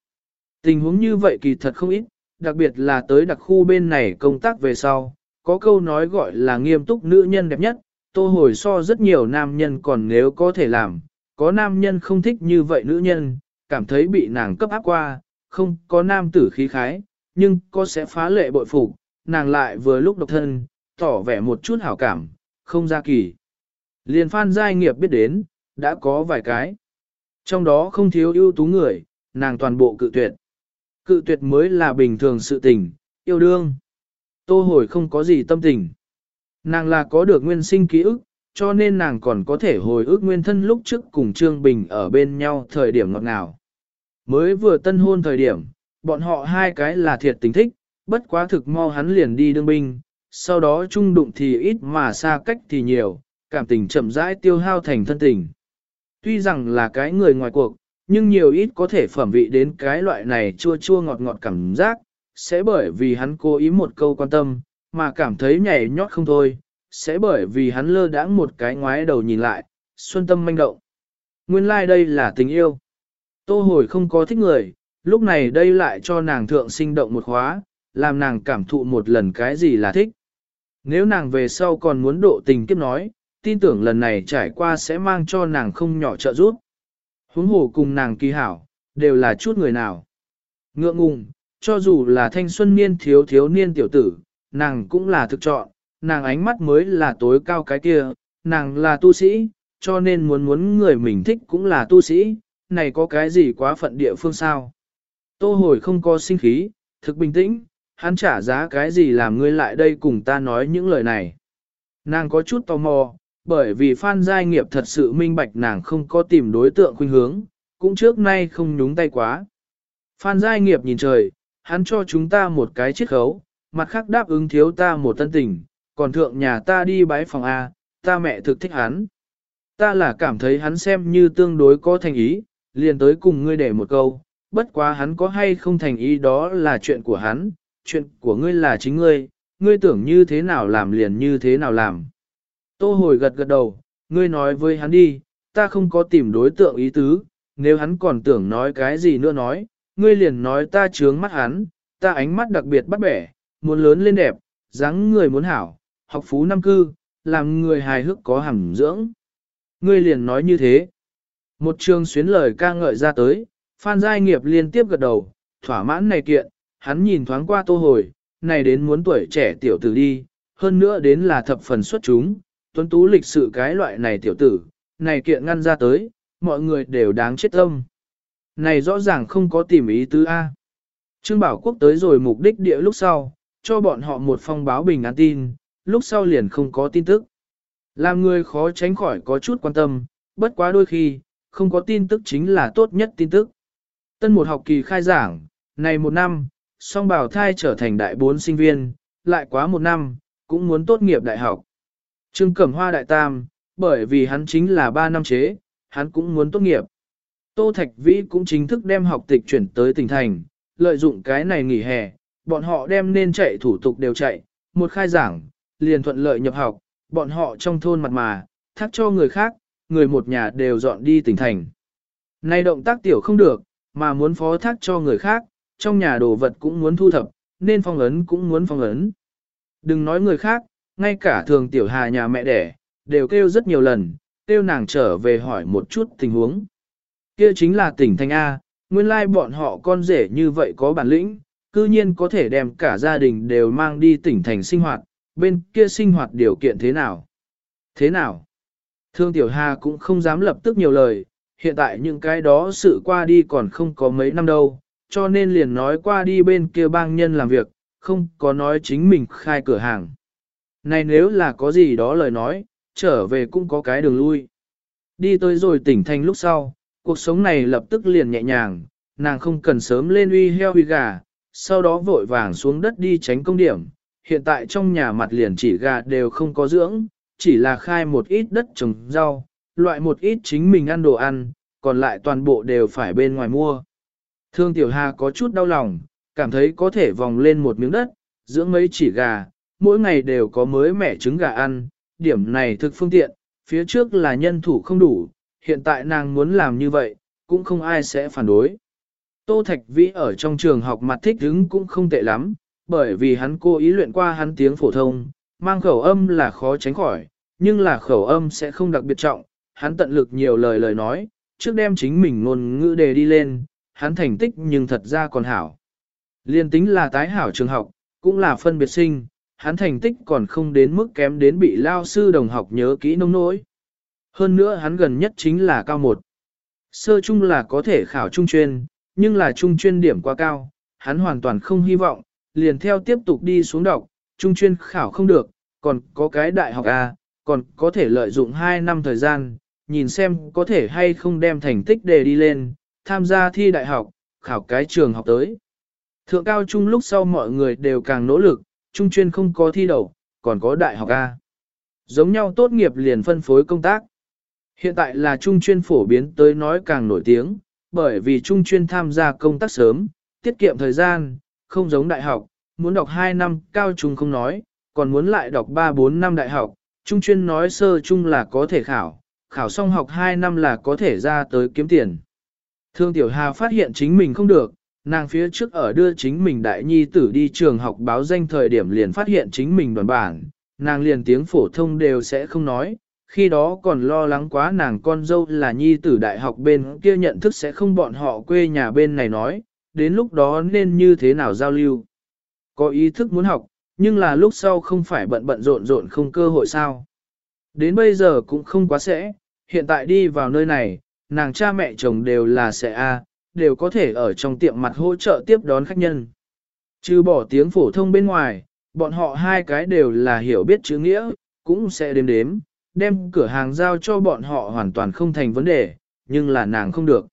Tình huống như vậy kỳ thật không ít, đặc biệt là tới đặc khu bên này công tác về sau, có câu nói gọi là nghiêm túc nữ nhân đẹp nhất, tô hồi so rất nhiều nam nhân còn nếu có thể làm, có nam nhân không thích như vậy nữ nhân, cảm thấy bị nàng cấp áp qua, không có nam tử khí khái, nhưng có sẽ phá lệ bội phục, nàng lại vừa lúc độc thân, tỏ vẻ một chút hảo cảm, không ra kỳ. Liền phan giai nghiệp biết đến, đã có vài cái. Trong đó không thiếu ưu tú người, nàng toàn bộ cự tuyệt. Cự tuyệt mới là bình thường sự tình, yêu đương. Tô hồi không có gì tâm tình. Nàng là có được nguyên sinh ký ức, cho nên nàng còn có thể hồi ức nguyên thân lúc trước cùng Trương Bình ở bên nhau thời điểm ngọt ngào. Mới vừa tân hôn thời điểm, bọn họ hai cái là thiệt tình thích, bất quá thực mau hắn liền đi đương binh, sau đó chung đụng thì ít mà xa cách thì nhiều, cảm tình chậm rãi tiêu hao thành thân tình. Tuy rằng là cái người ngoài cuộc, nhưng nhiều ít có thể phẩm vị đến cái loại này chua chua ngọt ngọt cảm giác, sẽ bởi vì hắn cố ý một câu quan tâm, mà cảm thấy nhảy nhót không thôi, sẽ bởi vì hắn lơ đãng một cái ngoái đầu nhìn lại, xuân tâm manh động. Nguyên lai like đây là tình yêu. Tô hồi không có thích người, lúc này đây lại cho nàng thượng sinh động một khóa, làm nàng cảm thụ một lần cái gì là thích. Nếu nàng về sau còn muốn độ tình kiếp nói, tin tưởng lần này trải qua sẽ mang cho nàng không nhỏ trợ giúp. Huống hồ cùng nàng kỳ hảo, đều là chút người nào. Ngượng ngùng, cho dù là thanh xuân niên thiếu thiếu niên tiểu tử, nàng cũng là thực chọn, nàng ánh mắt mới là tối cao cái kia, nàng là tu sĩ, cho nên muốn muốn người mình thích cũng là tu sĩ, này có cái gì quá phận địa phương sao. Tô hồi không có sinh khí, thực bình tĩnh, hắn trả giá cái gì làm ngươi lại đây cùng ta nói những lời này. Nàng có chút tò mò, bởi vì Phan Giai Nghiệp thật sự minh bạch nàng không có tìm đối tượng khuynh hướng, cũng trước nay không nhúng tay quá. Phan Giai Nghiệp nhìn trời, hắn cho chúng ta một cái chiết khấu, mặt khác đáp ứng thiếu ta một tân tình, còn thượng nhà ta đi bái phòng A, ta mẹ thực thích hắn. Ta là cảm thấy hắn xem như tương đối có thành ý, liền tới cùng ngươi để một câu, bất quá hắn có hay không thành ý đó là chuyện của hắn, chuyện của ngươi là chính ngươi, ngươi tưởng như thế nào làm liền như thế nào làm. Tô hồi gật gật đầu, ngươi nói với hắn đi, ta không có tìm đối tượng ý tứ, nếu hắn còn tưởng nói cái gì nữa nói, ngươi liền nói ta trướng mắt hắn, ta ánh mắt đặc biệt bắt bẻ, muốn lớn lên đẹp, dáng người muốn hảo, học phú năm cư, làm người hài hước có hẳn dưỡng. Ngươi liền nói như thế. Một trường xuyến lời ca ngợi ra tới, Phan Giai Nghiệp liên tiếp gật đầu, thỏa mãn này kiện, hắn nhìn thoáng qua tô hồi, này đến muốn tuổi trẻ tiểu tử đi, hơn nữa đến là thập phần xuất chúng, tuấn tú lịch sự cái loại này tiểu tử, này kiện ngăn ra tới, mọi người đều đáng chết tâm. Này rõ ràng không có tìm ý tứ A. Trương Bảo Quốc tới rồi mục đích địa lúc sau, cho bọn họ một phong báo bình an tin, lúc sau liền không có tin tức. Làm người khó tránh khỏi có chút quan tâm, bất quá đôi khi, không có tin tức chính là tốt nhất tin tức. Tân một học kỳ khai giảng, này một năm, song bảo thai trở thành đại bốn sinh viên, lại quá một năm, cũng muốn tốt nghiệp đại học. Trương Cẩm Hoa đại tam, bởi vì hắn chính là ba năm chế, hắn cũng muốn tốt nghiệp. Tô Thạch Vĩ cũng chính thức đem học tịch chuyển tới tỉnh thành, lợi dụng cái này nghỉ hè, bọn họ đem nên chạy thủ tục đều chạy, một khai giảng, liền thuận lợi nhập học, bọn họ trong thôn mặt mà, thác cho người khác, người một nhà đều dọn đi tỉnh thành. Nay động tác tiểu không được, mà muốn phó thác cho người khác, trong nhà đồ vật cũng muốn thu thập, nên phong ấn cũng muốn phong ấn. Đừng nói người khác, ngay cả thường tiểu hà nhà mẹ đẻ, đều kêu rất nhiều lần, kêu nàng trở về hỏi một chút tình huống. Kia chính là tỉnh thành A, nguyên lai bọn họ con rể như vậy có bản lĩnh, cư nhiên có thể đem cả gia đình đều mang đi tỉnh thành sinh hoạt, bên kia sinh hoạt điều kiện thế nào? Thế nào? Thương Tiểu Hà cũng không dám lập tức nhiều lời, hiện tại những cái đó sự qua đi còn không có mấy năm đâu, cho nên liền nói qua đi bên kia bang nhân làm việc, không có nói chính mình khai cửa hàng. Này nếu là có gì đó lời nói, trở về cũng có cái đường lui. Đi tới rồi tỉnh thành lúc sau, cuộc sống này lập tức liền nhẹ nhàng, nàng không cần sớm lên uy heo uy gà, sau đó vội vàng xuống đất đi tránh công điểm. Hiện tại trong nhà mặt liền chỉ gà đều không có dưỡng, chỉ là khai một ít đất trồng rau, loại một ít chính mình ăn đồ ăn, còn lại toàn bộ đều phải bên ngoài mua. Thương Tiểu Hà có chút đau lòng, cảm thấy có thể vòng lên một miếng đất, dưỡng mấy chỉ gà, mỗi ngày đều có mới mẻ trứng gà ăn, điểm này thực phương tiện, phía trước là nhân thủ không đủ, hiện tại nàng muốn làm như vậy, cũng không ai sẽ phản đối. Tô Thạch Vĩ ở trong trường học mặt thích đứng cũng không tệ lắm, bởi vì hắn cố ý luyện qua hắn tiếng phổ thông, mang khẩu âm là khó tránh khỏi, nhưng là khẩu âm sẽ không đặc biệt trọng, hắn tận lực nhiều lời lời nói, trước đem chính mình ngôn ngữ đề đi lên, hắn thành tích nhưng thật ra còn hảo. Liên tính là tái hảo trường học, cũng là phân biệt sinh, hắn thành tích còn không đến mức kém đến bị lao sư đồng học nhớ kỹ nông nỗi. Hơn nữa hắn gần nhất chính là cao một. Sơ trung là có thể khảo trung chuyên, nhưng là trung chuyên điểm quá cao, hắn hoàn toàn không hy vọng, liền theo tiếp tục đi xuống đọc, trung chuyên khảo không được, còn có cái đại học A, còn có thể lợi dụng 2 năm thời gian, nhìn xem có thể hay không đem thành tích để đi lên, tham gia thi đại học, khảo cái trường học tới. Thượng cao trung lúc sau mọi người đều càng nỗ lực, trung chuyên không có thi đậu, còn có đại học A. Giống nhau tốt nghiệp liền phân phối công tác. Hiện tại là trung chuyên phổ biến tới nói càng nổi tiếng, bởi vì trung chuyên tham gia công tác sớm, tiết kiệm thời gian, không giống đại học, muốn đọc 2 năm cao trung không nói, còn muốn lại đọc 3-4 năm đại học, trung chuyên nói sơ chung là có thể khảo, khảo xong học 2 năm là có thể ra tới kiếm tiền. Thương Tiểu Hà phát hiện chính mình không được, nàng phía trước ở đưa chính mình đại nhi tử đi trường học báo danh thời điểm liền phát hiện chính mình đoàn bản, nàng liền tiếng phổ thông đều sẽ không nói, khi đó còn lo lắng quá nàng con dâu là nhi tử đại học bên kia nhận thức sẽ không bọn họ quê nhà bên này nói, đến lúc đó nên như thế nào giao lưu. Có ý thức muốn học, nhưng là lúc sau không phải bận bận rộn rộn không cơ hội sao. Đến bây giờ cũng không quá sẽ, hiện tại đi vào nơi này, nàng cha mẹ chồng đều là sẽ A, đều có thể ở trong tiệm mặt hỗ trợ tiếp đón khách nhân. Trừ bỏ tiếng phổ thông bên ngoài, bọn họ hai cái đều là hiểu biết chữ nghĩa, cũng sẽ đếm đếm, đem cửa hàng giao cho bọn họ hoàn toàn không thành vấn đề, nhưng là nàng không được.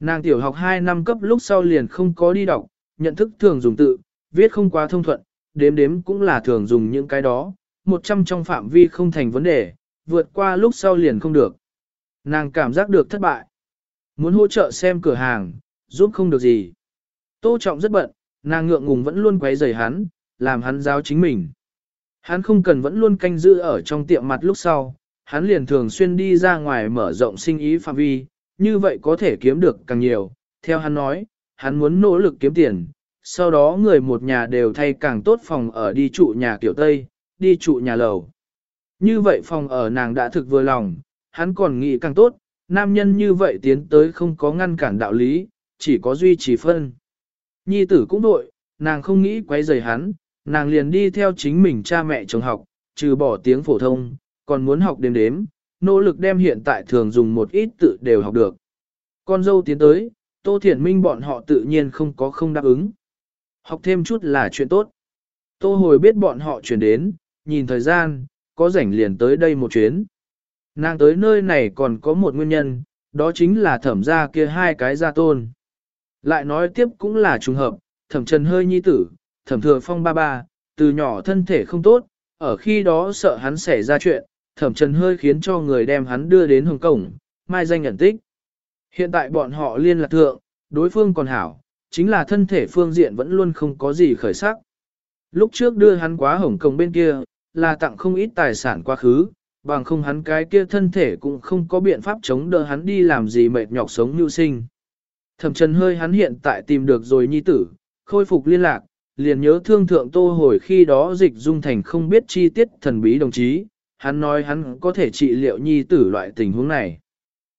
Nàng tiểu học 2 năm cấp lúc sau liền không có đi đọc, nhận thức thường dùng tự, viết không quá thông thuận, đếm đếm cũng là thường dùng những cái đó, 100 trong phạm vi không thành vấn đề, vượt qua lúc sau liền không được. Nàng cảm giác được thất bại. Muốn hỗ trợ xem cửa hàng, giúp không được gì. Tô Trọng rất bận, nàng ngượng ngùng vẫn luôn quấy rầy hắn, làm hắn giáo chính mình. Hắn không cần vẫn luôn canh giữ ở trong tiệm mặt lúc sau, hắn liền thường xuyên đi ra ngoài mở rộng sinh ý phạm vi, như vậy có thể kiếm được càng nhiều. Theo hắn nói, hắn muốn nỗ lực kiếm tiền, sau đó người một nhà đều thay càng tốt phòng ở đi trụ nhà kiểu Tây, đi trụ nhà lầu. Như vậy phòng ở nàng đã thực vừa lòng, hắn còn nghĩ càng tốt, nam nhân như vậy tiến tới không có ngăn cản đạo lý, chỉ có duy trì phân. Nhi tử cũng đội, nàng không nghĩ quấy rầy hắn, nàng liền đi theo chính mình cha mẹ chồng học, trừ bỏ tiếng phổ thông, còn muốn học đêm đếm, nỗ lực đem hiện tại thường dùng một ít tự đều học được. Con dâu tiến tới, Tô Thiển Minh bọn họ tự nhiên không có không đáp ứng. Học thêm chút là chuyện tốt. Tô hồi biết bọn họ chuyển đến, nhìn thời gian, có rảnh liền tới đây một chuyến. Nàng tới nơi này còn có một nguyên nhân, đó chính là thẩm ra kia hai cái gia tôn. Lại nói tiếp cũng là trùng hợp, thẩm trần hơi nhi tử, thẩm thừa phong ba ba, từ nhỏ thân thể không tốt, ở khi đó sợ hắn xảy ra chuyện, thẩm trần hơi khiến cho người đem hắn đưa đến Hồng Cổng, mai danh nhận tích. Hiện tại bọn họ liên lạc thượng, đối phương còn hảo, chính là thân thể phương diện vẫn luôn không có gì khởi sắc. Lúc trước đưa hắn quá Hồng Kông bên kia, là tặng không ít tài sản quá khứ, bằng không hắn cái kia thân thể cũng không có biện pháp chống đỡ hắn đi làm gì mệt nhọc sống như sinh. Thẩm trần hơi hắn hiện tại tìm được rồi nhi tử, khôi phục liên lạc, liền nhớ thương thượng tô hồi khi đó dịch dung thành không biết chi tiết thần bí đồng chí, hắn nói hắn có thể trị liệu nhi tử loại tình huống này.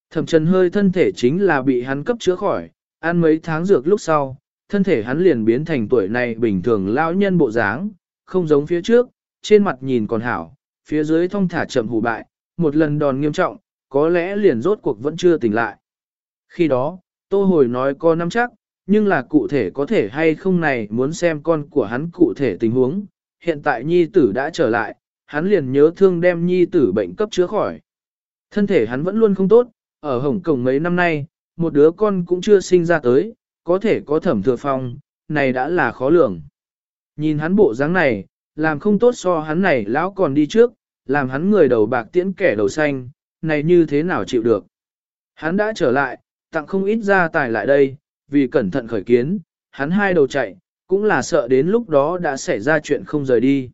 Thẩm trần hơi thân thể chính là bị hắn cấp chữa khỏi, ăn mấy tháng dược lúc sau, thân thể hắn liền biến thành tuổi này bình thường lão nhân bộ dáng, không giống phía trước, trên mặt nhìn còn hảo, phía dưới thông thả chậm hủ bại, một lần đòn nghiêm trọng, có lẽ liền rốt cuộc vẫn chưa tỉnh lại. Khi đó, Tô Hồi nói có nắm chắc, nhưng là cụ thể có thể hay không này muốn xem con của hắn cụ thể tình huống, hiện tại nhi tử đã trở lại, hắn liền nhớ thương đem nhi tử bệnh cấp chữa khỏi. Thân thể hắn vẫn luôn không tốt, ở Hồng Kông mấy năm nay, một đứa con cũng chưa sinh ra tới, có thể có thẩm thừa phong, này đã là khó lường. Nhìn hắn bộ dáng này, làm không tốt so hắn này lão còn đi trước, làm hắn người đầu bạc tiễn kẻ đầu xanh, này như thế nào chịu được. Hắn đã trở lại, tặng không ít gia tài lại đây, vì cẩn thận khởi kiến, hắn hai đầu chạy, cũng là sợ đến lúc đó đã xảy ra chuyện không rời đi.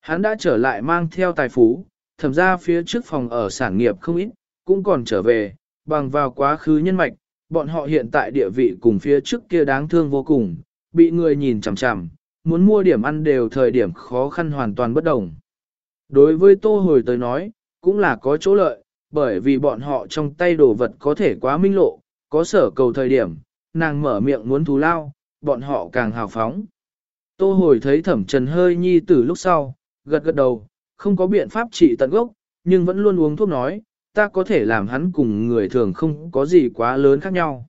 Hắn đã trở lại mang theo tài phú, thẩm ra phía trước phòng ở sản nghiệp không ít, cũng còn trở về, bằng vào quá khứ nhân mạch, bọn họ hiện tại địa vị cùng phía trước kia đáng thương vô cùng, bị người nhìn chằm chằm, muốn mua điểm ăn đều thời điểm khó khăn hoàn toàn bất đồng. Đối với Tô Hồi tới nói, cũng là có chỗ lợi, bởi vì bọn họ trong tay đồ vật có thể quá minh lộ, có sở cầu thời điểm, nàng mở miệng muốn thù lao, bọn họ càng hào phóng. Tô Hồi thấy thẩm trần hơi nhi từ lúc sau, gật gật đầu, không có biện pháp trị tận gốc, nhưng vẫn luôn uống thuốc nói, ta có thể làm hắn cùng người thường không có gì quá lớn khác nhau.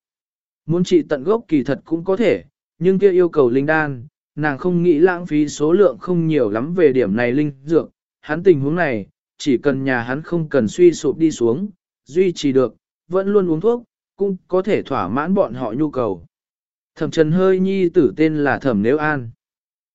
Muốn trị tận gốc kỳ thật cũng có thể, nhưng kia yêu cầu linh đan, nàng không nghĩ lãng phí số lượng không nhiều lắm về điểm này linh dược, hắn tình huống này, chỉ cần nhà hắn không cần suy sụp đi xuống, duy trì được, vẫn luôn uống thuốc, cũng có thể thỏa mãn bọn họ nhu cầu. Thẩm Trần hơi nhi tử tên là Thẩm Nếu An.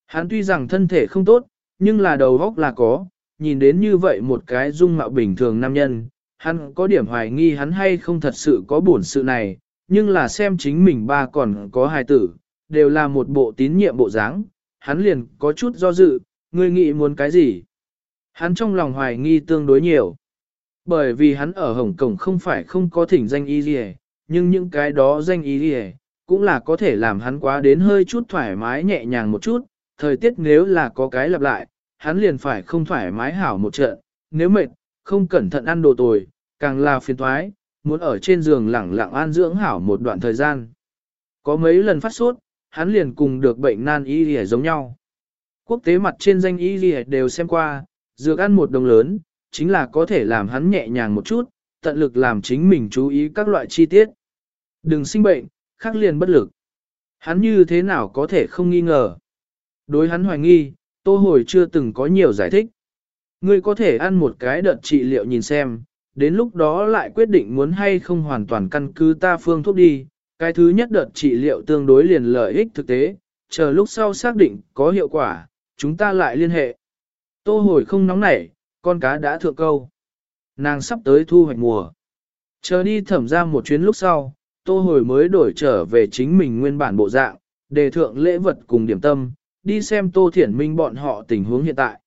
Hắn tuy rằng thân thể không tốt, nhưng là đầu óc là có, nhìn đến như vậy một cái dung mạo bình thường nam nhân, hắn có điểm hoài nghi hắn hay không thật sự có bổn sự này, nhưng là xem chính mình ba còn có hài tử, đều là một bộ tín nhiệm bộ dáng, hắn liền có chút do dự, ngươi nghĩ muốn cái gì? Hắn trong lòng hoài nghi tương đối nhiều. Bởi vì hắn ở Hồng Kông không phải không có thỉnh danh y gì, nhưng những cái đó danh y gì, cũng là có thể làm hắn quá đến hơi chút thoải mái nhẹ nhàng một chút, thời tiết nếu là có cái lặp lại, hắn liền phải không thoải mái hảo một trận, nếu mệt, không cẩn thận ăn đồ tồi, càng là phiền thoái, muốn ở trên giường lẳng lặng an dưỡng hảo một đoạn thời gian. Có mấy lần phát sốt, hắn liền cùng được bệnh nan y lìa giống nhau. Quốc tế mặt trên danh y lìa đều xem qua, dược ăn một đồng lớn, chính là có thể làm hắn nhẹ nhàng một chút, tận lực làm chính mình chú ý các loại chi tiết. Đừng sinh bệnh, khắc liền bất lực. Hắn như thế nào có thể không nghi ngờ. Đối hắn hoài nghi, tô hồi chưa từng có nhiều giải thích. Ngươi có thể ăn một cái đợt trị liệu nhìn xem, đến lúc đó lại quyết định muốn hay không hoàn toàn căn cứ ta phương thuốc đi. Cái thứ nhất đợt trị liệu tương đối liền lợi ích thực tế, chờ lúc sau xác định có hiệu quả, chúng ta lại liên hệ. Tô hồi không nóng nảy, con cá đã thượng câu. Nàng sắp tới thu hoạch mùa. Chờ đi thẩm ra một chuyến lúc sau, tô hồi mới đổi trở về chính mình nguyên bản bộ dạng, đề thượng lễ vật cùng điểm tâm, đi xem tô thiển minh bọn họ tình huống hiện tại.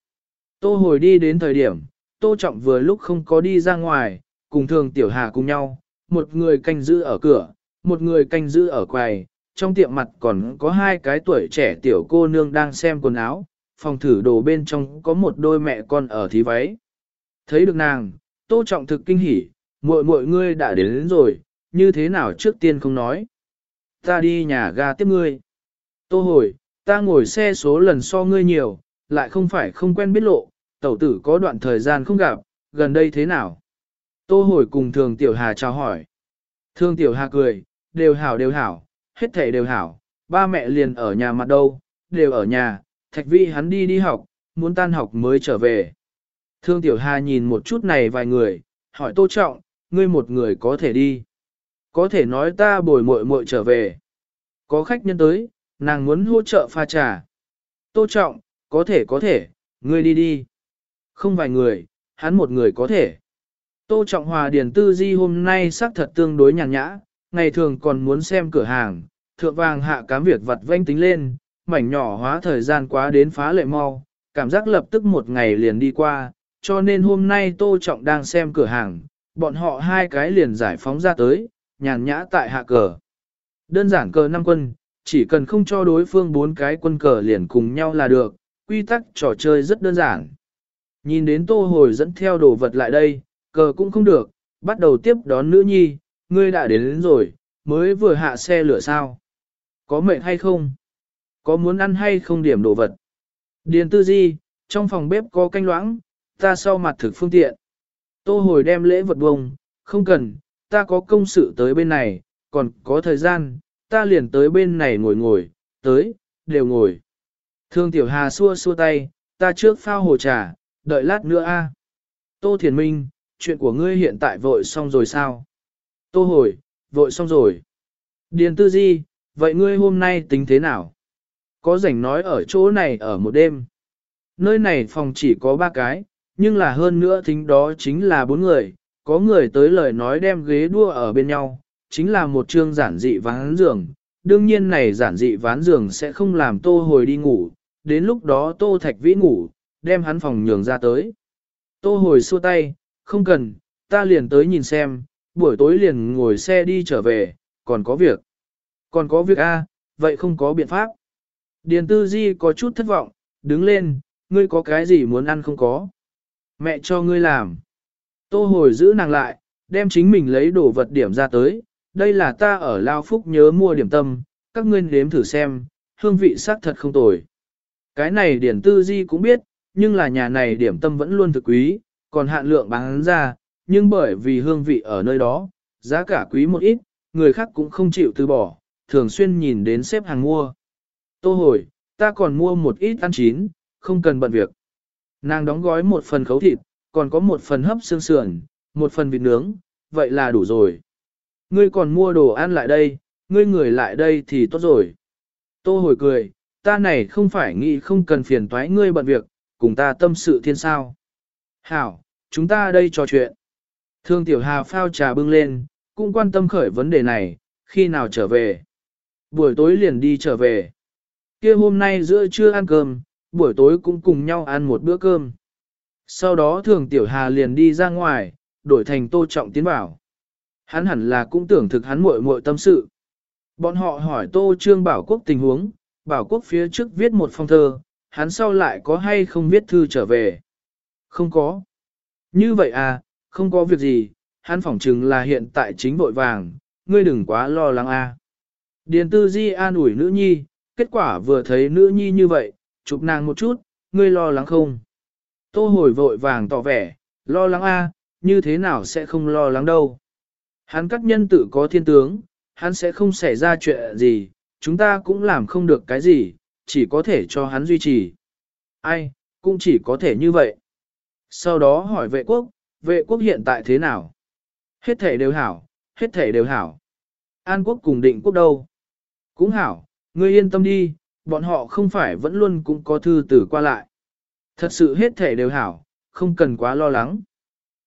Tô hồi đi đến thời điểm, tô trọng vừa lúc không có đi ra ngoài, cùng thường tiểu hà cùng nhau, một người canh giữ ở cửa, một người canh giữ ở quầy, trong tiệm mặt còn có hai cái tuổi trẻ tiểu cô nương đang xem quần áo, phòng thử đồ bên trong có một đôi mẹ con ở thí váy. Thấy được nàng, tô trọng thực kinh hỉ, muội muội ngươi đã đến, đến rồi, như thế nào trước tiên không nói. Ta đi nhà ga tiếp ngươi. Tô hồi, ta ngồi xe số lần so ngươi nhiều, lại không phải không quen biết lộ, tẩu tử có đoạn thời gian không gặp, gần đây thế nào? Tô hồi cùng thường tiểu hà chào hỏi. thường tiểu hà cười, đều hảo đều hảo, hết thể đều hảo, ba mẹ liền ở nhà mặt đâu, đều ở nhà, thạch vi hắn đi đi học, muốn tan học mới trở về. Thương tiểu hà nhìn một chút này vài người, hỏi tô trọng, ngươi một người có thể đi. Có thể nói ta bồi muội muội trở về. Có khách nhân tới, nàng muốn hỗ trợ pha trà. Tô trọng, có thể có thể, ngươi đi đi. Không vài người, hắn một người có thể. Tô trọng hòa điển tư di hôm nay xác thật tương đối nhàn nhã, ngày thường còn muốn xem cửa hàng, thượng vàng hạ cám việc vặt vanh tính lên, mảnh nhỏ hóa thời gian quá đến phá lệ mau, cảm giác lập tức một ngày liền đi qua, cho nên hôm nay Tô Trọng đang xem cửa hàng, bọn họ hai cái liền giải phóng ra tới, nhàn nhã tại hạ cờ. Đơn giản cờ năm quân, chỉ cần không cho đối phương bốn cái quân cờ liền cùng nhau là được, quy tắc trò chơi rất đơn giản. Nhìn đến tô hồi dẫn theo đồ vật lại đây, cờ cũng không được, bắt đầu tiếp đón nữ nhi, ngươi đã đến, đến rồi, mới vừa hạ xe lửa sao. Có mệt hay không? Có muốn ăn hay không điểm đồ vật? Điền tư di, trong phòng bếp có canh loãng, ta sau mặt thực phương tiện. Tô hồi đem lễ vật bông, không cần, ta có công sự tới bên này, còn có thời gian, ta liền tới bên này ngồi ngồi, tới, đều ngồi. Thương tiểu hà xua xua tay, ta trước phao hồ trà, đợi lát nữa a. Tô Thiền Minh, chuyện của ngươi hiện tại vội xong rồi sao? Tô hồi, vội xong rồi. Điền tư di, vậy ngươi hôm nay tính thế nào? Có rảnh nói ở chỗ này ở một đêm. Nơi này phòng chỉ có ba cái, nhưng là hơn nữa tính đó chính là bốn người, có người tới lời nói đem ghế đua ở bên nhau, chính là một chương giản dị ván giường. Đương nhiên này giản dị ván giường sẽ không làm tô hồi đi ngủ, đến lúc đó tô thạch vĩ ngủ, đem hắn phòng nhường ra tới. Tô hồi xua tay, không cần, ta liền tới nhìn xem, buổi tối liền ngồi xe đi trở về, còn có việc. Còn có việc A, vậy không có biện pháp. Điền tư di có chút thất vọng, đứng lên, ngươi có cái gì muốn ăn không có. Mẹ cho ngươi làm. Tô hồi giữ nàng lại, đem chính mình lấy đồ vật điểm ra tới, đây là ta ở Lao Phúc nhớ mua điểm tâm, các ngươi nếm thử xem, hương vị sắc thật không tồi. Cái này điển tư di cũng biết, nhưng là nhà này điểm tâm vẫn luôn thực quý, còn hạn lượng bán ra, nhưng bởi vì hương vị ở nơi đó, giá cả quý một ít, người khác cũng không chịu từ bỏ, thường xuyên nhìn đến xếp hàng mua. Tô hồi, ta còn mua một ít ăn chín, không cần bận việc. Nàng đóng gói một phần khấu thịt, còn có một phần hấp xương sườn, một phần vịt nướng, vậy là đủ rồi. Ngươi còn mua đồ ăn lại đây, ngươi người lại đây thì tốt rồi. Tô hồi cười, ta này không phải nghĩ không cần phiền toái ngươi bận việc, cùng ta tâm sự thiên sao. Hảo, chúng ta đây trò chuyện. Thương Tiểu Hà phao trà bưng lên, cũng quan tâm khởi vấn đề này, khi nào trở về. Buổi tối liền đi trở về. kia hôm nay giữa trưa ăn cơm, buổi tối cũng cùng nhau ăn một bữa cơm. Sau đó Thường Tiểu Hà liền đi ra ngoài, đổi thành Tô Trọng tiến bảo. Hắn hẳn là cũng tưởng thực hắn muội muội tâm sự. Bọn họ hỏi Tô Trương Bảo Quốc tình huống, Bảo Quốc phía trước viết một phong thơ, hắn sau lại có hay không viết thư trở về. Không có. Như vậy à, không có việc gì, hắn phỏng chừng là hiện tại chính vội vàng, ngươi đừng quá lo lắng à. Điền tư di an ủi nữ nhi, kết quả vừa thấy nữ nhi như vậy, chụp nàng một chút, ngươi lo lắng không? Tô hồi vội vàng tỏ vẻ, lo lắng a, à, như thế nào sẽ không lo lắng đâu. Hắn các nhân tự có thiên tướng, hắn sẽ không xảy ra chuyện gì, chúng ta cũng làm không được cái gì, chỉ có thể cho hắn duy trì. Ai, cũng chỉ có thể như vậy. Sau đó hỏi vệ quốc, vệ quốc hiện tại thế nào? Hết thể đều hảo, hết thể đều hảo. An quốc cùng định quốc đâu? Cũng hảo, ngươi yên tâm đi, bọn họ không phải vẫn luôn cũng có thư tử qua lại. Thật sự hết thể đều hảo, không cần quá lo lắng.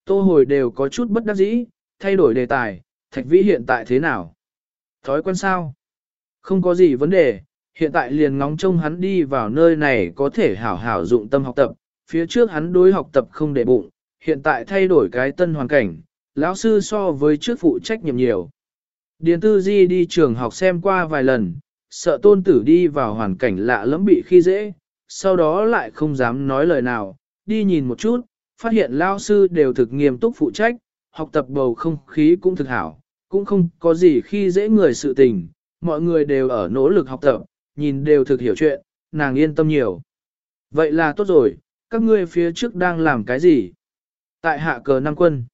Tô hồi đều có chút bất đắc dĩ, thay đổi đề tài, thạch vĩ hiện tại thế nào? Thói quen sao? Không có gì vấn đề, hiện tại liền ngóng trông hắn đi vào nơi này có thể hảo hảo dụng tâm học tập, phía trước hắn đối học tập không để bụng, hiện tại thay đổi cái tân hoàn cảnh, lão sư so với trước phụ trách nhiệm nhiều. Điền tư di đi trường học xem qua vài lần, sợ tôn tử đi vào hoàn cảnh lạ lẫm bị khi dễ, sau đó lại không dám nói lời nào, đi nhìn một chút, phát hiện lao sư đều thực nghiêm túc phụ trách, học tập bầu không khí cũng thực hảo, cũng không có gì khi dễ người sự tình, mọi người đều ở nỗ lực học tập, nhìn đều thực hiểu chuyện, nàng yên tâm nhiều. Vậy là tốt rồi, các ngươi phía trước đang làm cái gì? Tại hạ cờ năm quân.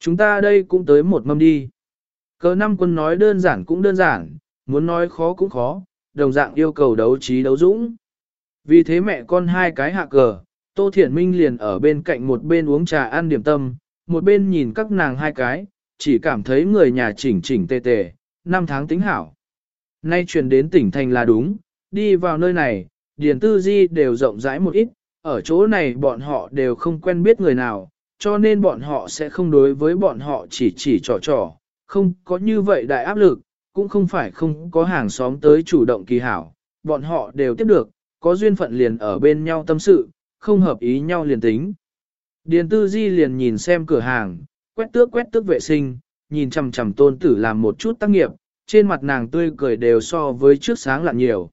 Chúng ta đây cũng tới một mâm đi. Cờ năm quân nói đơn giản cũng đơn giản, muốn nói khó cũng khó, đồng dạng yêu cầu đấu trí đấu dũng. Vì thế mẹ con hai cái hạ cờ, Tô Thiển Minh liền ở bên cạnh một bên uống trà ăn điểm tâm, một bên nhìn các nàng hai cái, chỉ cảm thấy người nhà chỉnh chỉnh tề tề, năm tháng tính hảo. Nay chuyển đến tỉnh thành là đúng, đi vào nơi này, điền tư di đều rộng rãi một ít, ở chỗ này bọn họ đều không quen biết người nào, cho nên bọn họ sẽ không đối với bọn họ chỉ chỉ trò trò, không có như vậy đại áp lực, cũng không phải không có hàng xóm tới chủ động kỳ hảo, bọn họ đều tiếp được, có duyên phận liền ở bên nhau tâm sự, không hợp ý nhau liền tính. Điền tư di liền nhìn xem cửa hàng, quét tước quét tước vệ sinh, nhìn chằm chằm tôn tử làm một chút tác nghiệp, trên mặt nàng tươi cười đều so với trước sáng lặn nhiều.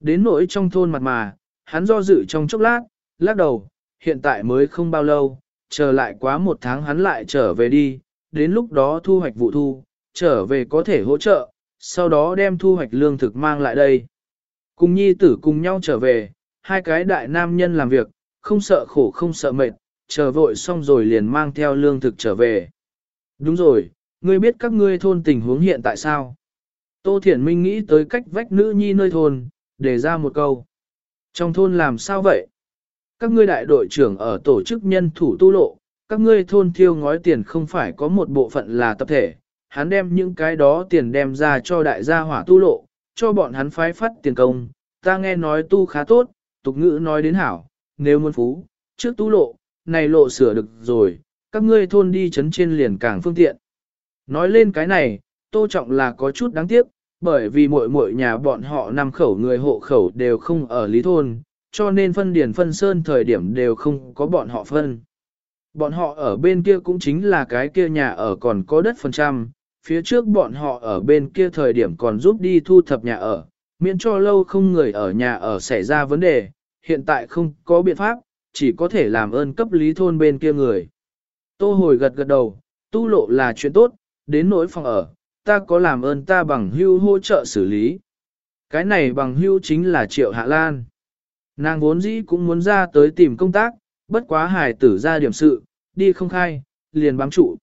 Đến nỗi trong thôn mặt mà, hắn do dự trong chốc lát, lắc đầu, hiện tại mới không bao lâu, chờ lại quá một tháng hắn lại trở về đi, đến lúc đó thu hoạch vụ thu, trở về có thể hỗ trợ, sau đó đem thu hoạch lương thực mang lại đây. Cùng nhi tử cùng nhau trở về, hai cái đại nam nhân làm việc, không sợ khổ không sợ mệt, chờ vội xong rồi liền mang theo lương thực trở về. Đúng rồi, ngươi biết các ngươi thôn tình huống hiện tại sao? Tô Thiển Minh nghĩ tới cách vách nữ nhi nơi thôn, để ra một câu. Trong thôn làm sao vậy? Các ngươi đại đội trưởng ở tổ chức nhân thủ tu lộ, các ngươi thôn thiêu ngói tiền không phải có một bộ phận là tập thể, hắn đem những cái đó tiền đem ra cho đại gia hỏa tu lộ, cho bọn hắn phái phát tiền công, ta nghe nói tu khá tốt, tục ngữ nói đến hảo, nếu muốn phú, trước tu lộ, này lộ sửa được rồi, các ngươi thôn đi chấn trên liền càng phương tiện. Nói lên cái này, tô trọng là có chút đáng tiếc, bởi vì mỗi mỗi nhà bọn họ năm khẩu người hộ khẩu đều không ở lý thôn, cho nên phân điển phân sơn thời điểm đều không có bọn họ phân. Bọn họ ở bên kia cũng chính là cái kia nhà ở còn có đất phần trăm, phía trước bọn họ ở bên kia thời điểm còn giúp đi thu thập nhà ở, miễn cho lâu không người ở nhà ở xảy ra vấn đề, hiện tại không có biện pháp, chỉ có thể làm ơn cấp lý thôn bên kia người. Tô hồi gật gật đầu, tu lộ là chuyện tốt, đến nỗi phòng ở, ta có làm ơn ta bằng hưu hỗ trợ xử lý. Cái này bằng hưu chính là Triệu Hạ Lan. Nàng vốn dĩ cũng muốn ra tới tìm công tác, bất quá hài tử ra điểm sự, đi không khai, liền bám trụ.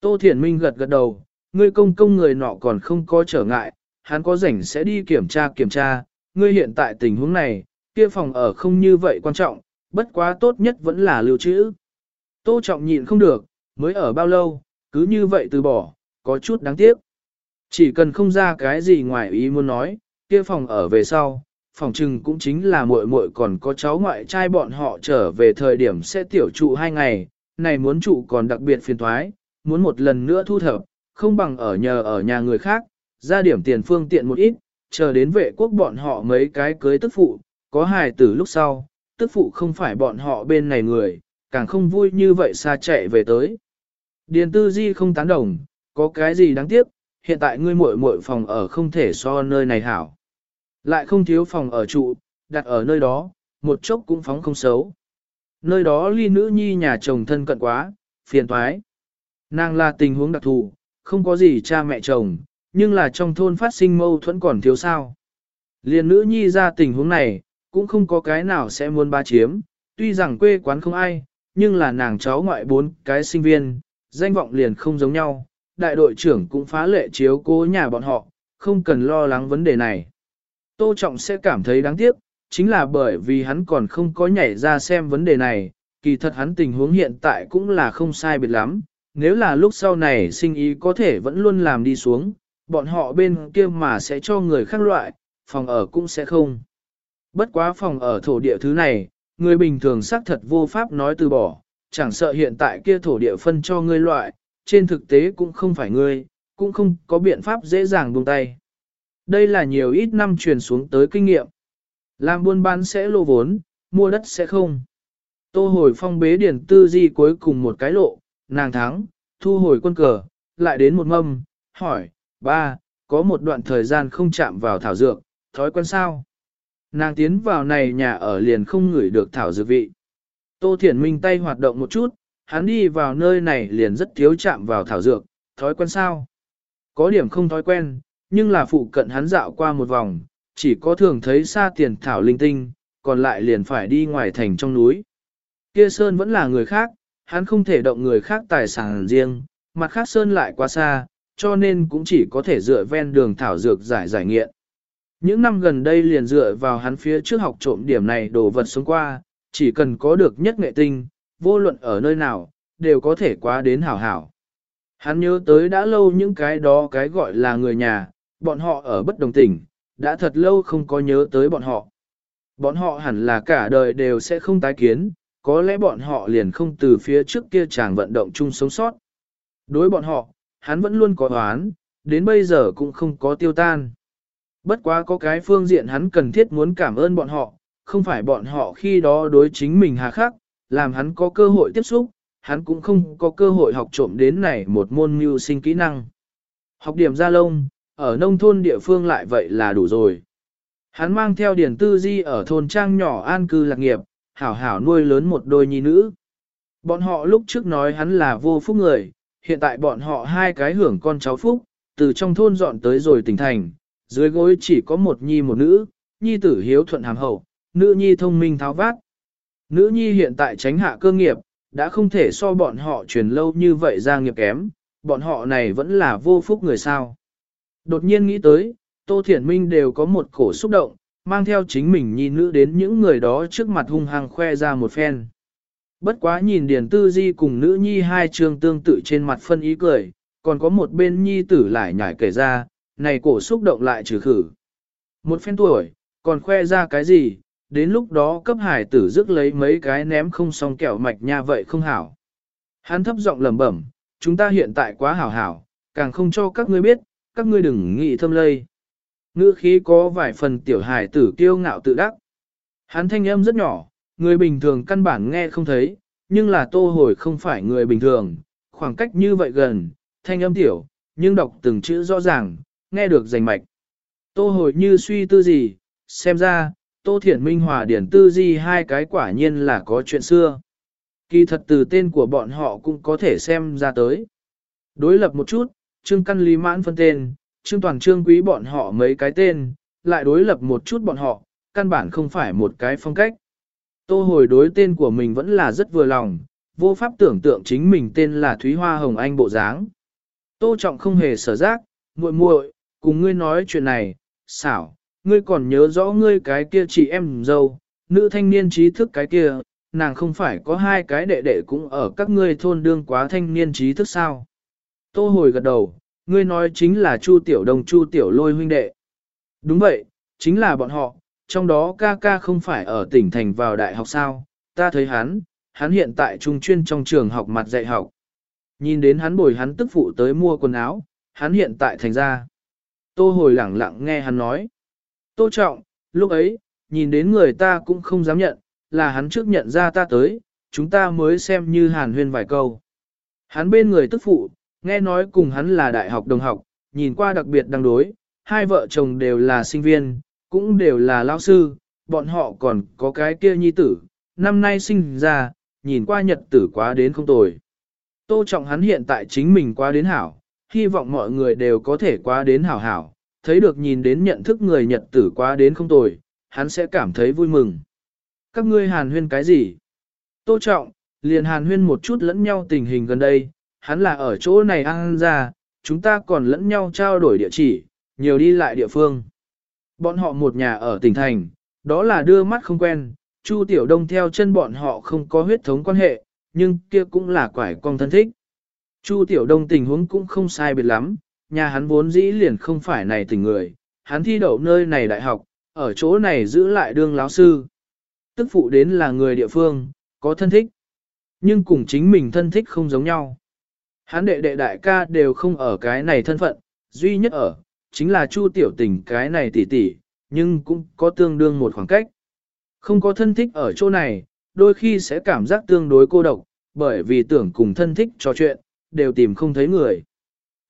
Tô Thiển Minh gật gật đầu, ngươi công công người nọ còn không có trở ngại, hắn có rảnh sẽ đi kiểm tra kiểm tra, ngươi hiện tại tình huống này, kia phòng ở không như vậy quan trọng, bất quá tốt nhất vẫn là lưu trữ. Tô Trọng nhịn không được, mới ở bao lâu, cứ như vậy từ bỏ, có chút đáng tiếc. Chỉ cần không ra cái gì ngoài ý muốn nói, kia phòng ở về sau, phòng trừng cũng chính là muội muội còn có cháu ngoại trai bọn họ trở về thời điểm sẽ tiểu trụ hai ngày, này muốn trụ còn đặc biệt phiền thoái, muốn một lần nữa thu thập, không bằng ở nhờ ở nhà người khác, ra điểm tiền phương tiện một ít, chờ đến vệ quốc bọn họ mấy cái cưới tức phụ, có hài tử lúc sau, tức phụ không phải bọn họ bên này người, càng không vui như vậy xa chạy về tới. Điền tư di không tán đồng, có cái gì đáng tiếc, hiện tại ngươi muội muội phòng ở không thể so nơi này hảo. Lại không thiếu phòng ở trụ, đặt ở nơi đó, một chốc cũng phóng không xấu. Nơi đó ly nữ nhi nhà chồng thân cận quá, phiền toái. Nàng là tình huống đặc thù, không có gì cha mẹ chồng, nhưng là trong thôn phát sinh mâu thuẫn còn thiếu sao. liền nữ nhi ra tình huống này, cũng không có cái nào sẽ muốn ba chiếm, tuy rằng quê quán không ai, nhưng là nàng cháu ngoại bốn cái sinh viên, danh vọng liền không giống nhau, đại đội trưởng cũng phá lệ chiếu cố nhà bọn họ, không cần lo lắng vấn đề này. Tô Trọng sẽ cảm thấy đáng tiếc, chính là bởi vì hắn còn không có nhảy ra xem vấn đề này, kỳ thật hắn tình huống hiện tại cũng là không sai biệt lắm, nếu là lúc sau này sinh ý có thể vẫn luôn làm đi xuống, bọn họ bên kia mà sẽ cho người khác loại, phòng ở cũng sẽ không. Bất quá phòng ở thổ địa thứ này, người bình thường xác thật vô pháp nói từ bỏ, chẳng sợ hiện tại kia thổ địa phân cho ngươi loại, trên thực tế cũng không phải ngươi, cũng không có biện pháp dễ dàng buông tay. Đây là nhiều ít năm truyền xuống tới kinh nghiệm. Làm buôn bán sẽ lô vốn, mua đất sẽ không. Tô hồi phong bế điển tư di cuối cùng một cái lộ, nàng thắng, thu hồi quân cờ, lại đến một mâm, hỏi, ba, có một đoạn thời gian không chạm vào thảo dược, thói quen sao? Nàng tiến vào này nhà ở liền không ngửi được thảo dược vị. Tô Thiển Minh tay hoạt động một chút, hắn đi vào nơi này liền rất thiếu chạm vào thảo dược, thói quen sao? Có điểm không thói quen, nhưng là phụ cận hắn dạo qua một vòng, chỉ có thường thấy xa tiền thảo linh tinh, còn lại liền phải đi ngoài thành trong núi. Kia Sơn vẫn là người khác, hắn không thể động người khác tài sản riêng, mặt khác Sơn lại quá xa, cho nên cũng chỉ có thể dựa ven đường thảo dược giải giải nghiện. Những năm gần đây liền dựa vào hắn phía trước học trộm điểm này đồ vật xuống qua, chỉ cần có được nhất nghệ tinh, vô luận ở nơi nào, đều có thể quá đến hảo hảo. Hắn nhớ tới đã lâu những cái đó cái gọi là người nhà, bọn họ ở bất đồng tỉnh, đã thật lâu không có nhớ tới bọn họ. Bọn họ hẳn là cả đời đều sẽ không tái kiến, có lẽ bọn họ liền không từ phía trước kia chàng vận động chung sống sót. Đối bọn họ, hắn vẫn luôn có oán, đến bây giờ cũng không có tiêu tan. Bất quá có cái phương diện hắn cần thiết muốn cảm ơn bọn họ, không phải bọn họ khi đó đối chính mình hà khắc, làm hắn có cơ hội tiếp xúc, hắn cũng không có cơ hội học trộm đến này một môn mưu sinh kỹ năng. Học điểm ra lông, ở nông thôn địa phương lại vậy là đủ rồi. Hắn mang theo điển tư di ở thôn trang nhỏ an cư lạc nghiệp, hảo hảo nuôi lớn một đôi nhi nữ. Bọn họ lúc trước nói hắn là vô phúc người, hiện tại bọn họ hai cái hưởng con cháu phúc, từ trong thôn dọn tới rồi tỉnh thành, dưới gối chỉ có một nhi một nữ, nhi tử hiếu thuận hàm hậu, nữ nhi thông minh tháo vát. Nữ nhi hiện tại tránh hạ cơ nghiệp, đã không thể so bọn họ truyền lâu như vậy ra nghiệp kém, bọn họ này vẫn là vô phúc người sao. Đột nhiên nghĩ tới, Tô Thiển Minh đều có một cổ xúc động, mang theo chính mình nhi nữ đến những người đó trước mặt hung hăng khoe ra một phen. Bất quá nhìn Điền Tư Di cùng nữ nhi hai trường tương tự trên mặt phân ý cười, còn có một bên nhi tử lại nhảy kể ra, này cổ xúc động lại trừ khử. Một phen tuổi, còn khoe ra cái gì, đến lúc đó cấp hải tử rước lấy mấy cái ném không xong kẹo mạch nha vậy không hảo. Hắn thấp giọng lẩm bẩm, chúng ta hiện tại quá hảo hảo, càng không cho các ngươi biết, các ngươi đừng nghĩ thâm lây. Ngữ khí có vài phần tiểu hài tử kiêu ngạo tự đắc. Hắn thanh âm rất nhỏ, người bình thường căn bản nghe không thấy, nhưng là tô hồi không phải người bình thường, khoảng cách như vậy gần, thanh âm tiểu, nhưng đọc từng chữ rõ ràng, nghe được rành mạch. Tô hồi như suy tư gì, xem ra, tô thiển minh hòa điển tư di hai cái quả nhiên là có chuyện xưa. Kỳ thật từ tên của bọn họ cũng có thể xem ra tới. Đối lập một chút, Trương Căn Lý Mãn phân tên, Trương Toàn Trương Quý bọn họ mấy cái tên, lại đối lập một chút bọn họ, căn bản không phải một cái phong cách. Tô hồi đối tên của mình vẫn là rất vừa lòng, vô pháp tưởng tượng chính mình tên là Thúy Hoa Hồng Anh bộ dáng. Tô trọng không hề sở giác, muội muội, cùng ngươi nói chuyện này, xảo, ngươi còn nhớ rõ ngươi cái kia chị em dâu, nữ thanh niên trí thức cái kia, nàng không phải có hai cái đệ đệ cũng ở các ngươi thôn đương quá thanh niên trí thức sao. Tô hồi gật đầu, ngươi nói chính là Chu Tiểu Đông Chu Tiểu Lôi huynh đệ. Đúng vậy, chính là bọn họ, trong đó ca ca không phải ở tỉnh thành vào đại học sao, ta thấy hắn, hắn hiện tại trung chuyên trong trường học mặt dạy học. Nhìn đến hắn bồi hắn tức phụ tới mua quần áo, hắn hiện tại thành ra. Tô hồi lẳng lặng nghe hắn nói. Tô trọng, lúc ấy, nhìn đến người ta cũng không dám nhận, là hắn trước nhận ra ta tới, chúng ta mới xem như hàn huyên vài câu. Hắn bên người tức phụ, nghe nói cùng hắn là đại học đồng học, nhìn qua đặc biệt đăng đối, hai vợ chồng đều là sinh viên, cũng đều là lao sư, bọn họ còn có cái kia nhi tử, năm nay sinh ra, nhìn qua nhật tử quá đến không tồi. Tô trọng hắn hiện tại chính mình quá đến hảo, hy vọng mọi người đều có thể quá đến hảo hảo, thấy được nhìn đến nhận thức người nhật tử quá đến không tồi, hắn sẽ cảm thấy vui mừng. Các ngươi hàn huyên cái gì? Tô trọng, liền hàn huyên một chút lẫn nhau tình hình gần đây, hắn là ở chỗ này ăn ra, chúng ta còn lẫn nhau trao đổi địa chỉ, nhiều đi lại địa phương. Bọn họ một nhà ở tỉnh thành, đó là đưa mắt không quen, Chu Tiểu Đông theo chân bọn họ không có huyết thống quan hệ, nhưng kia cũng là quải con thân thích. Chu Tiểu Đông tình huống cũng không sai biệt lắm, nhà hắn vốn dĩ liền không phải này tình người, hắn thi đậu nơi này đại học, ở chỗ này giữ lại đương láo sư. Tức phụ đến là người địa phương, có thân thích, nhưng cùng chính mình thân thích không giống nhau. Hắn đệ đệ đại ca đều không ở cái này thân phận, duy nhất ở, chính là Chu Tiểu Tình cái này tỷ tỷ, nhưng cũng có tương đương một khoảng cách. Không có thân thích ở chỗ này, đôi khi sẽ cảm giác tương đối cô độc, bởi vì tưởng cùng thân thích trò chuyện, đều tìm không thấy người.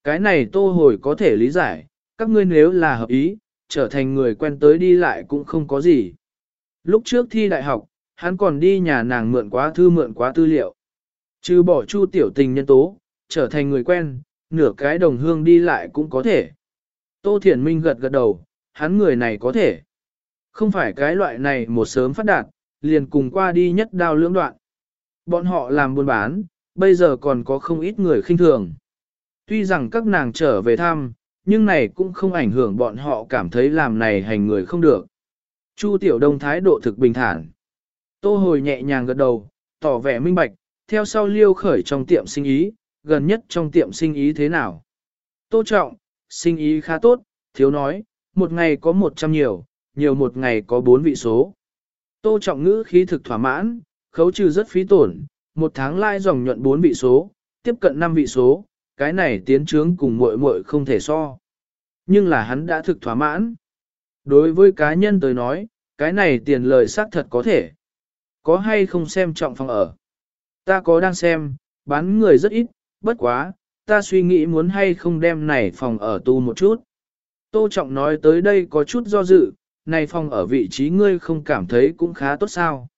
Cái này tô hồi có thể lý giải, các ngươi nếu là hợp ý, trở thành người quen tới đi lại cũng không có gì. Lúc trước thi đại học, hắn còn đi nhà nàng mượn quá thư mượn quá tư liệu. Trừ bỏ chu tiểu tình nhân tố, trở thành người quen, nửa cái đồng hương đi lại cũng có thể. Tô Thiển Minh gật gật đầu, hắn người này có thể. Không phải cái loại này một sớm phát đạt, liền cùng qua đi nhất đao lưỡng đoạn. Bọn họ làm buôn bán, bây giờ còn có không ít người khinh thường. Tuy rằng các nàng trở về thăm, nhưng này cũng không ảnh hưởng bọn họ cảm thấy làm này hành người không được. Chu Tiểu Đông thái độ thực bình thản. Tô hồi nhẹ nhàng gật đầu, tỏ vẻ minh bạch, theo sau liêu khởi trong tiệm sinh ý, gần nhất trong tiệm sinh ý thế nào. Tô trọng, sinh ý khá tốt, thiếu nói, một ngày có một trăm nhiều, nhiều một ngày có bốn vị số. Tô trọng ngữ khí thực thỏa mãn, khấu trừ rất phí tổn, một tháng lai dòng nhuận bốn vị số, tiếp cận năm vị số, cái này tiến trướng cùng muội muội không thể so. Nhưng là hắn đã thực thỏa mãn. Đối với cá nhân tới nói, cái này tiền lời xác thật có thể. Có hay không xem trọng phòng ở? Ta có đang xem, bán người rất ít, bất quá, ta suy nghĩ muốn hay không đem này phòng ở tu một chút. Tô Trọng nói tới đây có chút do dự, này phòng ở vị trí ngươi không cảm thấy cũng khá tốt sao.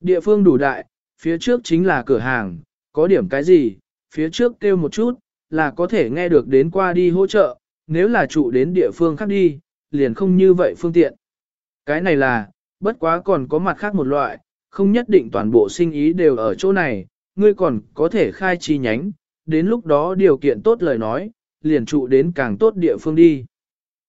Địa phương đủ đại, phía trước chính là cửa hàng, có điểm cái gì, phía trước kêu một chút, là có thể nghe được đến qua đi hỗ trợ, nếu là trụ đến địa phương khác đi, liền không như vậy phương tiện. Cái này là, bất quá còn có mặt khác một loại, không nhất định toàn bộ sinh ý đều ở chỗ này, ngươi còn có thể khai chi nhánh, đến lúc đó điều kiện tốt lời nói, liền trụ đến càng tốt địa phương đi.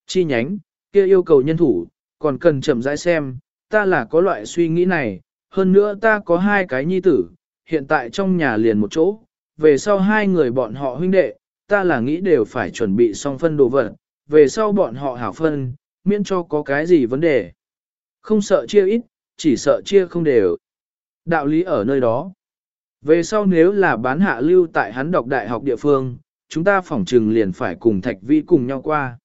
Chi nhánh, kia yêu cầu nhân thủ, còn cần chậm rãi xem, ta là có loại suy nghĩ này, hơn nữa ta có hai cái nhi tử, hiện tại trong nhà liền một chỗ, về sau hai người bọn họ huynh đệ, ta là nghĩ đều phải chuẩn bị xong phân đồ vật, về sau bọn họ hảo phân, miễn cho có cái gì vấn đề. Không sợ chia ít, chỉ sợ chia không đều. Đạo lý ở nơi đó. Về sau nếu là bán hạ lưu tại hắn đọc đại học địa phương, chúng ta phỏng trừng liền phải cùng thạch vĩ cùng nhau qua.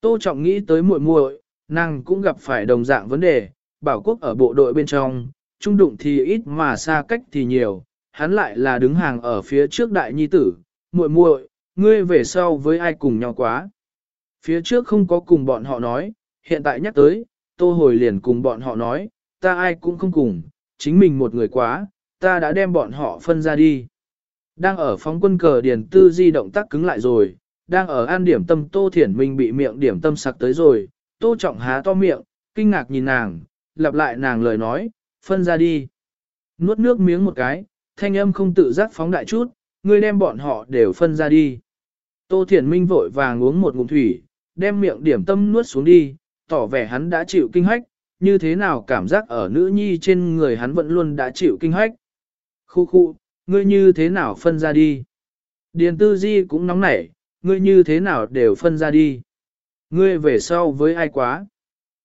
Tô Trọng nghĩ tới muội muội, nàng cũng gặp phải đồng dạng vấn đề, bảo quốc ở bộ đội bên trong, trung đụng thì ít mà xa cách thì nhiều, hắn lại là đứng hàng ở phía trước đại nhi tử, muội muội, ngươi về sau với ai cùng nhau quá. Phía trước không có cùng bọn họ nói, hiện tại nhắc tới, tô hồi liền cùng bọn họ nói, ta ai cũng không cùng, chính mình một người quá, ta đã đem bọn họ phân ra đi. Đang ở phóng quân cờ điền tư di động tác cứng lại rồi, đang ở an điểm tâm tô thiển minh bị miệng điểm tâm sặc tới rồi, tô trọng há to miệng, kinh ngạc nhìn nàng, lặp lại nàng lời nói, phân ra đi. Nuốt nước miếng một cái, thanh âm không tự giác phóng đại chút, ngươi đem bọn họ đều phân ra đi. Tô thiển minh vội vàng uống một ngụm thủy, đem miệng điểm tâm nuốt xuống đi, tỏ vẻ hắn đã chịu kinh hách, như thế nào cảm giác ở nữ nhi trên người hắn vẫn luôn đã chịu kinh hách. Khu khu, ngươi như thế nào phân ra đi? Điền tư di cũng nóng nảy, ngươi như thế nào đều phân ra đi? Ngươi về sau với ai quá?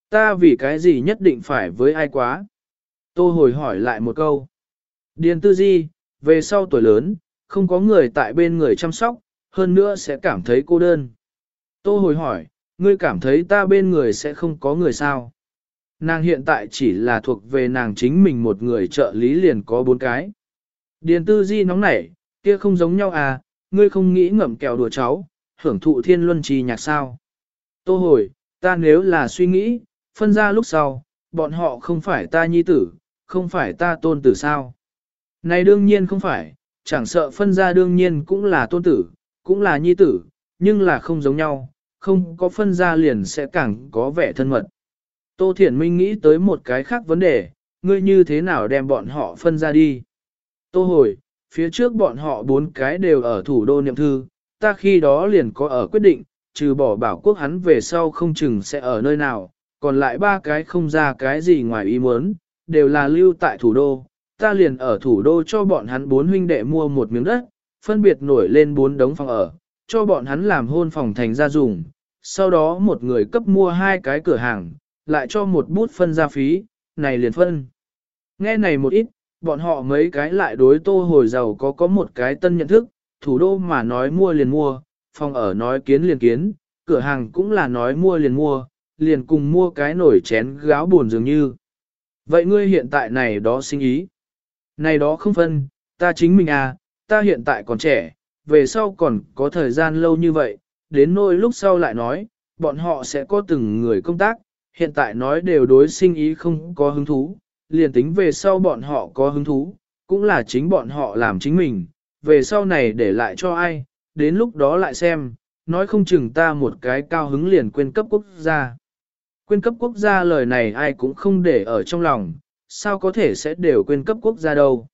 Ta vì cái gì nhất định phải với ai quá? Tô hồi hỏi lại một câu. Điền tư di, về sau tuổi lớn, không có người tại bên người chăm sóc, hơn nữa sẽ cảm thấy cô đơn. Tô hồi hỏi, ngươi cảm thấy ta bên người sẽ không có người sao? Nàng hiện tại chỉ là thuộc về nàng chính mình một người trợ lý liền có bốn cái. Điền tư di nóng nảy, kia không giống nhau à, ngươi không nghĩ ngậm kẹo đùa cháu, hưởng thụ thiên luân trì nhạc sao. Tô hồi, ta nếu là suy nghĩ, phân ra lúc sau, bọn họ không phải ta nhi tử, không phải ta tôn tử sao. Này đương nhiên không phải, chẳng sợ phân ra đương nhiên cũng là tôn tử, cũng là nhi tử, nhưng là không giống nhau, không có phân ra liền sẽ càng có vẻ thân mật. Tô Thiển Minh nghĩ tới một cái khác vấn đề, ngươi như thế nào đem bọn họ phân ra đi. Tô hồi, phía trước bọn họ bốn cái đều ở thủ đô niệm thư, ta khi đó liền có ở quyết định, trừ bỏ bảo quốc hắn về sau không chừng sẽ ở nơi nào, còn lại ba cái không ra cái gì ngoài ý muốn, đều là lưu tại thủ đô, ta liền ở thủ đô cho bọn hắn bốn huynh đệ mua một miếng đất, phân biệt nổi lên bốn đống phòng ở, cho bọn hắn làm hôn phòng thành gia dùng, sau đó một người cấp mua hai cái cửa hàng, lại cho một bút phân gia phí, này liền phân. Nghe này một ít, bọn họ mấy cái lại đối tô hồi giàu có có một cái tân nhận thức, thủ đô mà nói mua liền mua, phòng ở nói kiến liền kiến, cửa hàng cũng là nói mua liền mua, liền cùng mua cái nổi chén gáo buồn dường như. Vậy ngươi hiện tại này đó sinh ý. Này đó không phân, ta chính mình à, ta hiện tại còn trẻ, về sau còn có thời gian lâu như vậy, đến nỗi lúc sau lại nói, bọn họ sẽ có từng người công tác, hiện tại nói đều đối sinh ý không có hứng thú, liền tính về sau bọn họ có hứng thú, cũng là chính bọn họ làm chính mình, về sau này để lại cho ai, đến lúc đó lại xem, nói không chừng ta một cái cao hứng liền quên cấp quốc gia. Quên cấp quốc gia lời này ai cũng không để ở trong lòng, sao có thể sẽ đều quên cấp quốc gia đâu.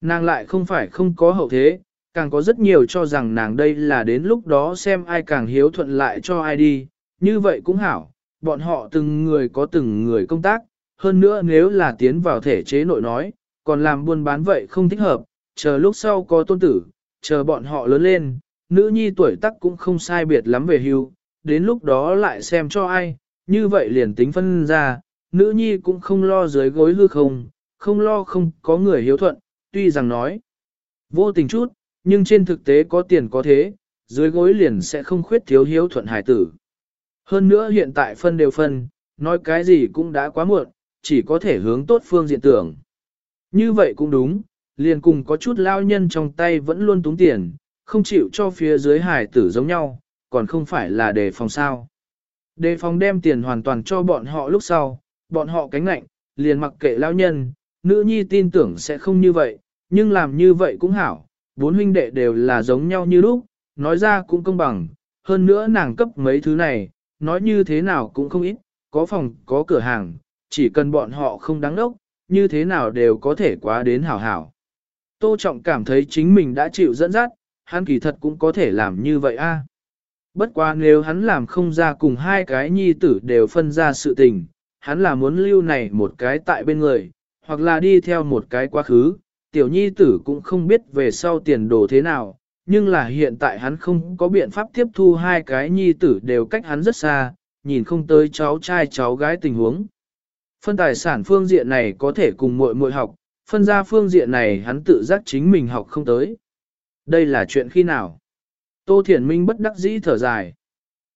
Nàng lại không phải không có hậu thế, càng có rất nhiều cho rằng nàng đây là đến lúc đó xem ai càng hiếu thuận lại cho ai đi, như vậy cũng hảo, bọn họ từng người có từng người công tác, hơn nữa nếu là tiến vào thể chế nội nói, còn làm buôn bán vậy không thích hợp, chờ lúc sau có tôn tử, chờ bọn họ lớn lên, nữ nhi tuổi tác cũng không sai biệt lắm về hưu, đến lúc đó lại xem cho ai, như vậy liền tính phân ra, nữ nhi cũng không lo dưới gối hư không, không lo không có người hiếu thuận, tuy rằng nói vô tình chút, nhưng trên thực tế có tiền có thế, dưới gối liền sẽ không khuyết thiếu hiếu thuận hải tử. Hơn nữa hiện tại phân đều phân, nói cái gì cũng đã quá muộn, chỉ có thể hướng tốt phương diện tưởng. Như vậy cũng đúng, liền cùng có chút lao nhân trong tay vẫn luôn túng tiền, không chịu cho phía dưới hải tử giống nhau, còn không phải là đề phòng sao. Đề phòng đem tiền hoàn toàn cho bọn họ lúc sau, bọn họ cánh lạnh, liền mặc kệ lao nhân, nữ nhi tin tưởng sẽ không như vậy, nhưng làm như vậy cũng hảo, bốn huynh đệ đều là giống nhau như lúc, nói ra cũng công bằng, hơn nữa nàng cấp mấy thứ này, nói như thế nào cũng không ít, có phòng, có cửa hàng, chỉ cần bọn họ không đáng đốc, như thế nào đều có thể quá đến hảo hảo. Tô Trọng cảm thấy chính mình đã chịu dẫn dắt, hắn kỳ thật cũng có thể làm như vậy a. Bất quá nếu hắn làm không ra cùng hai cái nhi tử đều phân ra sự tình, hắn là muốn lưu này một cái tại bên người, hoặc là đi theo một cái quá khứ, tiểu nhi tử cũng không biết về sau tiền đồ thế nào, nhưng là hiện tại hắn không có biện pháp tiếp thu hai cái nhi tử đều cách hắn rất xa, nhìn không tới cháu trai cháu gái tình huống. Phân tài sản phương diện này có thể cùng muội muội học, phân ra phương diện này hắn tự giác chính mình học không tới. Đây là chuyện khi nào? Tô Thiển Minh bất đắc dĩ thở dài.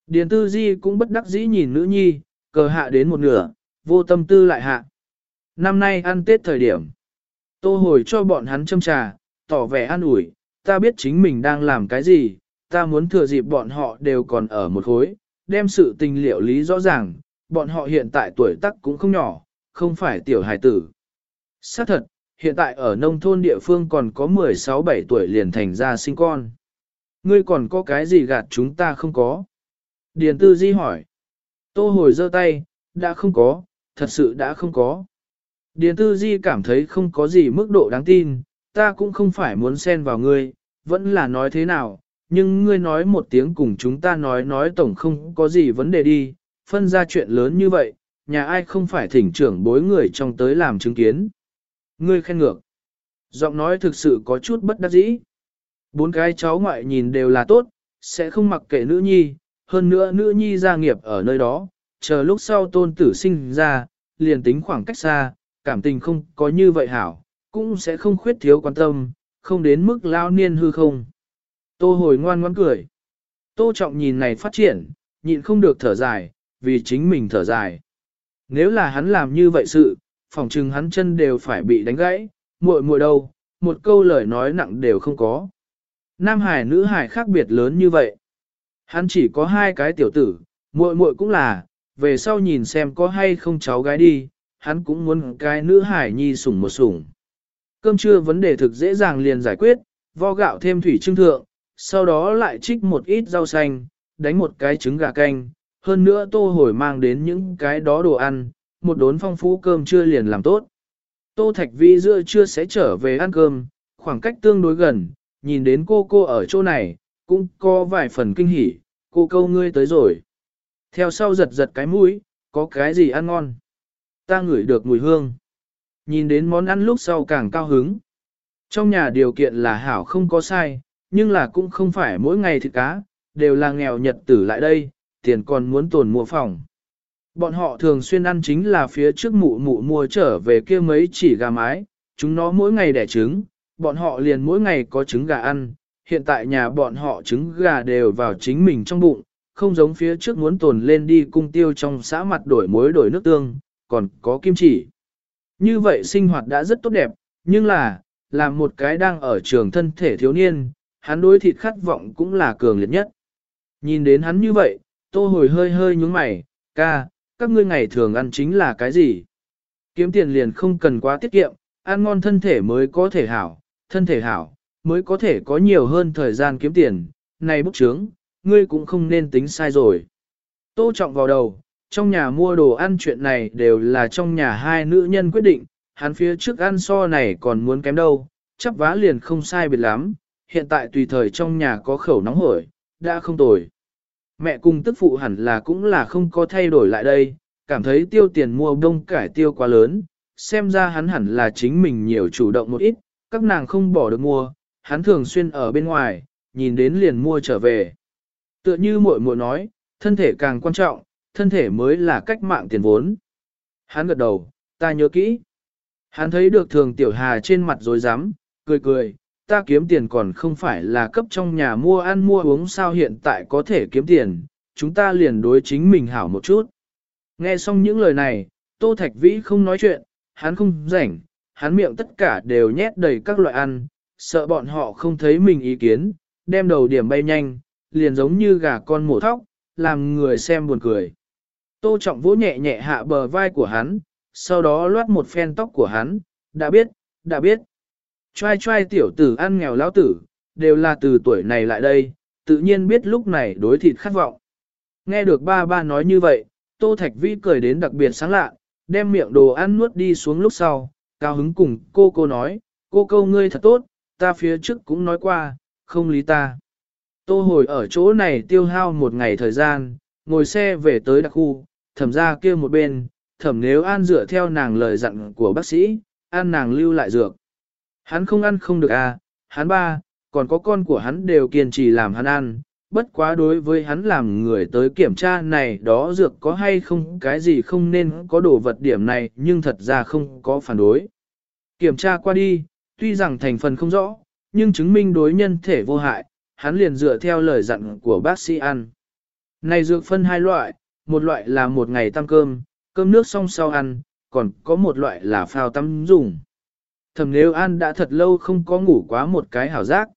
Điền Tư Di cũng bất đắc dĩ nhìn nữ nhi, cờ hạ đến một nửa, vô tâm tư lại hạ. Năm nay ăn Tết thời điểm. Tô hồi cho bọn hắn châm trà, tỏ vẻ an ủi, ta biết chính mình đang làm cái gì, ta muốn thừa dịp bọn họ đều còn ở một khối, đem sự tình liệu lý rõ ràng, bọn họ hiện tại tuổi tác cũng không nhỏ, không phải tiểu hài tử. Xác thật, hiện tại ở nông thôn địa phương còn có 16-17 tuổi liền thành ra sinh con. Ngươi còn có cái gì gạt chúng ta không có? Điền tư di hỏi. Tô hồi giơ tay, đã không có, thật sự đã không có. Điền tư di cảm thấy không có gì mức độ đáng tin, ta cũng không phải muốn xen vào ngươi, vẫn là nói thế nào, nhưng ngươi nói một tiếng cùng chúng ta nói nói tổng không có gì vấn đề đi, phân ra chuyện lớn như vậy, nhà ai không phải thỉnh trưởng bối người trong tới làm chứng kiến. Ngươi khen ngược. Giọng nói thực sự có chút bất đắc dĩ. Bốn cái cháu ngoại nhìn đều là tốt, sẽ không mặc kệ nữ nhi, hơn nữa nữ nhi gia nghiệp ở nơi đó, chờ lúc sau tôn tử sinh ra, liền tính khoảng cách xa, cảm tình không có như vậy hảo, cũng sẽ không khuyết thiếu quan tâm, không đến mức lao niên hư không. Tô hồi ngoan ngoãn cười. Tô trọng nhìn này phát triển, nhịn không được thở dài, vì chính mình thở dài. Nếu là hắn làm như vậy sự, phòng trừng hắn chân đều phải bị đánh gãy, muội muội đâu, một câu lời nói nặng đều không có. Nam hải nữ hải khác biệt lớn như vậy. Hắn chỉ có hai cái tiểu tử, muội muội cũng là, về sau nhìn xem có hay không cháu gái đi, hắn cũng muốn cái nữ hải nhi sủng một sủng. Cơm trưa vấn đề thực dễ dàng liền giải quyết, vo gạo thêm thủy trưng thượng, sau đó lại trích một ít rau xanh, đánh một cái trứng gà canh, hơn nữa tô hồi mang đến những cái đó đồ ăn, một đốn phong phú cơm trưa liền làm tốt. Tô Thạch Vi giữa trưa sẽ trở về ăn cơm, khoảng cách tương đối gần, nhìn đến cô cô ở chỗ này, cũng có vài phần kinh hỉ, cô câu ngươi tới rồi. Theo sau giật giật cái mũi, có cái gì ăn ngon. Ta ngửi được mùi hương. Nhìn đến món ăn lúc sau càng cao hứng. Trong nhà điều kiện là hảo không có sai, nhưng là cũng không phải mỗi ngày thịt cá, đều là nghèo nhật tử lại đây, tiền còn muốn tồn mua phòng. Bọn họ thường xuyên ăn chính là phía trước mụ mụ mua trở về kia mấy chỉ gà mái, chúng nó mỗi ngày đẻ trứng, bọn họ liền mỗi ngày có trứng gà ăn, hiện tại nhà bọn họ trứng gà đều vào chính mình trong bụng, không giống phía trước muốn tồn lên đi cung tiêu trong xã mặt đổi muối đổi nước tương, còn có kim chỉ. Như vậy sinh hoạt đã rất tốt đẹp, nhưng là, làm một cái đang ở trường thân thể thiếu niên, hắn đối thịt khát vọng cũng là cường liệt nhất. Nhìn đến hắn như vậy, tô hồi hơi hơi nhúng mày, ca, các ngươi ngày thường ăn chính là cái gì? Kiếm tiền liền không cần quá tiết kiệm, ăn ngon thân thể mới có thể hảo, thân thể hảo, mới có thể có nhiều hơn thời gian kiếm tiền, này bức trướng, ngươi cũng không nên tính sai rồi. Tô trọng vào đầu, trong nhà mua đồ ăn chuyện này đều là trong nhà hai nữ nhân quyết định, hắn phía trước ăn so này còn muốn kém đâu, chấp vá liền không sai biệt lắm, hiện tại tùy thời trong nhà có khẩu nóng hổi, đã không tồi. Mẹ cùng tức phụ hẳn là cũng là không có thay đổi lại đây, cảm thấy tiêu tiền mua đông cải tiêu quá lớn, xem ra hắn hẳn là chính mình nhiều chủ động một ít, các nàng không bỏ được mua, hắn thường xuyên ở bên ngoài, nhìn đến liền mua trở về. Tựa như muội muội nói, thân thể càng quan trọng, thân thể mới là cách mạng tiền vốn. Hắn gật đầu, ta nhớ kỹ. Hắn thấy được thường tiểu hà trên mặt rồi dám, cười cười, ta kiếm tiền còn không phải là cấp trong nhà mua ăn mua uống sao hiện tại có thể kiếm tiền, chúng ta liền đối chính mình hảo một chút. Nghe xong những lời này, Tô Thạch Vĩ không nói chuyện, hắn không rảnh, hắn miệng tất cả đều nhét đầy các loại ăn, sợ bọn họ không thấy mình ý kiến, đem đầu điểm bay nhanh, liền giống như gà con mổ thóc, làm người xem buồn cười. Tô Trọng vỗ nhẹ nhẹ hạ bờ vai của hắn, sau đó loát một phen tóc của hắn, đã biết, đã biết. Choai choai tiểu tử ăn nghèo lão tử, đều là từ tuổi này lại đây, tự nhiên biết lúc này đối thịt khát vọng. Nghe được ba ba nói như vậy, Tô Thạch Vĩ cười đến đặc biệt sáng lạ, đem miệng đồ ăn nuốt đi xuống lúc sau, cao hứng cùng cô cô nói, cô câu ngươi thật tốt, ta phía trước cũng nói qua, không lý ta. Tô hồi ở chỗ này tiêu hao một ngày thời gian, ngồi xe về tới đặc khu, thẩm ra kia một bên, thẩm nếu an dựa theo nàng lời dặn của bác sĩ, an nàng lưu lại dược. Hắn không ăn không được à, hắn ba, còn có con của hắn đều kiên trì làm hắn ăn, bất quá đối với hắn làm người tới kiểm tra này đó dược có hay không cái gì không nên có đồ vật điểm này nhưng thật ra không có phản đối. Kiểm tra qua đi, tuy rằng thành phần không rõ, nhưng chứng minh đối nhân thể vô hại, hắn liền dựa theo lời dặn của bác sĩ ăn. Này dược phân hai loại, một loại là một ngày tăng cơm, cơm nước xong sau ăn, còn có một loại là phao tắm dùng thầm nếu an đã thật lâu không có ngủ quá một cái hảo giác.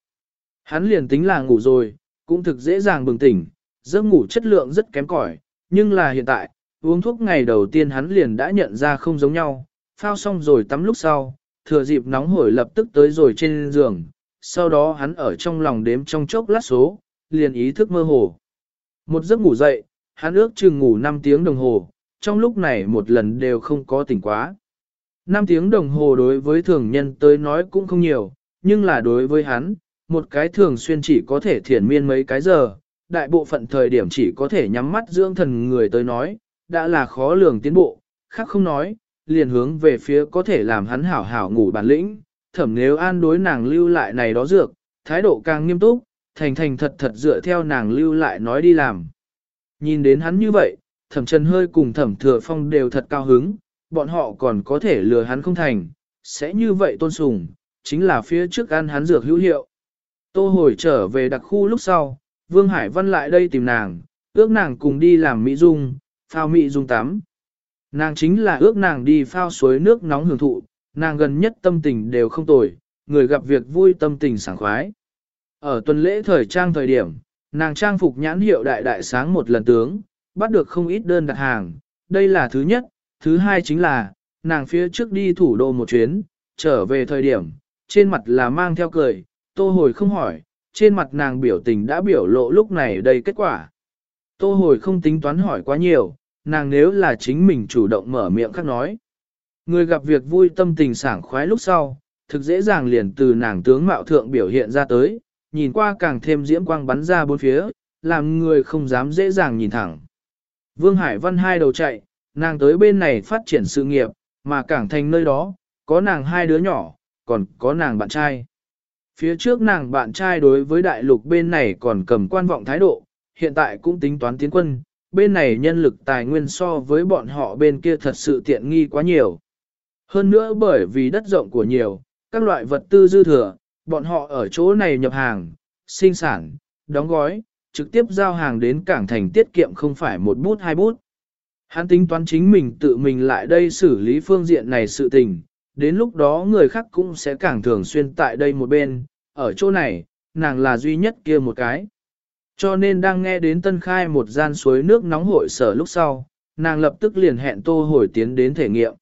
Hắn liền tính là ngủ rồi, cũng thực dễ dàng bừng tỉnh, giấc ngủ chất lượng rất kém cỏi, nhưng là hiện tại, uống thuốc ngày đầu tiên hắn liền đã nhận ra không giống nhau, phao xong rồi tắm lúc sau, thừa dịp nóng hổi lập tức tới rồi trên giường, sau đó hắn ở trong lòng đếm trong chốc lát số, liền ý thức mơ hồ. Một giấc ngủ dậy, hắn ước chừng ngủ 5 tiếng đồng hồ, trong lúc này một lần đều không có tỉnh quá. 5 tiếng đồng hồ đối với thường nhân tới nói cũng không nhiều, nhưng là đối với hắn, một cái thường xuyên chỉ có thể thiền miên mấy cái giờ, đại bộ phận thời điểm chỉ có thể nhắm mắt dưỡng thần người tới nói, đã là khó lường tiến bộ, khác không nói, liền hướng về phía có thể làm hắn hảo hảo ngủ bản lĩnh, thẩm nếu an đối nàng lưu lại này đó dược, thái độ càng nghiêm túc, thành thành thật thật dựa theo nàng lưu lại nói đi làm. Nhìn đến hắn như vậy, thẩm trần hơi cùng thẩm thừa phong đều thật cao hứng, bọn họ còn có thể lừa hắn không thành, sẽ như vậy tôn sùng, chính là phía trước ăn hắn dược hữu hiệu. Tô hồi trở về đặc khu lúc sau, Vương Hải Văn lại đây tìm nàng, ước nàng cùng đi làm Mỹ Dung, phao Mỹ Dung tắm. Nàng chính là ước nàng đi phao suối nước nóng hưởng thụ, nàng gần nhất tâm tình đều không tồi, người gặp việc vui tâm tình sảng khoái. Ở tuần lễ thời trang thời điểm, nàng trang phục nhãn hiệu đại đại sáng một lần tướng, bắt được không ít đơn đặt hàng, đây là thứ nhất, thứ hai chính là, nàng phía trước đi thủ đô một chuyến, trở về thời điểm, trên mặt là mang theo cười, tô hồi không hỏi, trên mặt nàng biểu tình đã biểu lộ lúc này đây kết quả. Tô hồi không tính toán hỏi quá nhiều, nàng nếu là chính mình chủ động mở miệng khác nói. Người gặp việc vui tâm tình sảng khoái lúc sau, thực dễ dàng liền từ nàng tướng mạo thượng biểu hiện ra tới, nhìn qua càng thêm diễm quang bắn ra bốn phía, làm người không dám dễ dàng nhìn thẳng. Vương Hải Văn hai đầu chạy, nàng tới bên này phát triển sự nghiệp, mà cảng thành nơi đó, có nàng hai đứa nhỏ, còn có nàng bạn trai. Phía trước nàng bạn trai đối với đại lục bên này còn cầm quan vọng thái độ, hiện tại cũng tính toán tiến quân, bên này nhân lực tài nguyên so với bọn họ bên kia thật sự tiện nghi quá nhiều. Hơn nữa bởi vì đất rộng của nhiều, các loại vật tư dư thừa, bọn họ ở chỗ này nhập hàng, sinh sản, đóng gói, trực tiếp giao hàng đến cảng thành tiết kiệm không phải một bút hai bút. Hắn tính toán chính mình tự mình lại đây xử lý phương diện này sự tình, đến lúc đó người khác cũng sẽ càng thường xuyên tại đây một bên, ở chỗ này, nàng là duy nhất kia một cái. Cho nên đang nghe đến tân khai một gian suối nước nóng hội sở lúc sau, nàng lập tức liền hẹn tô hồi tiến đến thể nghiệm.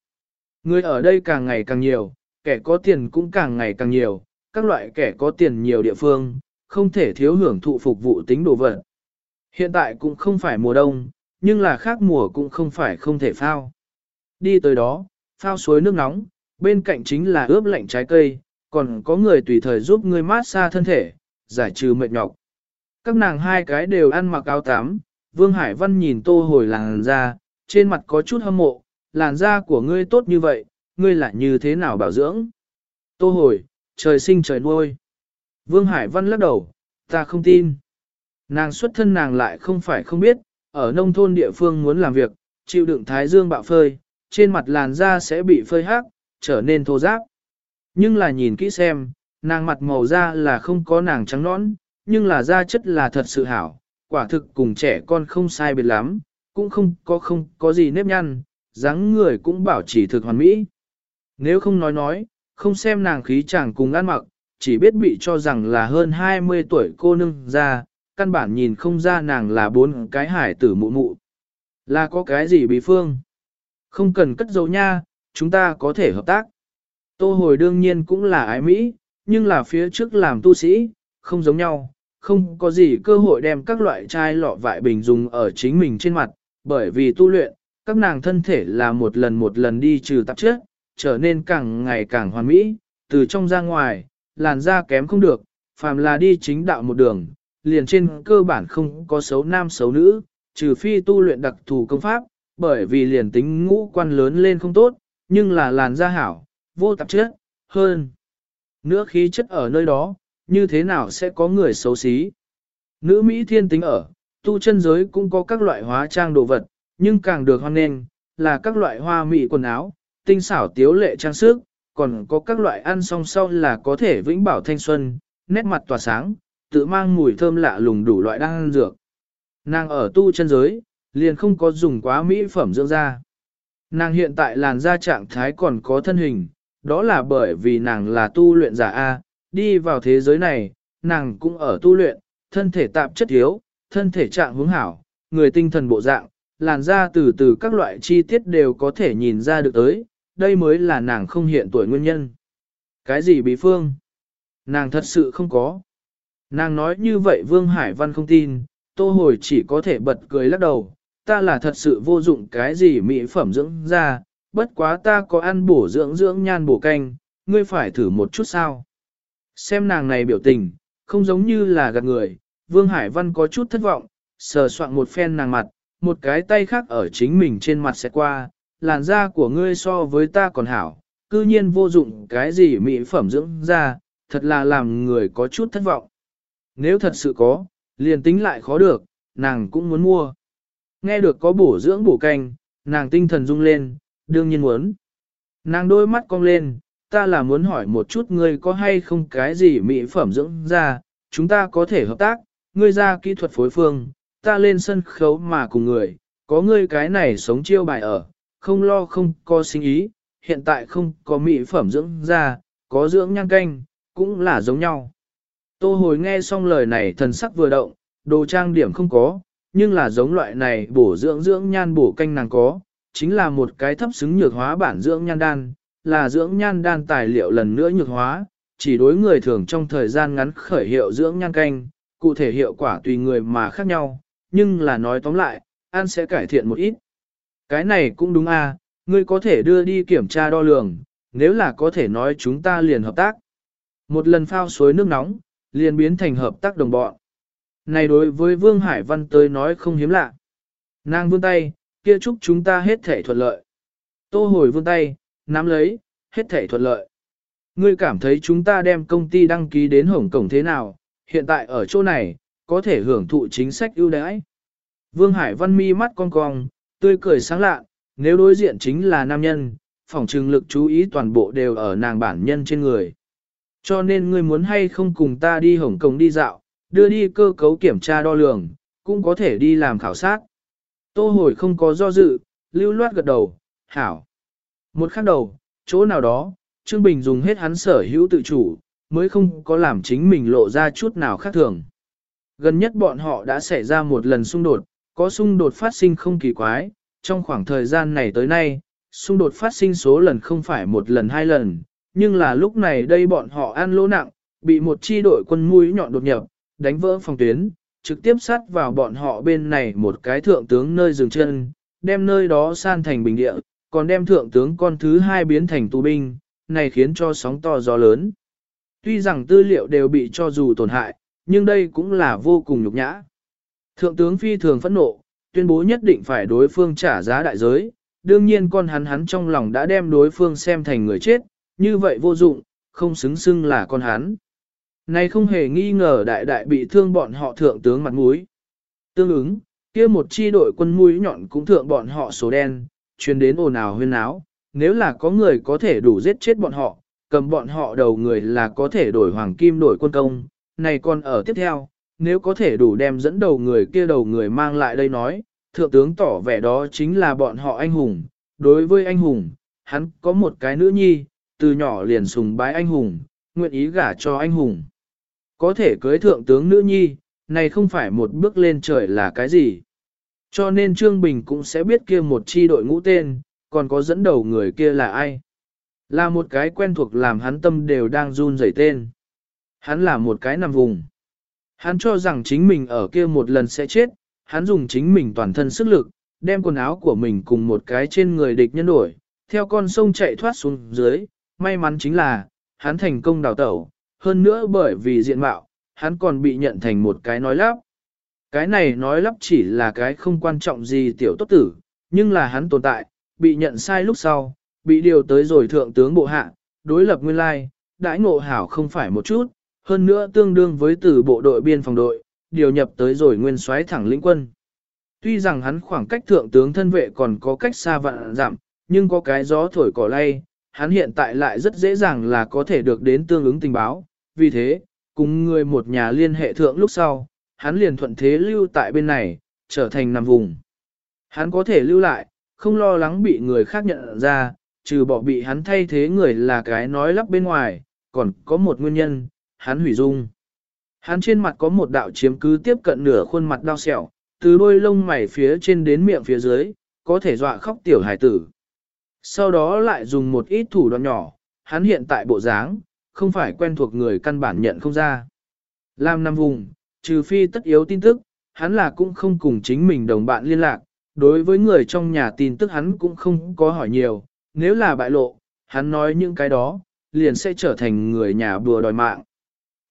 Người ở đây càng ngày càng nhiều, kẻ có tiền cũng càng ngày càng nhiều, các loại kẻ có tiền nhiều địa phương, không thể thiếu hưởng thụ phục vụ tính đồ vật. Hiện tại cũng không phải mùa đông, nhưng là khác mùa cũng không phải không thể phao. Đi tới đó, phao suối nước nóng, bên cạnh chính là ướp lạnh trái cây, còn có người tùy thời giúp ngươi mát xa thân thể, giải trừ mệt nhọc. Các nàng hai cái đều ăn mặc áo tắm, Vương Hải Văn nhìn tô hồi làn da, trên mặt có chút hâm mộ, làn da của ngươi tốt như vậy, ngươi lại như thế nào bảo dưỡng? Tô hồi, trời sinh trời nuôi. Vương Hải Văn lắc đầu, ta không tin. Nàng xuất thân nàng lại không phải không biết, ở nông thôn địa phương muốn làm việc, chịu đựng thái dương bạo phơi, trên mặt làn da sẽ bị phơi hắc, trở nên thô ráp. Nhưng là nhìn kỹ xem, nàng mặt màu da là không có nàng trắng nõn, nhưng là da chất là thật sự hảo, quả thực cùng trẻ con không sai biệt lắm, cũng không có không có gì nếp nhăn, dáng người cũng bảo trì thực hoàn mỹ. Nếu không nói nói, không xem nàng khí chẳng cùng ăn mặc, chỉ biết bị cho rằng là hơn 20 tuổi cô nương ra, căn bản nhìn không ra nàng là bốn cái hải tử mụ mụ. Là có cái gì bí phương? Không cần cất dấu nha, chúng ta có thể hợp tác. Tô hồi đương nhiên cũng là ái Mỹ, nhưng là phía trước làm tu sĩ, không giống nhau, không có gì cơ hội đem các loại chai lọ vại bình dùng ở chính mình trên mặt, bởi vì tu luyện, các nàng thân thể là một lần một lần đi trừ tạp chất, trở nên càng ngày càng hoàn mỹ, từ trong ra ngoài, làn da kém không được, phàm là đi chính đạo một đường, liền trên cơ bản không có xấu nam xấu nữ, trừ phi tu luyện đặc thù công pháp, bởi vì liền tính ngũ quan lớn lên không tốt, nhưng là làn da hảo, vô tạp chất, hơn. Nữa khí chất ở nơi đó, như thế nào sẽ có người xấu xí. Nữ Mỹ thiên tính ở, tu chân giới cũng có các loại hóa trang đồ vật, nhưng càng được hoan nghênh là các loại hoa mỹ quần áo, tinh xảo tiếu lệ trang sức, còn có các loại ăn song sau là có thể vĩnh bảo thanh xuân, nét mặt tỏa sáng, tự mang mùi thơm lạ lùng đủ loại đang ăn dược. Nàng ở tu chân giới, liền không có dùng quá mỹ phẩm dưỡng da. Nàng hiện tại làn da trạng thái còn có thân hình, đó là bởi vì nàng là tu luyện giả A, đi vào thế giới này, nàng cũng ở tu luyện, thân thể tạp chất yếu thân thể trạng hướng hảo, người tinh thần bộ dạng, làn da từ từ các loại chi tiết đều có thể nhìn ra được tới, đây mới là nàng không hiện tuổi nguyên nhân. Cái gì bí phương? Nàng thật sự không có. Nàng nói như vậy Vương Hải Văn không tin, tô hồi chỉ có thể bật cười lắc đầu, ta là thật sự vô dụng cái gì mỹ phẩm dưỡng ra, bất quá ta có ăn bổ dưỡng dưỡng nhan bổ canh, ngươi phải thử một chút sao. Xem nàng này biểu tình, không giống như là gạt người, Vương Hải Văn có chút thất vọng, sờ soạn một phen nàng mặt, một cái tay khác ở chính mình trên mặt sẽ qua, làn da của ngươi so với ta còn hảo, cư nhiên vô dụng cái gì mỹ phẩm dưỡng da, thật là làm người có chút thất vọng. Nếu thật sự có, liền tính lại khó được, nàng cũng muốn mua. Nghe được có bổ dưỡng bổ canh, nàng tinh thần rung lên, đương nhiên muốn. Nàng đôi mắt cong lên, ta là muốn hỏi một chút ngươi có hay không cái gì mỹ phẩm dưỡng da, chúng ta có thể hợp tác, ngươi ra kỹ thuật phối phương, ta lên sân khấu mà cùng người, có ngươi cái này sống chiêu bài ở, không lo không có sinh ý, hiện tại không có mỹ phẩm dưỡng da, có dưỡng nhan canh, cũng là giống nhau. Tô hồi nghe xong lời này thần sắc vừa động, đồ trang điểm không có, nhưng là giống loại này bổ dưỡng dưỡng nhan bổ canh nàng có, chính là một cái thấp xứng nhược hóa bản dưỡng nhan đan, là dưỡng nhan đan tài liệu lần nữa nhược hóa, chỉ đối người thường trong thời gian ngắn khởi hiệu dưỡng nhan canh, cụ thể hiệu quả tùy người mà khác nhau, nhưng là nói tóm lại, ăn sẽ cải thiện một ít. Cái này cũng đúng à, ngươi có thể đưa đi kiểm tra đo lường, nếu là có thể nói chúng ta liền hợp tác. Một lần phao suối nước nóng, liền biến thành hợp tác đồng bọn. Này đối với Vương Hải Văn tới nói không hiếm lạ. Nàng vươn tay, kia chúc chúng ta hết thể thuận lợi. Tô hồi vươn tay, nắm lấy, hết thể thuận lợi. Ngươi cảm thấy chúng ta đem công ty đăng ký đến Hồng Cổng thế nào, hiện tại ở chỗ này, có thể hưởng thụ chính sách ưu đãi. Vương Hải Văn mi mắt cong cong, tươi cười sáng lạ, nếu đối diện chính là nam nhân, phòng trừng lực chú ý toàn bộ đều ở nàng bản nhân trên người. Cho nên ngươi muốn hay không cùng ta đi Hồng Kông đi dạo, đưa đi cơ cấu kiểm tra đo lường, cũng có thể đi làm khảo sát. Tô hồi không có do dự, lưu loát gật đầu, hảo. Một khắc đầu, chỗ nào đó, Trương Bình dùng hết hắn sở hữu tự chủ, mới không có làm chính mình lộ ra chút nào khác thường. Gần nhất bọn họ đã xảy ra một lần xung đột, có xung đột phát sinh không kỳ quái, trong khoảng thời gian này tới nay, xung đột phát sinh số lần không phải một lần hai lần, nhưng là lúc này đây bọn họ ăn lỗ nặng, bị một chi đội quân mũi nhọn đột nhập, đánh vỡ phòng tuyến, trực tiếp sát vào bọn họ bên này một cái thượng tướng nơi dừng chân, đem nơi đó san thành bình địa, còn đem thượng tướng con thứ hai biến thành tù binh, này khiến cho sóng to gió lớn. Tuy rằng tư liệu đều bị cho dù tổn hại, nhưng đây cũng là vô cùng nhục nhã. Thượng tướng phi thường phẫn nộ, tuyên bố nhất định phải đối phương trả giá đại giới, đương nhiên con hắn hắn trong lòng đã đem đối phương xem thành người chết, như vậy vô dụng, không xứng xưng là con hắn. Này không hề nghi ngờ đại đại bị thương bọn họ thượng tướng mặt mũi. Tương ứng, kia một chi đội quân mũi nhọn cũng thượng bọn họ số đen, truyền đến ồn ào huyên áo, nếu là có người có thể đủ giết chết bọn họ, cầm bọn họ đầu người là có thể đổi hoàng kim đổi quân công, này còn ở tiếp theo, nếu có thể đủ đem dẫn đầu người kia đầu người mang lại đây nói, thượng tướng tỏ vẻ đó chính là bọn họ anh hùng, đối với anh hùng, hắn có một cái nữ nhi, từ nhỏ liền sùng bái anh hùng, nguyện ý gả cho anh hùng. Có thể cưới thượng tướng nữ nhi, này không phải một bước lên trời là cái gì. Cho nên Trương Bình cũng sẽ biết kia một chi đội ngũ tên, còn có dẫn đầu người kia là ai. Là một cái quen thuộc làm hắn tâm đều đang run rẩy tên. Hắn là một cái nằm vùng. Hắn cho rằng chính mình ở kia một lần sẽ chết, hắn dùng chính mình toàn thân sức lực, đem quần áo của mình cùng một cái trên người địch nhân đổi, theo con sông chạy thoát xuống dưới, may mắn chính là, hắn thành công đào tẩu, hơn nữa bởi vì diện mạo, hắn còn bị nhận thành một cái nói lắp. Cái này nói lắp chỉ là cái không quan trọng gì tiểu tốt tử, nhưng là hắn tồn tại, bị nhận sai lúc sau, bị điều tới rồi thượng tướng bộ hạ, đối lập nguyên lai, đãi ngộ hảo không phải một chút, hơn nữa tương đương với từ bộ đội biên phòng đội, điều nhập tới rồi nguyên soái thẳng lĩnh quân. Tuy rằng hắn khoảng cách thượng tướng thân vệ còn có cách xa vạn giảm, nhưng có cái gió thổi cỏ lay, hắn hiện tại lại rất dễ dàng là có thể được đến tương ứng tình báo. Vì thế, cùng người một nhà liên hệ thượng lúc sau, hắn liền thuận thế lưu tại bên này, trở thành nằm vùng. Hắn có thể lưu lại, không lo lắng bị người khác nhận ra, trừ bỏ bị hắn thay thế người là cái nói lắp bên ngoài, còn có một nguyên nhân, hắn hủy dung. Hắn trên mặt có một đạo chiếm cứ tiếp cận nửa khuôn mặt đau sẹo, từ đôi lông mày phía trên đến miệng phía dưới, có thể dọa khóc tiểu hải tử. Sau đó lại dùng một ít thủ đoạn nhỏ, hắn hiện tại bộ dáng, không phải quen thuộc người căn bản nhận không ra. Lam Nam Vùng, trừ phi tất yếu tin tức, hắn là cũng không cùng chính mình đồng bạn liên lạc, đối với người trong nhà tin tức hắn cũng không có hỏi nhiều, nếu là bại lộ, hắn nói những cái đó, liền sẽ trở thành người nhà bùa đòi mạng.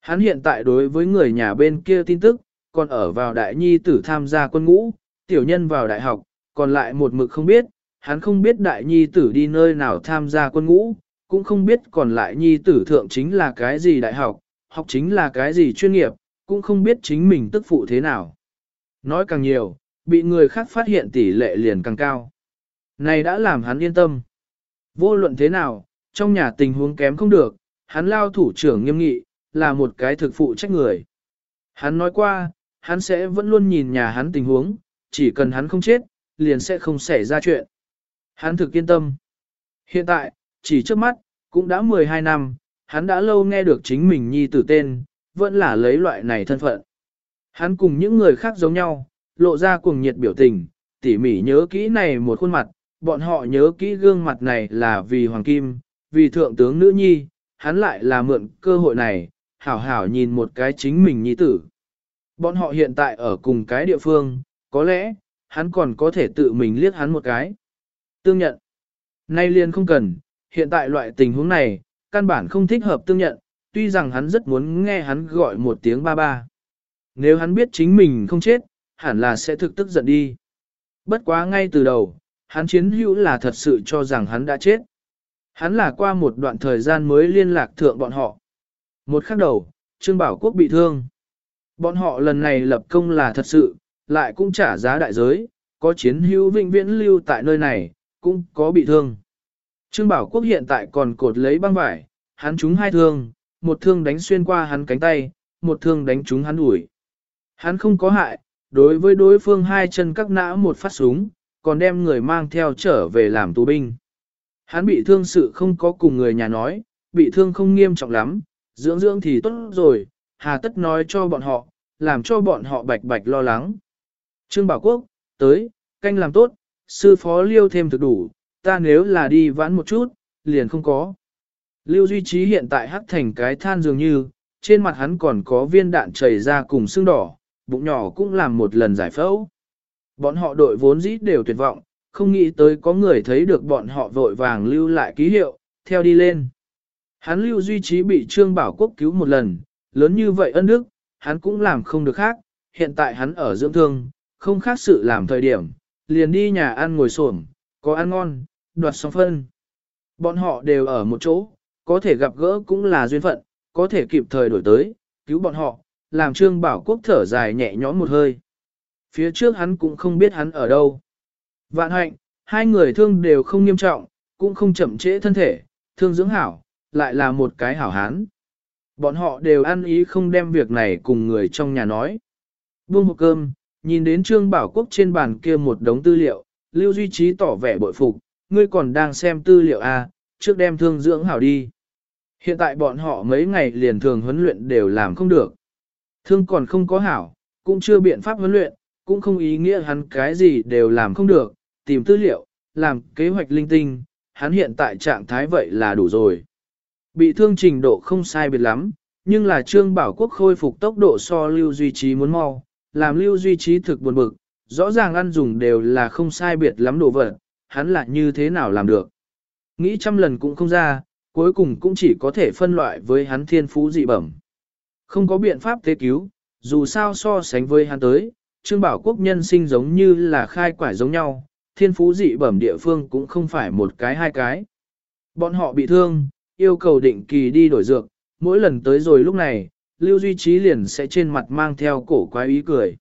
Hắn hiện tại đối với người nhà bên kia tin tức, còn ở vào đại nhi tử tham gia quân ngũ, tiểu nhân vào đại học, còn lại một mực không biết, hắn không biết đại nhi tử đi nơi nào tham gia quân ngũ, cũng không biết còn lại nhi tử thượng chính là cái gì đại học, học chính là cái gì chuyên nghiệp, cũng không biết chính mình tức phụ thế nào. Nói càng nhiều, bị người khác phát hiện tỷ lệ liền càng cao. Này đã làm hắn yên tâm. Vô luận thế nào, trong nhà tình huống kém không được, hắn lao thủ trưởng nghiêm nghị, là một cái thực phụ trách người. Hắn nói qua, hắn sẽ vẫn luôn nhìn nhà hắn tình huống, chỉ cần hắn không chết, liền sẽ không xảy ra chuyện. Hắn thực yên tâm. Hiện tại, chỉ trước mắt, cũng đã 12 năm, hắn đã lâu nghe được chính mình nhi tử tên, vẫn là lấy loại này thân phận. Hắn cùng những người khác giống nhau, lộ ra cuồng nhiệt biểu tình, tỉ mỉ nhớ kỹ này một khuôn mặt, bọn họ nhớ kỹ gương mặt này là vì Hoàng Kim, vì Thượng tướng Nữ Nhi, hắn lại là mượn cơ hội này, hảo hảo nhìn một cái chính mình nhi tử. Bọn họ hiện tại ở cùng cái địa phương, có lẽ, hắn còn có thể tự mình liếc hắn một cái. Tương nhận. Nay liền không cần, hiện tại loại tình huống này, căn bản không thích hợp tương nhận, tuy rằng hắn rất muốn nghe hắn gọi một tiếng ba ba. Nếu hắn biết chính mình không chết, hẳn là sẽ thực tức giận đi. Bất quá ngay từ đầu, hắn chiến hữu là thật sự cho rằng hắn đã chết. Hắn là qua một đoạn thời gian mới liên lạc thượng bọn họ. Một khắc đầu, Trương Bảo Quốc bị thương. Bọn họ lần này lập công là thật sự, lại cũng trả giá đại giới, có chiến hữu vĩnh viễn lưu tại nơi này, cũng có bị thương. Trương Bảo Quốc hiện tại còn cột lấy băng vải, hắn trúng hai thương, một thương đánh xuyên qua hắn cánh tay, một thương đánh trúng hắn ủi. Hắn không có hại, đối với đối phương hai chân các nã một phát súng, còn đem người mang theo trở về làm tù binh. Hắn bị thương sự không có cùng người nhà nói, bị thương không nghiêm trọng lắm, dưỡng dưỡng thì tốt rồi, hà tất nói cho bọn họ, làm cho bọn họ bạch bạch lo lắng. Trương Bảo Quốc, tới, canh làm tốt, sư phó liêu thêm thực đủ, ta nếu là đi vãn một chút, liền không có. Lưu Duy Trí hiện tại hắc thành cái than dường như, trên mặt hắn còn có viên đạn chảy ra cùng xương đỏ, bụng nhỏ cũng làm một lần giải phẫu. Bọn họ đội vốn dĩ đều tuyệt vọng, không nghĩ tới có người thấy được bọn họ vội vàng lưu lại ký hiệu, theo đi lên. Hắn lưu duy trí bị Trương Bảo Quốc cứu một lần, lớn như vậy ân đức, hắn cũng làm không được khác, hiện tại hắn ở dưỡng thương, không khác sự làm thời điểm, liền đi nhà ăn ngồi xổm, có ăn ngon, đoạt xong phân. Bọn họ đều ở một chỗ, có thể gặp gỡ cũng là duyên phận, có thể kịp thời đổi tới, cứu bọn họ, làm Trương Bảo Quốc thở dài nhẹ nhõm một hơi. Phía trước hắn cũng không biết hắn ở đâu. Vạn hạnh, hai người thương đều không nghiêm trọng, cũng không chậm trễ thân thể, thương dưỡng hảo, lại là một cái hảo hán. Bọn họ đều ăn ý không đem việc này cùng người trong nhà nói. Buông hộp cơm, nhìn đến Trương Bảo Quốc trên bàn kia một đống tư liệu, Lưu Duy Trí tỏ vẻ bội phục, ngươi còn đang xem tư liệu à, trước đem thương dưỡng hảo đi. Hiện tại bọn họ mấy ngày liền thường huấn luyện đều làm không được. Thương còn không có hảo, cũng chưa biện pháp huấn luyện, cũng không ý nghĩa hắn cái gì đều làm không được, tìm tư liệu, làm kế hoạch linh tinh, hắn hiện tại trạng thái vậy là đủ rồi. Bị thương trình độ không sai biệt lắm, nhưng là Trương Bảo Quốc khôi phục tốc độ so lưu duy trí muốn mau, làm lưu duy trí thực buồn bực, rõ ràng ăn dùng đều là không sai biệt lắm đồ vật, hắn lại như thế nào làm được. Nghĩ trăm lần cũng không ra, cuối cùng cũng chỉ có thể phân loại với hắn thiên phú dị bẩm. Không có biện pháp tế cứu, dù sao so sánh với hắn tới, Trương Bảo Quốc nhân sinh giống như là khai quải giống nhau, thiên phú dị bẩm địa phương cũng không phải một cái hai cái. Bọn họ bị thương, yêu cầu định kỳ đi đổi dược, mỗi lần tới rồi lúc này, Lưu Duy Trí liền sẽ trên mặt mang theo cổ quái ý cười.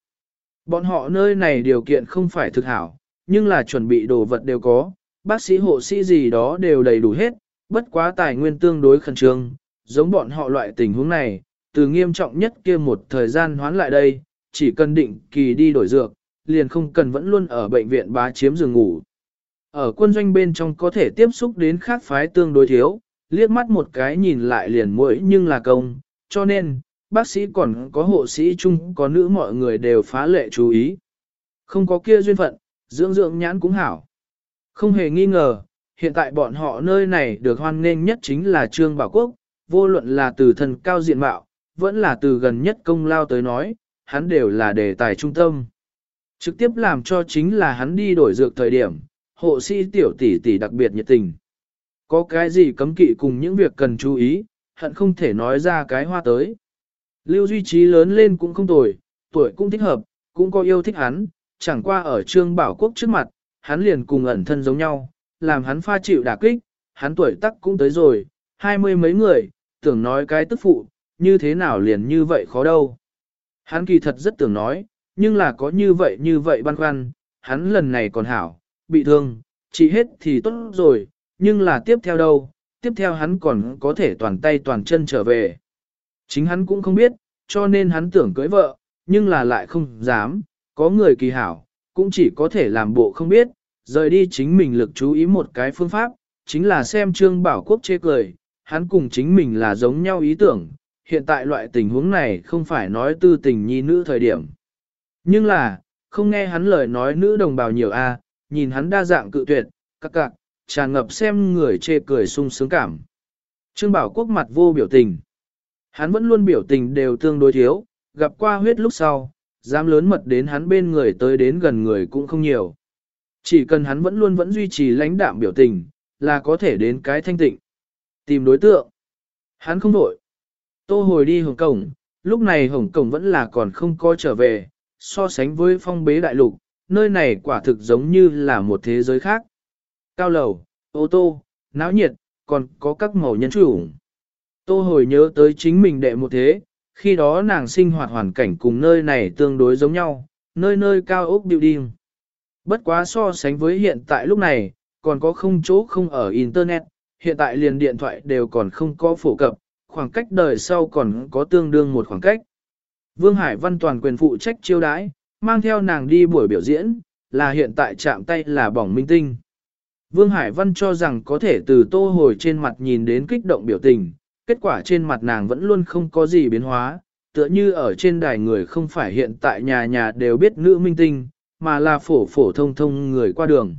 Bọn họ nơi này điều kiện không phải thực hảo, nhưng là chuẩn bị đồ vật đều có, bác sĩ hộ sĩ gì đó đều đầy đủ hết, bất quá tài nguyên tương đối khẩn trương, giống bọn họ loại tình huống này, từ nghiêm trọng nhất kia một thời gian hoán lại đây, chỉ cần định kỳ đi đổi dược, liền không cần vẫn luôn ở bệnh viện bá chiếm giường ngủ. Ở quân doanh bên trong có thể tiếp xúc đến khác phái tương đối thiếu, liếc mắt một cái nhìn lại liền mũi nhưng là công, cho nên, bác sĩ còn có hộ sĩ chung có nữ mọi người đều phá lệ chú ý. Không có kia duyên phận, dưỡng dưỡng nhãn cũng hảo. Không hề nghi ngờ, hiện tại bọn họ nơi này được hoan nghênh nhất chính là Trương Bảo Quốc, vô luận là từ thần cao diện mạo, vẫn là từ gần nhất công lao tới nói, hắn đều là đề tài trung tâm. Trực tiếp làm cho chính là hắn đi đổi dược thời điểm, hộ sĩ tiểu tỷ tỷ đặc biệt nhiệt tình. Có cái gì cấm kỵ cùng những việc cần chú ý, hận không thể nói ra cái hoa tới. Lưu Duy Trí lớn lên cũng không tồi, tuổi cũng thích hợp, cũng có yêu thích hắn, chẳng qua ở Trương Bảo Quốc trước mặt, hắn liền cùng ẩn thân giống nhau, làm hắn pha chịu đả kích, hắn tuổi tắc cũng tới rồi, hai mươi mấy người, tưởng nói cái tức phụ, như thế nào liền như vậy khó đâu. Hắn kỳ thật rất tưởng nói, nhưng là có như vậy như vậy băn khoăn, hắn lần này còn hảo, bị thương, chỉ hết thì tốt rồi, nhưng là tiếp theo đâu, tiếp theo hắn còn có thể toàn tay toàn chân trở về. Chính hắn cũng không biết, cho nên hắn tưởng cưới vợ, nhưng là lại không dám, có người kỳ hảo, cũng chỉ có thể làm bộ không biết, rời đi chính mình lực chú ý một cái phương pháp, chính là xem Trương Bảo Quốc chê cười, hắn cùng chính mình là giống nhau ý tưởng, hiện tại loại tình huống này không phải nói tư tình nhi nữ thời điểm. Nhưng là, không nghe hắn lời nói nữ đồng bào nhiều a, nhìn hắn đa dạng cự tuyệt, các cạc, tràn ngập xem người chê cười sung sướng cảm. Trương Bảo Quốc mặt vô biểu tình. Hắn vẫn luôn biểu tình đều tương đối thiếu, gặp qua huyết lúc sau, dám lớn mật đến hắn bên người tới đến gần người cũng không nhiều. Chỉ cần hắn vẫn luôn vẫn duy trì lãnh đạm biểu tình, là có thể đến cái thanh tịnh. Tìm đối tượng. Hắn không đổi. Tô hồi đi Hồng Cổng, lúc này Hồng Cổng vẫn là còn không có trở về, so sánh với phong bế đại lục, nơi này quả thực giống như là một thế giới khác. Cao lầu, ô tô, náo nhiệt, còn có các màu nhân chủ. Tô hồi nhớ tới chính mình đệ một thế, khi đó nàng sinh hoạt hoàn cảnh cùng nơi này tương đối giống nhau, nơi nơi cao ốc building. Bất quá so sánh với hiện tại lúc này, còn có không chỗ không ở Internet, hiện tại liền điện thoại đều còn không có phổ cập, khoảng cách đời sau còn có tương đương một khoảng cách. Vương Hải Văn toàn quyền phụ trách chiêu đãi, mang theo nàng đi buổi biểu diễn, là hiện tại chạm tay là bỏng minh tinh. Vương Hải Văn cho rằng có thể từ tô hồi trên mặt nhìn đến kích động biểu tình, kết quả trên mặt nàng vẫn luôn không có gì biến hóa, tựa như ở trên đài người không phải hiện tại nhà nhà đều biết nữ minh tinh, mà là phổ phổ thông thông người qua đường.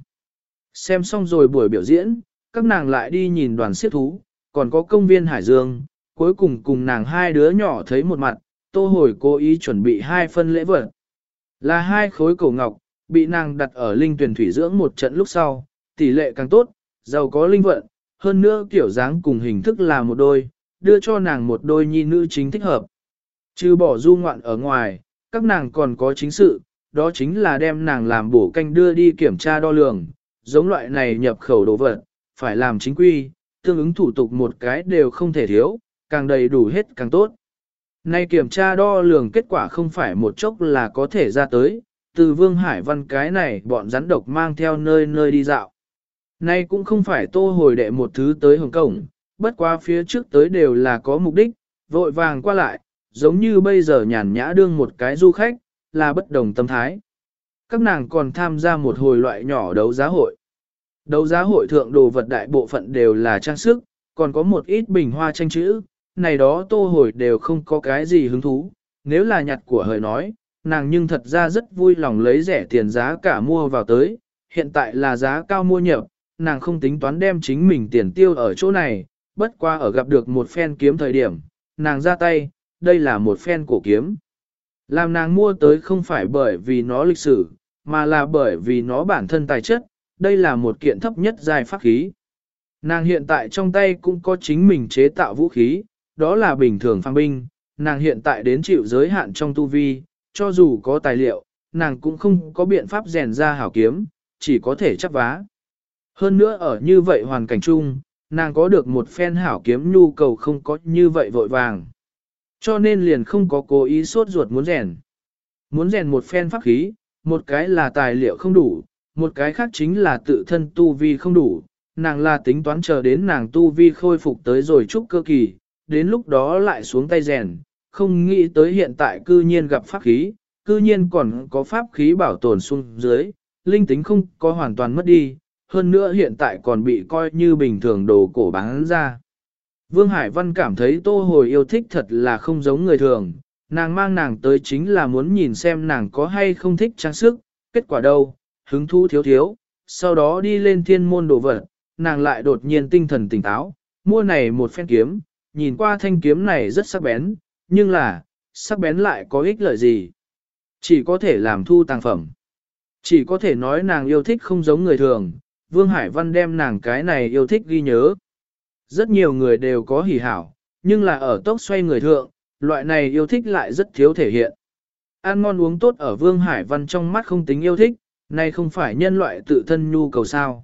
Xem xong rồi buổi biểu diễn, các nàng lại đi nhìn đoàn siết thú, còn có công viên Hải Dương, cuối cùng cùng nàng hai đứa nhỏ thấy một mặt, tô hồi cố ý chuẩn bị hai phân lễ vật. Là hai khối cổ ngọc, bị nàng đặt ở linh tuyển thủy dưỡng một trận lúc sau, tỷ lệ càng tốt, giàu có linh vận, hơn nữa kiểu dáng cùng hình thức là một đôi, đưa cho nàng một đôi nhi nữ chính thích hợp. chứ bỏ du ngoạn ở ngoài, các nàng còn có chính sự, đó chính là đem nàng làm bổ canh đưa đi kiểm tra đo lường, giống loại này nhập khẩu đồ vật, phải làm chính quy, tương ứng thủ tục một cái đều không thể thiếu, càng đầy đủ hết càng tốt. Nay kiểm tra đo lường kết quả không phải một chốc là có thể ra tới, từ Vương Hải Văn cái này bọn rắn độc mang theo nơi nơi đi dạo. Nay cũng không phải tô hồi đệ một thứ tới Hồng Cổng, bất qua phía trước tới đều là có mục đích, vội vàng qua lại, giống như bây giờ nhàn nhã đương một cái du khách, là bất đồng tâm thái. Các nàng còn tham gia một hồi loại nhỏ đấu giá hội. Đấu giá hội thượng đồ vật đại bộ phận đều là trang sức, còn có một ít bình hoa tranh chữ, này đó tô hồi đều không có cái gì hứng thú, nếu là nhặt của hời nói, nàng nhưng thật ra rất vui lòng lấy rẻ tiền giá cả mua vào tới, hiện tại là giá cao mua nhập, nàng không tính toán đem chính mình tiền tiêu ở chỗ này, bất qua ở gặp được một phen kiếm thời điểm, nàng ra tay, đây là một phen cổ kiếm. Làm nàng mua tới không phải bởi vì nó lịch sử, mà là bởi vì nó bản thân tài chất, đây là một kiện thấp nhất dài pháp khí. Nàng hiện tại trong tay cũng có chính mình chế tạo vũ khí, đó là bình thường phang binh, nàng hiện tại đến chịu giới hạn trong tu vi, cho dù có tài liệu, nàng cũng không có biện pháp rèn ra hảo kiếm, chỉ có thể chấp vá. Hơn nữa ở như vậy hoàn cảnh chung, nàng có được một phen hảo kiếm nhu cầu không có như vậy vội vàng. Cho nên liền không có cố ý sốt ruột muốn rèn. Muốn rèn một phen pháp khí, một cái là tài liệu không đủ, một cái khác chính là tự thân tu vi không đủ. Nàng là tính toán chờ đến nàng tu vi khôi phục tới rồi chúc cơ kỳ, đến lúc đó lại xuống tay rèn, không nghĩ tới hiện tại cư nhiên gặp pháp khí, cư nhiên còn có pháp khí bảo tồn xuống dưới, linh tính không có hoàn toàn mất đi, hơn nữa hiện tại còn bị coi như bình thường đồ cổ bán ra. Vương Hải Văn cảm thấy tô hồi yêu thích thật là không giống người thường, nàng mang nàng tới chính là muốn nhìn xem nàng có hay không thích trang sức, kết quả đâu, hứng thú thiếu thiếu, sau đó đi lên thiên môn đồ vật, nàng lại đột nhiên tinh thần tỉnh táo, mua này một phen kiếm, nhìn qua thanh kiếm này rất sắc bén, nhưng là, sắc bén lại có ích lợi gì? Chỉ có thể làm thu tàng phẩm. Chỉ có thể nói nàng yêu thích không giống người thường, Vương Hải Văn đem nàng cái này yêu thích ghi nhớ. Rất nhiều người đều có hỉ hảo, nhưng là ở tốc xoay người thượng, loại này yêu thích lại rất thiếu thể hiện. Ăn ngon uống tốt ở Vương Hải Văn trong mắt không tính yêu thích, nay không phải nhân loại tự thân nhu cầu sao.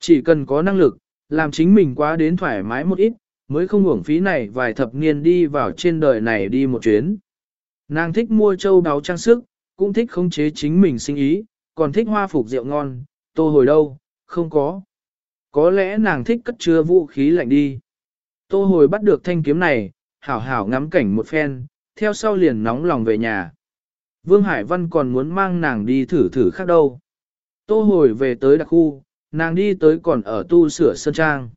Chỉ cần có năng lực, làm chính mình quá đến thoải mái một ít, mới không uổng phí này vài thập niên đi vào trên đời này đi một chuyến. Nàng thích mua châu đáo trang sức, cũng thích khống chế chính mình sinh ý, còn thích hoa phục rượu ngon, tô hồi đâu, không có. Có lẽ nàng thích cất chứa vũ khí lạnh đi. Tô hồi bắt được thanh kiếm này, hảo hảo ngắm cảnh một phen, theo sau liền nóng lòng về nhà. Vương Hải Văn còn muốn mang nàng đi thử thử khác đâu. Tô hồi về tới đặc khu, nàng đi tới còn ở tu sửa sân trang.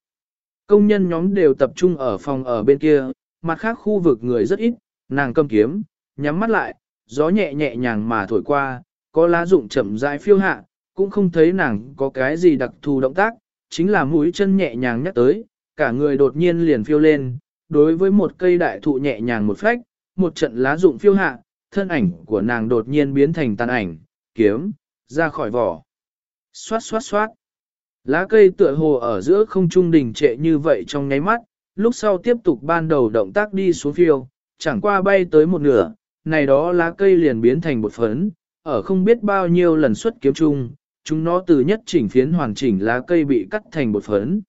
Công nhân nhóm đều tập trung ở phòng ở bên kia, mặt khác khu vực người rất ít, nàng cầm kiếm, nhắm mắt lại, gió nhẹ nhẹ nhàng mà thổi qua, có lá rụng chậm rãi phiêu hạ, cũng không thấy nàng có cái gì đặc thù động tác, chính là mũi chân nhẹ nhàng nhắc tới, cả người đột nhiên liền phiêu lên, đối với một cây đại thụ nhẹ nhàng một phách, một trận lá rụng phiêu hạ, thân ảnh của nàng đột nhiên biến thành tàn ảnh, kiếm, ra khỏi vỏ. Xoát xoát xoát. Lá cây tựa hồ ở giữa không trung đình trệ như vậy trong nháy mắt, lúc sau tiếp tục ban đầu động tác đi xuống phiêu, chẳng qua bay tới một nửa, này đó lá cây liền biến thành một phấn, ở không biết bao nhiêu lần xuất kiếm chung, chúng nó từ nhất chỉnh phiến hoàn chỉnh lá cây bị cắt thành một phấn.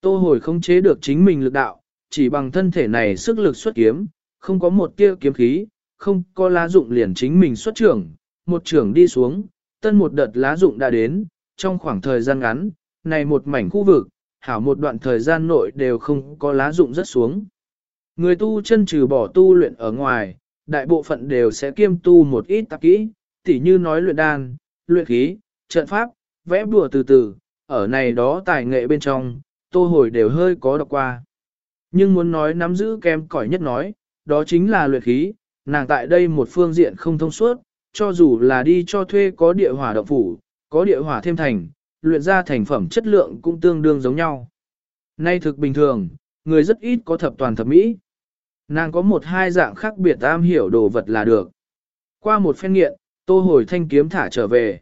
Tô hồi không chế được chính mình lực đạo, chỉ bằng thân thể này sức lực xuất kiếm, không có một tia kiếm khí, không có lá dụng liền chính mình xuất trưởng, một trưởng đi xuống, tân một đợt lá dụng đã đến, trong khoảng thời gian ngắn, này một mảnh khu vực, hảo một đoạn thời gian nội đều không có lá dụng rất xuống. Người tu chân trừ bỏ tu luyện ở ngoài, đại bộ phận đều sẽ kiêm tu một ít tạp kỹ, tỉ như nói luyện đan, luyện khí, trận pháp, vẽ bùa từ từ, ở này đó tài nghệ bên trong, tô hồi đều hơi có đọc qua. Nhưng muốn nói nắm giữ kem cỏi nhất nói, đó chính là luyện khí, nàng tại đây một phương diện không thông suốt, cho dù là đi cho thuê có địa hỏa động phủ, có địa hỏa thêm thành, luyện ra thành phẩm chất lượng cũng tương đương giống nhau. Nay thực bình thường, người rất ít có thập toàn thập mỹ. Nàng có một hai dạng khác biệt am hiểu đồ vật là được. Qua một phen nghiện, tô hồi thanh kiếm thả trở về.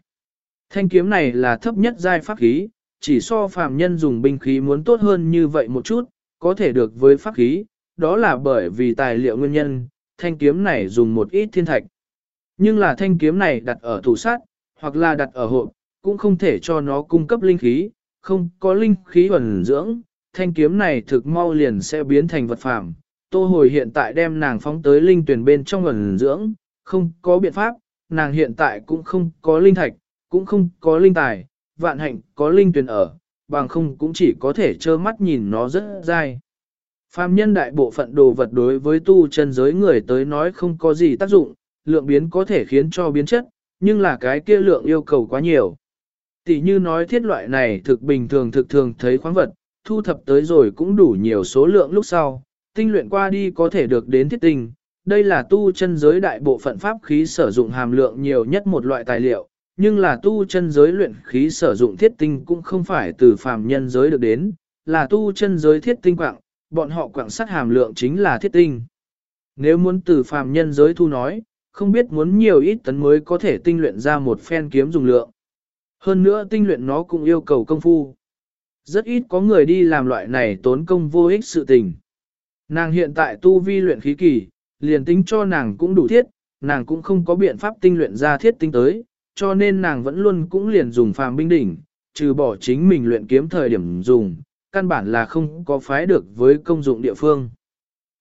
Thanh kiếm này là thấp nhất giai pháp khí, chỉ so phàm nhân dùng binh khí muốn tốt hơn như vậy một chút, có thể được với pháp khí, đó là bởi vì tài liệu nguyên nhân, thanh kiếm này dùng một ít thiên thạch. Nhưng là thanh kiếm này đặt ở tủ sát, hoặc là đặt ở hộp, cũng không thể cho nó cung cấp linh khí, không có linh khí ẩn dưỡng, thanh kiếm này thực mau liền sẽ biến thành vật phàm. Tô hồi hiện tại đem nàng phóng tới linh tuyển bên trong ẩn dưỡng, không có biện pháp, nàng hiện tại cũng không có linh thạch, cũng không có linh tài, vạn hạnh có linh tuyển ở, bằng không cũng chỉ có thể trơ mắt nhìn nó rất dai. Phàm nhân đại bộ phận đồ vật đối với tu chân giới người tới nói không có gì tác dụng, lượng biến có thể khiến cho biến chất, nhưng là cái kia lượng yêu cầu quá nhiều. Tỷ như nói thiết loại này thực bình thường thực thường thấy khoáng vật, thu thập tới rồi cũng đủ nhiều số lượng lúc sau, tinh luyện qua đi có thể được đến thiết tinh. Đây là tu chân giới đại bộ phận pháp khí sử dụng hàm lượng nhiều nhất một loại tài liệu, nhưng là tu chân giới luyện khí sử dụng thiết tinh cũng không phải từ phàm nhân giới được đến, là tu chân giới thiết tinh quạng, bọn họ quạng sắt hàm lượng chính là thiết tinh. Nếu muốn từ phàm nhân giới thu nói, không biết muốn nhiều ít tấn mới có thể tinh luyện ra một phen kiếm dùng lượng. Hơn nữa tinh luyện nó cũng yêu cầu công phu. Rất ít có người đi làm loại này tốn công vô ích sự tình. Nàng hiện tại tu vi luyện khí kỳ, liền tính cho nàng cũng đủ thiết, nàng cũng không có biện pháp tinh luyện ra thiết tinh tới, cho nên nàng vẫn luôn cũng liền dùng phàm binh đỉnh, trừ bỏ chính mình luyện kiếm thời điểm dùng, căn bản là không có phái được với công dụng địa phương.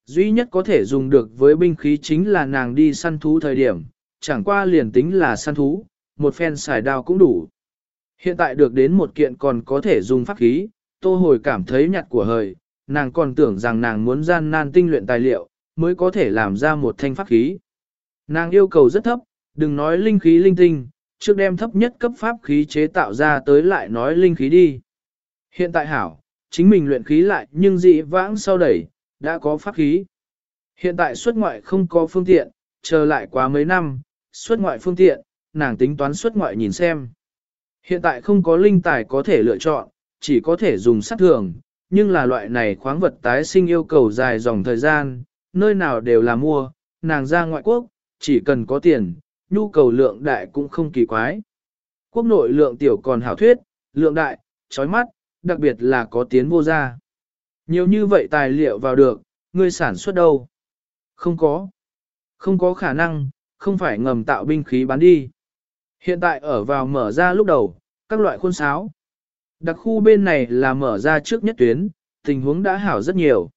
Duy nhất có thể dùng được với binh khí chính là nàng đi săn thú thời điểm, chẳng qua liền tính là săn thú, một phen xài đao cũng đủ. Hiện tại được đến một kiện còn có thể dùng pháp khí, tô hồi cảm thấy nhặt của hời, nàng còn tưởng rằng nàng muốn gian nan tinh luyện tài liệu, mới có thể làm ra một thanh pháp khí. Nàng yêu cầu rất thấp, đừng nói linh khí linh tinh, trước đem thấp nhất cấp pháp khí chế tạo ra tới lại nói linh khí đi. Hiện tại hảo, chính mình luyện khí lại nhưng dị vãng sau đẩy, đã có pháp khí. Hiện tại xuất ngoại không có phương tiện, chờ lại quá mấy năm, xuất ngoại phương tiện, nàng tính toán xuất ngoại nhìn xem. Hiện tại không có linh tài có thể lựa chọn, chỉ có thể dùng sát thường, nhưng là loại này khoáng vật tái sinh yêu cầu dài dòng thời gian, nơi nào đều là mua, nàng ra ngoại quốc, chỉ cần có tiền, nhu cầu lượng đại cũng không kỳ quái. Quốc nội lượng tiểu còn hảo thuyết, lượng đại, chói mắt, đặc biệt là có tiến vô ra. Nhiều như vậy tài liệu vào được, ngươi sản xuất đâu? Không có. Không có khả năng, không phải ngầm tạo binh khí bán đi. Hiện tại ở vào mở ra lúc đầu, các loại khuôn sáo. Đặc khu bên này là mở ra trước nhất tuyến, tình huống đã hảo rất nhiều.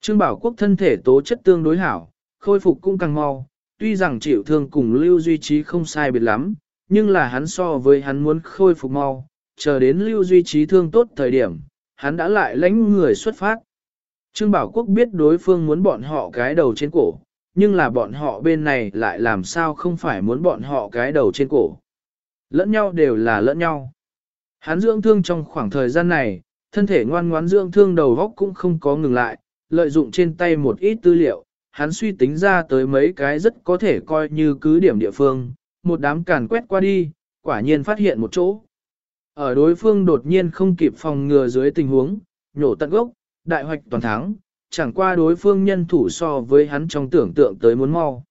Trương Bảo Quốc thân thể tố chất tương đối hảo, khôi phục cũng càng mau, tuy rằng chịu thương cùng lưu duy trí không sai biệt lắm, nhưng là hắn so với hắn muốn khôi phục mau, chờ đến lưu duy trí thương tốt thời điểm, hắn đã lại lãnh người xuất phát. Trương Bảo Quốc biết đối phương muốn bọn họ cái đầu trên cổ, nhưng là bọn họ bên này lại làm sao không phải muốn bọn họ cái đầu trên cổ. Lẫn nhau đều là lẫn nhau. Hắn dưỡng thương trong khoảng thời gian này, thân thể ngoan ngoãn dưỡng thương đầu góc cũng không có ngừng lại, lợi dụng trên tay một ít tư liệu, hắn suy tính ra tới mấy cái rất có thể coi như cứ điểm địa phương, một đám càn quét qua đi, quả nhiên phát hiện một chỗ. Ở đối phương đột nhiên không kịp phòng ngừa dưới tình huống, nhổ tận gốc, đại hoạch toàn thắng, chẳng qua đối phương nhân thủ so với hắn trong tưởng tượng tới muốn mau.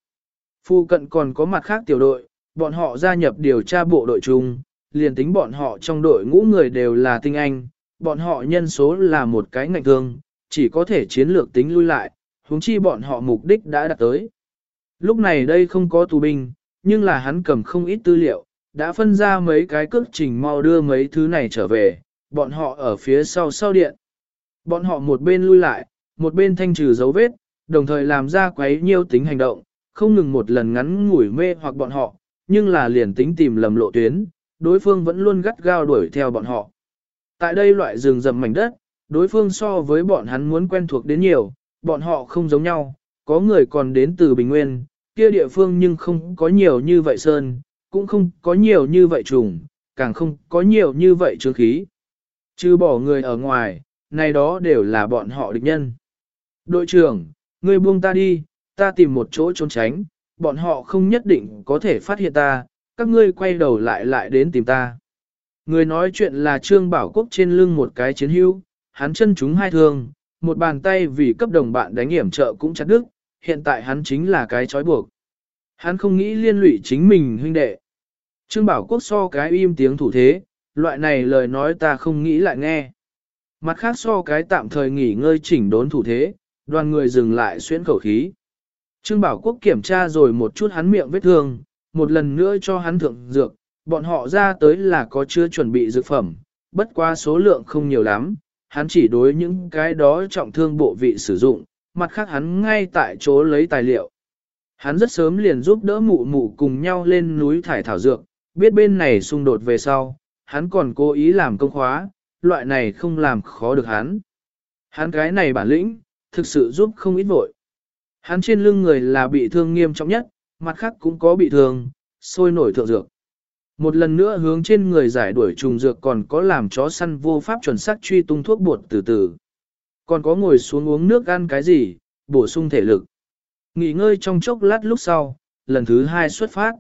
Phu cận còn có mặt khác tiểu đội, bọn họ gia nhập điều tra bộ đội chung, liền tính bọn họ trong đội ngũ người đều là tinh anh, bọn họ nhân số là một cái ngạnh thương, chỉ có thể chiến lược tính lui lại, huống chi bọn họ mục đích đã đạt tới. Lúc này đây không có tù binh, nhưng là hắn cầm không ít tư liệu, đã phân ra mấy cái cước trình mau đưa mấy thứ này trở về, bọn họ ở phía sau sau điện. Bọn họ một bên lui lại, một bên thanh trừ dấu vết, đồng thời làm ra quấy nhiêu tính hành động, không ngừng một lần ngắn ngủi mê hoặc bọn họ, nhưng là liền tính tìm lầm lộ tuyến, đối phương vẫn luôn gắt gao đuổi theo bọn họ. Tại đây loại rừng rậm mảnh đất, đối phương so với bọn hắn muốn quen thuộc đến nhiều, bọn họ không giống nhau, có người còn đến từ Bình Nguyên, kia địa phương nhưng không có nhiều như vậy sơn, cũng không có nhiều như vậy trùng, càng không có nhiều như vậy trương khí. Chứ bỏ người ở ngoài, này đó đều là bọn họ địch nhân. Đội trưởng, ngươi buông ta đi, ta tìm một chỗ trốn tránh, bọn họ không nhất định có thể phát hiện ta, các ngươi quay đầu lại lại đến tìm ta. Người nói chuyện là Trương Bảo Quốc trên lưng một cái chiến hữu, hắn chân chúng hai thương, một bàn tay vì cấp đồng bạn đánh hiểm trợ cũng chặt đứt, hiện tại hắn chính là cái trói buộc. Hắn không nghĩ liên lụy chính mình huynh đệ. Trương Bảo Quốc so cái im tiếng thủ thế, loại này lời nói ta không nghĩ lại nghe. Mặt khác so cái tạm thời nghỉ ngơi chỉnh đốn thủ thế, đoàn người dừng lại xuyên khẩu khí. Trương Bảo Quốc kiểm tra rồi một chút hắn miệng vết thương, một lần nữa cho hắn thượng dược, bọn họ ra tới là có chưa chuẩn bị dược phẩm, bất qua số lượng không nhiều lắm, hắn chỉ đối những cái đó trọng thương bộ vị sử dụng, mặt khác hắn ngay tại chỗ lấy tài liệu. Hắn rất sớm liền giúp đỡ mụ mụ cùng nhau lên núi thải thảo dược, biết bên này xung đột về sau, hắn còn cố ý làm công khóa, loại này không làm khó được hắn. Hắn cái này bản lĩnh, thực sự giúp không ít vội. Hắn trên lưng người là bị thương nghiêm trọng nhất, mặt khác cũng có bị thương, sôi nổi thượng dược. Một lần nữa hướng trên người giải đuổi trùng dược còn có làm chó săn vô pháp chuẩn xác truy tung thuốc bột từ từ. Còn có ngồi xuống uống nước ăn cái gì, bổ sung thể lực. Nghỉ ngơi trong chốc lát lúc sau, lần thứ hai xuất phát.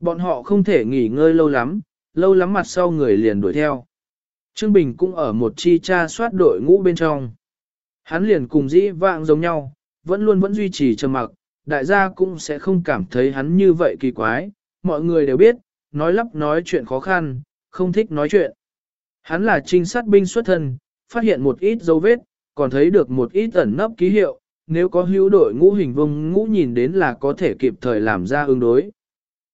Bọn họ không thể nghỉ ngơi lâu lắm, lâu lắm mặt sau người liền đuổi theo. Trương Bình cũng ở một chi tra soát đội ngũ bên trong. Hắn liền cùng dĩ vạng giống nhau, vẫn luôn vẫn duy trì trầm mặc, đại gia cũng sẽ không cảm thấy hắn như vậy kỳ quái, mọi người đều biết, nói lắp nói chuyện khó khăn, không thích nói chuyện. Hắn là trinh sát binh xuất thân, phát hiện một ít dấu vết, còn thấy được một ít ẩn nấp ký hiệu, nếu có hữu đội ngũ hình vông ngũ nhìn đến là có thể kịp thời làm ra ứng đối.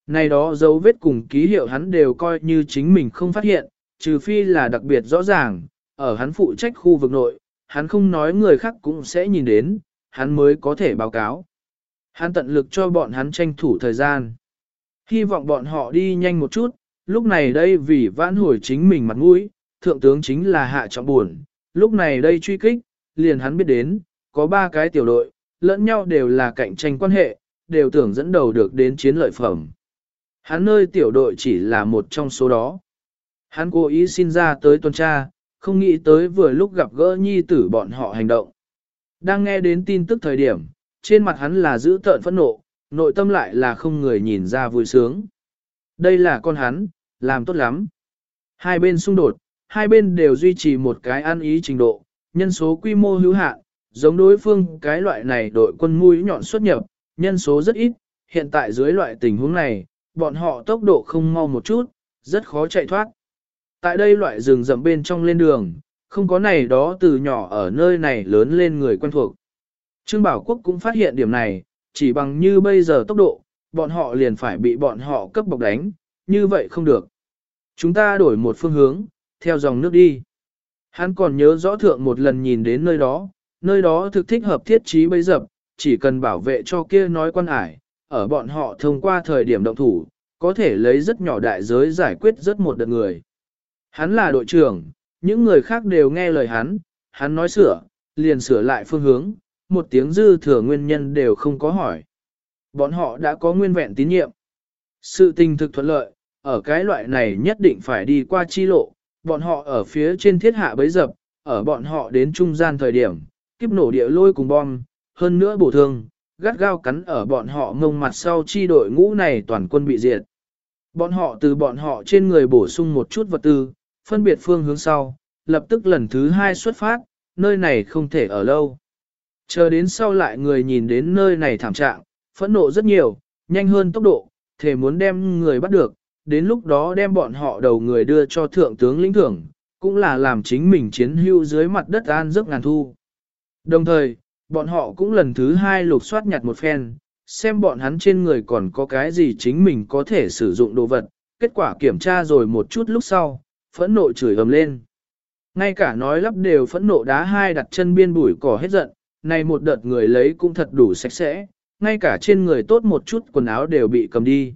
Này đó dấu vết cùng ký hiệu hắn đều coi như chính mình không phát hiện, trừ phi là đặc biệt rõ ràng, ở hắn phụ trách khu vực nội, hắn không nói người khác cũng sẽ nhìn đến, hắn mới có thể báo cáo. Hắn tận lực cho bọn hắn tranh thủ thời gian. Hy vọng bọn họ đi nhanh một chút, lúc này đây vì vãn hồi chính mình mặt mũi, thượng tướng chính là hạ trọng buồn, lúc này đây truy kích, liền hắn biết đến, có ba cái tiểu đội, lẫn nhau đều là cạnh tranh quan hệ, đều tưởng dẫn đầu được đến chiến lợi phẩm. Hắn nơi tiểu đội chỉ là một trong số đó. Hắn cố ý xin ra tới tuần tra, không nghĩ tới vừa lúc gặp gỡ nhi tử bọn họ hành động. Đang nghe đến tin tức thời điểm, trên mặt hắn là giữ tợn phẫn nộ, nội tâm lại là không người nhìn ra vui sướng. Đây là con hắn, làm tốt lắm. Hai bên xung đột, hai bên đều duy trì một cái ăn ý trình độ, nhân số quy mô hữu hạn, giống đối phương cái loại này đội quân mũi nhọn xuất nhập, nhân số rất ít, hiện tại dưới loại tình huống này, bọn họ tốc độ không mau một chút, rất khó chạy thoát. Tại đây loại rừng rậm bên trong lên đường, không có này đó từ nhỏ ở nơi này lớn lên người quen thuộc. Trương Bảo Quốc cũng phát hiện điểm này, chỉ bằng như bây giờ tốc độ, bọn họ liền phải bị bọn họ cấp bọc đánh, như vậy không được. Chúng ta đổi một phương hướng, theo dòng nước đi. Hắn còn nhớ rõ thượng một lần nhìn đến nơi đó, nơi đó thực thích hợp thiết trí bấy dập, chỉ cần bảo vệ cho kia nói quan ải, ở bọn họ thông qua thời điểm động thủ, có thể lấy rất nhỏ đại giới giải quyết rất một đợt người. Hắn là đội trưởng, những người khác đều nghe lời hắn, hắn nói sửa, liền sửa lại phương hướng, một tiếng dư thừa nguyên nhân đều không có hỏi. Bọn họ đã có nguyên vẹn tín nhiệm. Sự tình thực thuận lợi, ở cái loại này nhất định phải đi qua chi lộ, bọn họ ở phía trên thiết hạ bấy dập, ở bọn họ đến trung gian thời điểm, kiếp nổ địa lôi cùng bom, hơn nữa bổ thương, gắt gao cắn ở bọn họ ngông mặt sau chi đội ngũ này toàn quân bị diệt. Bọn họ từ bọn họ trên người bổ sung một chút vật tư, phân biệt phương hướng sau, lập tức lần thứ hai xuất phát, nơi này không thể ở lâu. Chờ đến sau lại người nhìn đến nơi này thảm trạng, phẫn nộ rất nhiều, nhanh hơn tốc độ, thể muốn đem người bắt được, đến lúc đó đem bọn họ đầu người đưa cho thượng tướng lĩnh thưởng, cũng là làm chính mình chiến hưu dưới mặt đất an giấc ngàn thu. Đồng thời, bọn họ cũng lần thứ hai lục soát nhặt một phen, xem bọn hắn trên người còn có cái gì chính mình có thể sử dụng đồ vật, kết quả kiểm tra rồi một chút lúc sau, phẫn nộ chửi ầm lên. Ngay cả nói lắp đều phẫn nộ đá hai đặt chân biên bụi cỏ hết giận, này một đợt người lấy cũng thật đủ sạch sẽ, ngay cả trên người tốt một chút quần áo đều bị cầm đi.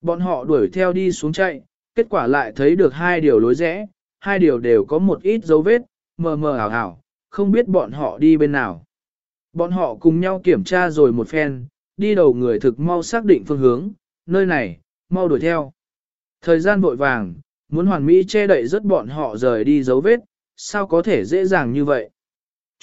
Bọn họ đuổi theo đi xuống chạy, kết quả lại thấy được hai điều lối rẽ, hai điều đều có một ít dấu vết, mờ mờ ảo ảo, không biết bọn họ đi bên nào. Bọn họ cùng nhau kiểm tra rồi một phen, đi đầu người thực mau xác định phương hướng, nơi này, mau đuổi theo. Thời gian vội vàng, muốn hoàn mỹ che đậy rất bọn họ rời đi dấu vết, sao có thể dễ dàng như vậy.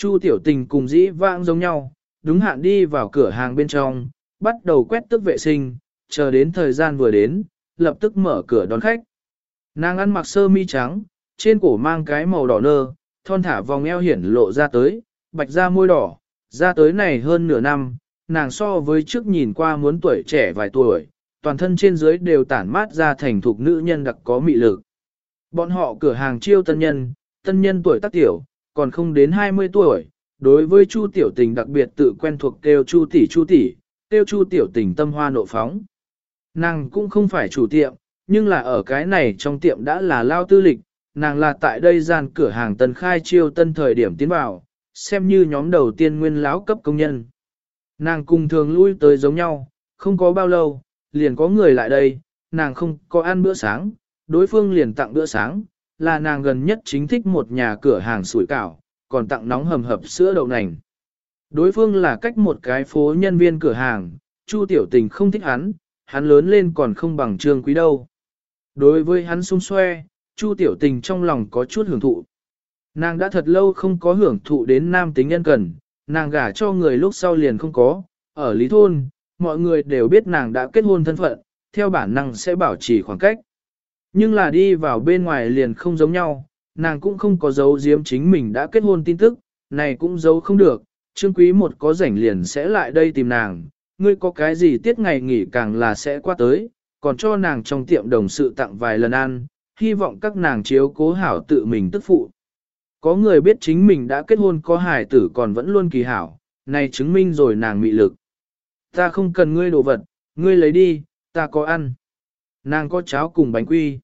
Chu tiểu tình cùng dĩ vãng giống nhau, đúng hạn đi vào cửa hàng bên trong, bắt đầu quét tức vệ sinh, chờ đến thời gian vừa đến, lập tức mở cửa đón khách. Nàng ăn mặc sơ mi trắng, trên cổ mang cái màu đỏ nơ, thon thả vòng eo hiển lộ ra tới, bạch da môi đỏ, ra tới này hơn nửa năm, nàng so với trước nhìn qua muốn tuổi trẻ vài tuổi, toàn thân trên dưới đều tản mát ra thành thục nữ nhân đặc có mị lực. Bọn họ cửa hàng chiêu tân nhân, tân nhân tuổi tác tiểu, còn không đến 20 tuổi, đối với Chu tiểu tình đặc biệt tự quen thuộc kêu Chu tỷ Chu tỷ, kêu Chu tiểu tình tâm hoa nộ phóng. Nàng cũng không phải chủ tiệm, nhưng là ở cái này trong tiệm đã là lao tư lịch, nàng là tại đây gian cửa hàng tân khai chiêu tân thời điểm tiến vào, xem như nhóm đầu tiên nguyên lão cấp công nhân. Nàng cùng thường lui tới giống nhau, không có bao lâu, liền có người lại đây, nàng không có ăn bữa sáng, đối phương liền tặng bữa sáng, là nàng gần nhất chính thích một nhà cửa hàng sủi cảo, còn tặng nóng hầm hập sữa đậu nành. Đối phương là cách một cái phố nhân viên cửa hàng, Chu Tiểu Tình không thích hắn, hắn lớn lên còn không bằng Trương Quý đâu. Đối với hắn xung xoe, Chu Tiểu Tình trong lòng có chút hưởng thụ. Nàng đã thật lâu không có hưởng thụ đến nam tính nhân cần, nàng gả cho người lúc sau liền không có, ở lý thôn, mọi người đều biết nàng đã kết hôn thân phận, theo bản năng sẽ bảo trì khoảng cách. Nhưng là đi vào bên ngoài liền không giống nhau, nàng cũng không có giấu giếm chính mình đã kết hôn tin tức, này cũng giấu không được, Trương Quý một có rảnh liền sẽ lại đây tìm nàng, ngươi có cái gì tiết ngày nghỉ càng là sẽ qua tới, còn cho nàng trong tiệm đồng sự tặng vài lần ăn, hy vọng các nàng chiếu cố hảo tự mình tức phụ. Có người biết chính mình đã kết hôn có hài tử còn vẫn luôn kỳ hảo, này chứng minh rồi nàng mị lực. Ta không cần ngươi đồ vật, ngươi lấy đi, ta có ăn. Nàng có cháo cùng bánh quy.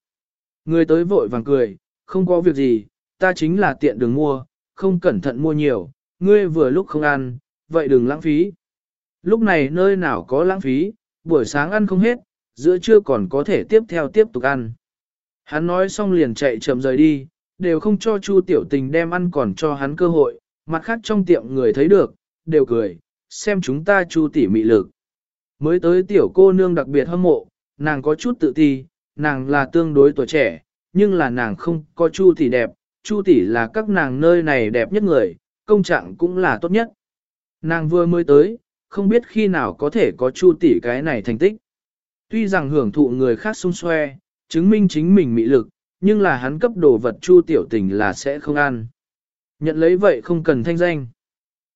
Ngươi tới vội vàng cười, không có việc gì, ta chính là tiện đường mua, không cẩn thận mua nhiều, ngươi vừa lúc không ăn, vậy đừng lãng phí. Lúc này nơi nào có lãng phí, buổi sáng ăn không hết, giữa trưa còn có thể tiếp theo tiếp tục ăn. Hắn nói xong liền chạy chậm rời đi, đều không cho Chu Tiểu Tình đem ăn còn cho hắn cơ hội, mặt khác trong tiệm người thấy được, đều cười, xem chúng ta Chu tỷ mị lực. Mới tới tiểu cô nương đặc biệt hâm mộ, nàng có chút tự ti, nàng là tương đối tuổi trẻ, nhưng là nàng không có Chu tỷ đẹp, Chu tỷ là các nàng nơi này đẹp nhất người, công trạng cũng là tốt nhất. Nàng vừa mới tới, không biết khi nào có thể có Chu tỷ cái này thành tích. Tuy rằng hưởng thụ người khác xung xoe, chứng minh chính mình mị lực, nhưng là hắn cấp đồ vật Chu tiểu tình là sẽ không ăn. Nhận lấy vậy không cần thanh danh.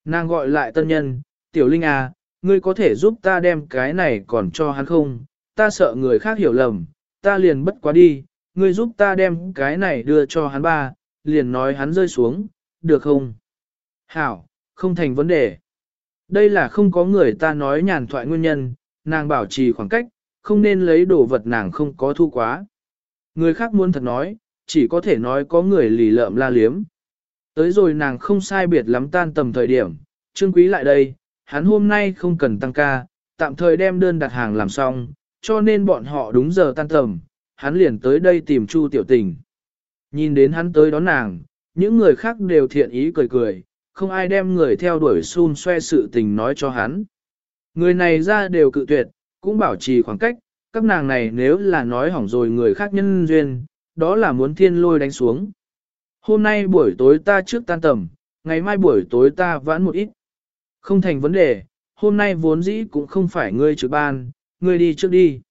Nàng gọi lại tân nhân, tiểu linh à, ngươi có thể giúp ta đem cái này còn cho hắn không? Ta sợ người khác hiểu lầm, ta liền bất quá đi, ngươi giúp ta đem cái này đưa cho hắn ba, liền nói hắn rơi xuống, được không? Hảo, không thành vấn đề. Đây là không có người ta nói nhàn thoại nguyên nhân, nàng bảo trì khoảng cách, không nên lấy đồ vật nàng không có thu quá. Người khác muốn thật nói, chỉ có thể nói có người lì lợm la liếm. Tới rồi nàng không sai biệt lắm tan tầm thời điểm, Trương Quý lại đây, hắn hôm nay không cần tăng ca, tạm thời đem đơn đặt hàng làm xong, cho nên bọn họ đúng giờ tan tầm, hắn liền tới đây tìm Chu Tiểu Tình. Nhìn đến hắn tới đón nàng, những người khác đều thiện ý cười cười, không ai đem người theo đuổi xun xoe sự tình nói cho hắn. Người này ra đều cự tuyệt, cũng bảo trì khoảng cách, các nàng này nếu là nói hỏng rồi người khác nhân duyên, đó là muốn thiên lôi đánh xuống. Hôm nay buổi tối ta trước tan tầm, ngày mai buổi tối ta vãn một ít. Không thành vấn đề, hôm nay vốn dĩ cũng không phải ngươi trực ban, ngươi đi trước đi.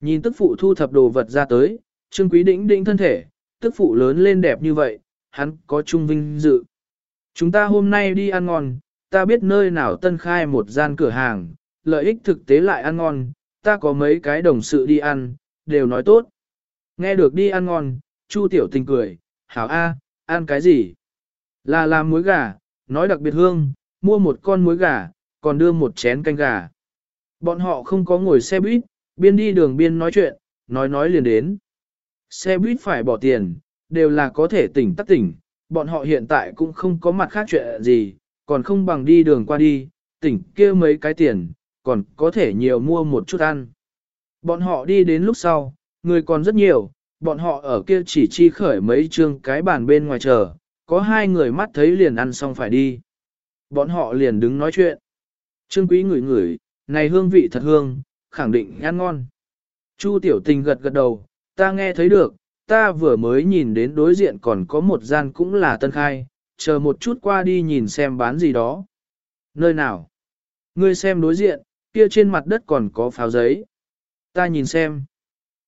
Nhìn tức phụ thu thập đồ vật ra tới, Trương Quý đĩnh đĩnh thân thể, tức phụ lớn lên đẹp như vậy, hắn có trung vinh dự. Chúng ta hôm nay đi ăn ngon, ta biết nơi nào tân khai một gian cửa hàng, lợi ích thực tế lại ăn ngon, ta có mấy cái đồng sự đi ăn, đều nói tốt. Nghe được đi ăn ngon, Chu Tiểu Tình cười, hảo A, ăn cái gì? Là làm muối gà, nói đặc biệt hương, mua một con muối gà, còn đưa một chén canh gà. Bọn họ không có ngồi xe buýt, biên đi đường biên nói chuyện, nói nói liền đến. Xe buýt phải bỏ tiền, đều là có thể tỉnh tắc tỉnh, bọn họ hiện tại cũng không có mặt khác chuyện gì, còn không bằng đi đường qua đi, tỉnh kia mấy cái tiền, còn có thể nhiều mua một chút ăn. Bọn họ đi đến lúc sau, người còn rất nhiều, bọn họ ở kia chỉ chi khởi mấy chương cái bàn bên ngoài chờ, có hai người mắt thấy liền ăn xong phải đi. Bọn họ liền đứng nói chuyện. Trương quý ngửi ngửi, này hương vị thật hương, khẳng định ăn ngon. Chu tiểu tình gật gật đầu, ta nghe thấy được, ta vừa mới nhìn đến đối diện còn có một gian cũng là tân khai, chờ một chút qua đi nhìn xem bán gì đó. Nơi nào? Ngươi xem đối diện, kia trên mặt đất còn có pháo giấy. Ta nhìn xem.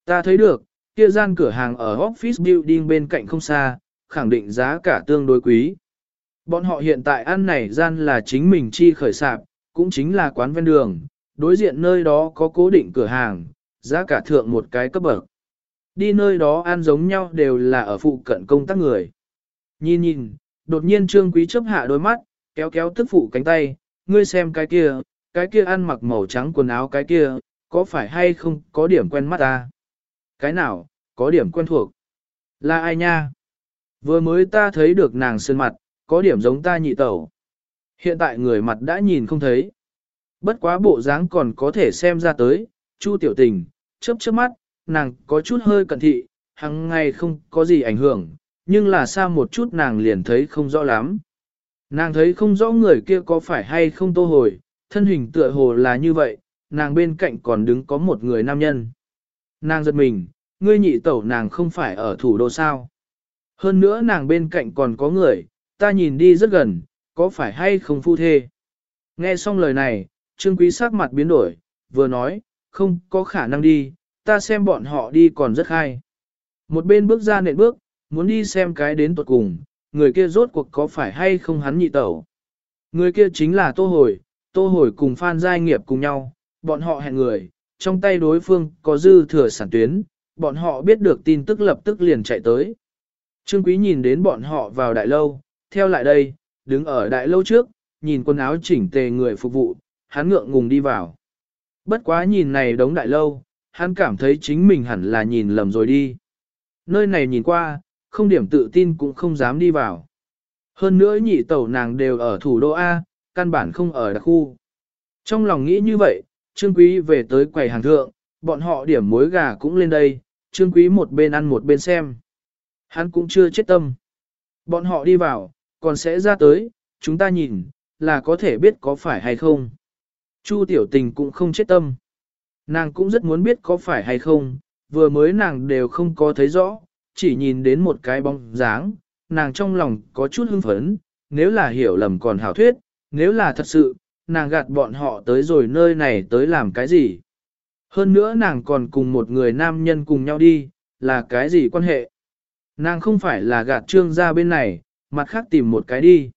Ta thấy được, kia gian cửa hàng ở office building bên cạnh không xa, khẳng định giá cả tương đối quý. Bọn họ hiện tại ăn này gian là chính mình chi khởi sạp, cũng chính là quán ven đường, đối diện nơi đó có cố định cửa hàng, giá cả thượng một cái cấp bậc. Đi nơi đó ăn giống nhau đều là ở phụ cận công tác người. Nhìn nhìn, đột nhiên Trương Quý chấp hạ đôi mắt, kéo kéo tức phụ cánh tay, ngươi xem cái kia, cái kia ăn mặc màu trắng quần áo cái kia, có phải hay không có điểm quen mắt ta? Cái nào, có điểm quen thuộc? Là ai nha? Vừa mới ta thấy được nàng sơn mặt, có điểm giống ta nhị tẩu. Hiện tại người mặt đã nhìn không thấy. Bất quá bộ dáng còn có thể xem ra tới, Chu tiểu tình, chớp chớp mắt, nàng có chút hơi cẩn thị, hằng ngày không có gì ảnh hưởng, nhưng là xa một chút nàng liền thấy không rõ lắm. Nàng thấy không rõ người kia có phải hay không tô hồi, thân hình tựa hồ là như vậy, nàng bên cạnh còn đứng có một người nam nhân. Nàng giật mình, ngươi nhị tẩu nàng không phải ở thủ đô sao. Hơn nữa nàng bên cạnh còn có người, ta nhìn đi rất gần, có phải hay không phu thê. Nghe xong lời này, Trương Quý sắc mặt biến đổi, vừa nói, không có khả năng đi, ta xem bọn họ đi còn rất hay. Một bên bước ra nện bước, muốn đi xem cái đến tuột cùng, người kia rốt cuộc có phải hay không hắn nhị tẩu. Người kia chính là Tô Hồi, Tô Hồi cùng Phan Giai Nghiệp cùng nhau, bọn họ hẹn người, trong tay đối phương có dư thừa sản tuyến, bọn họ biết được tin tức lập tức liền chạy tới. Trương Quý nhìn đến bọn họ vào đại lâu, theo lại đây, đứng ở đại lâu trước, nhìn quần áo chỉnh tề người phục vụ, hắn ngượng ngùng đi vào. Bất quá nhìn này đống đại lâu, hắn cảm thấy chính mình hẳn là nhìn lầm rồi đi. Nơi này nhìn qua, không điểm tự tin cũng không dám đi vào. Hơn nữa nhị tẩu nàng đều ở thủ đô A, căn bản không ở đặc khu. Trong lòng nghĩ như vậy, Trương Quý về tới quầy hàng thượng, bọn họ điểm muối gà cũng lên đây, Trương Quý một bên ăn một bên xem. Hắn cũng chưa chết tâm. Bọn họ đi vào, còn sẽ ra tới, chúng ta nhìn, là có thể biết có phải hay không. Chu tiểu tình cũng không chết tâm. Nàng cũng rất muốn biết có phải hay không, vừa mới nàng đều không có thấy rõ, chỉ nhìn đến một cái bóng dáng, nàng trong lòng có chút hưng phấn, nếu là hiểu lầm còn hảo thuyết, nếu là thật sự, nàng gạt bọn họ tới rồi nơi này tới làm cái gì. Hơn nữa nàng còn cùng một người nam nhân cùng nhau đi, là cái gì quan hệ. Nàng không phải là gạt trương ra bên này, mặt khác tìm một cái đi.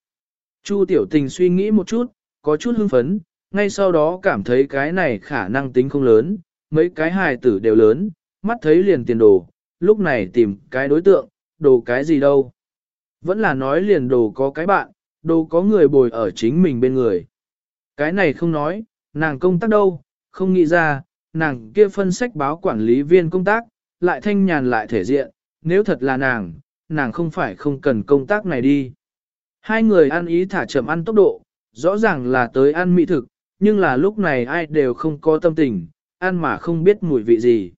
Chu tiểu tình suy nghĩ một chút, có chút hưng phấn, ngay sau đó cảm thấy cái này khả năng tính không lớn, mấy cái hài tử đều lớn, mắt thấy liền tiền đồ, lúc này tìm cái đối tượng, đồ cái gì đâu. Vẫn là nói liền đồ có cái bạn, đồ có người bồi ở chính mình bên người. Cái này không nói, nàng công tác đâu, không nghĩ ra, nàng kia phân sách báo quản lý viên công tác, lại thanh nhàn lại thể diện, nếu thật là nàng, nàng không phải không cần công tác này đi. Hai người ăn ý thả chậm ăn tốc độ, rõ ràng là tới ăn mỹ thực, nhưng là lúc này ai đều không có tâm tình, ăn mà không biết mùi vị gì.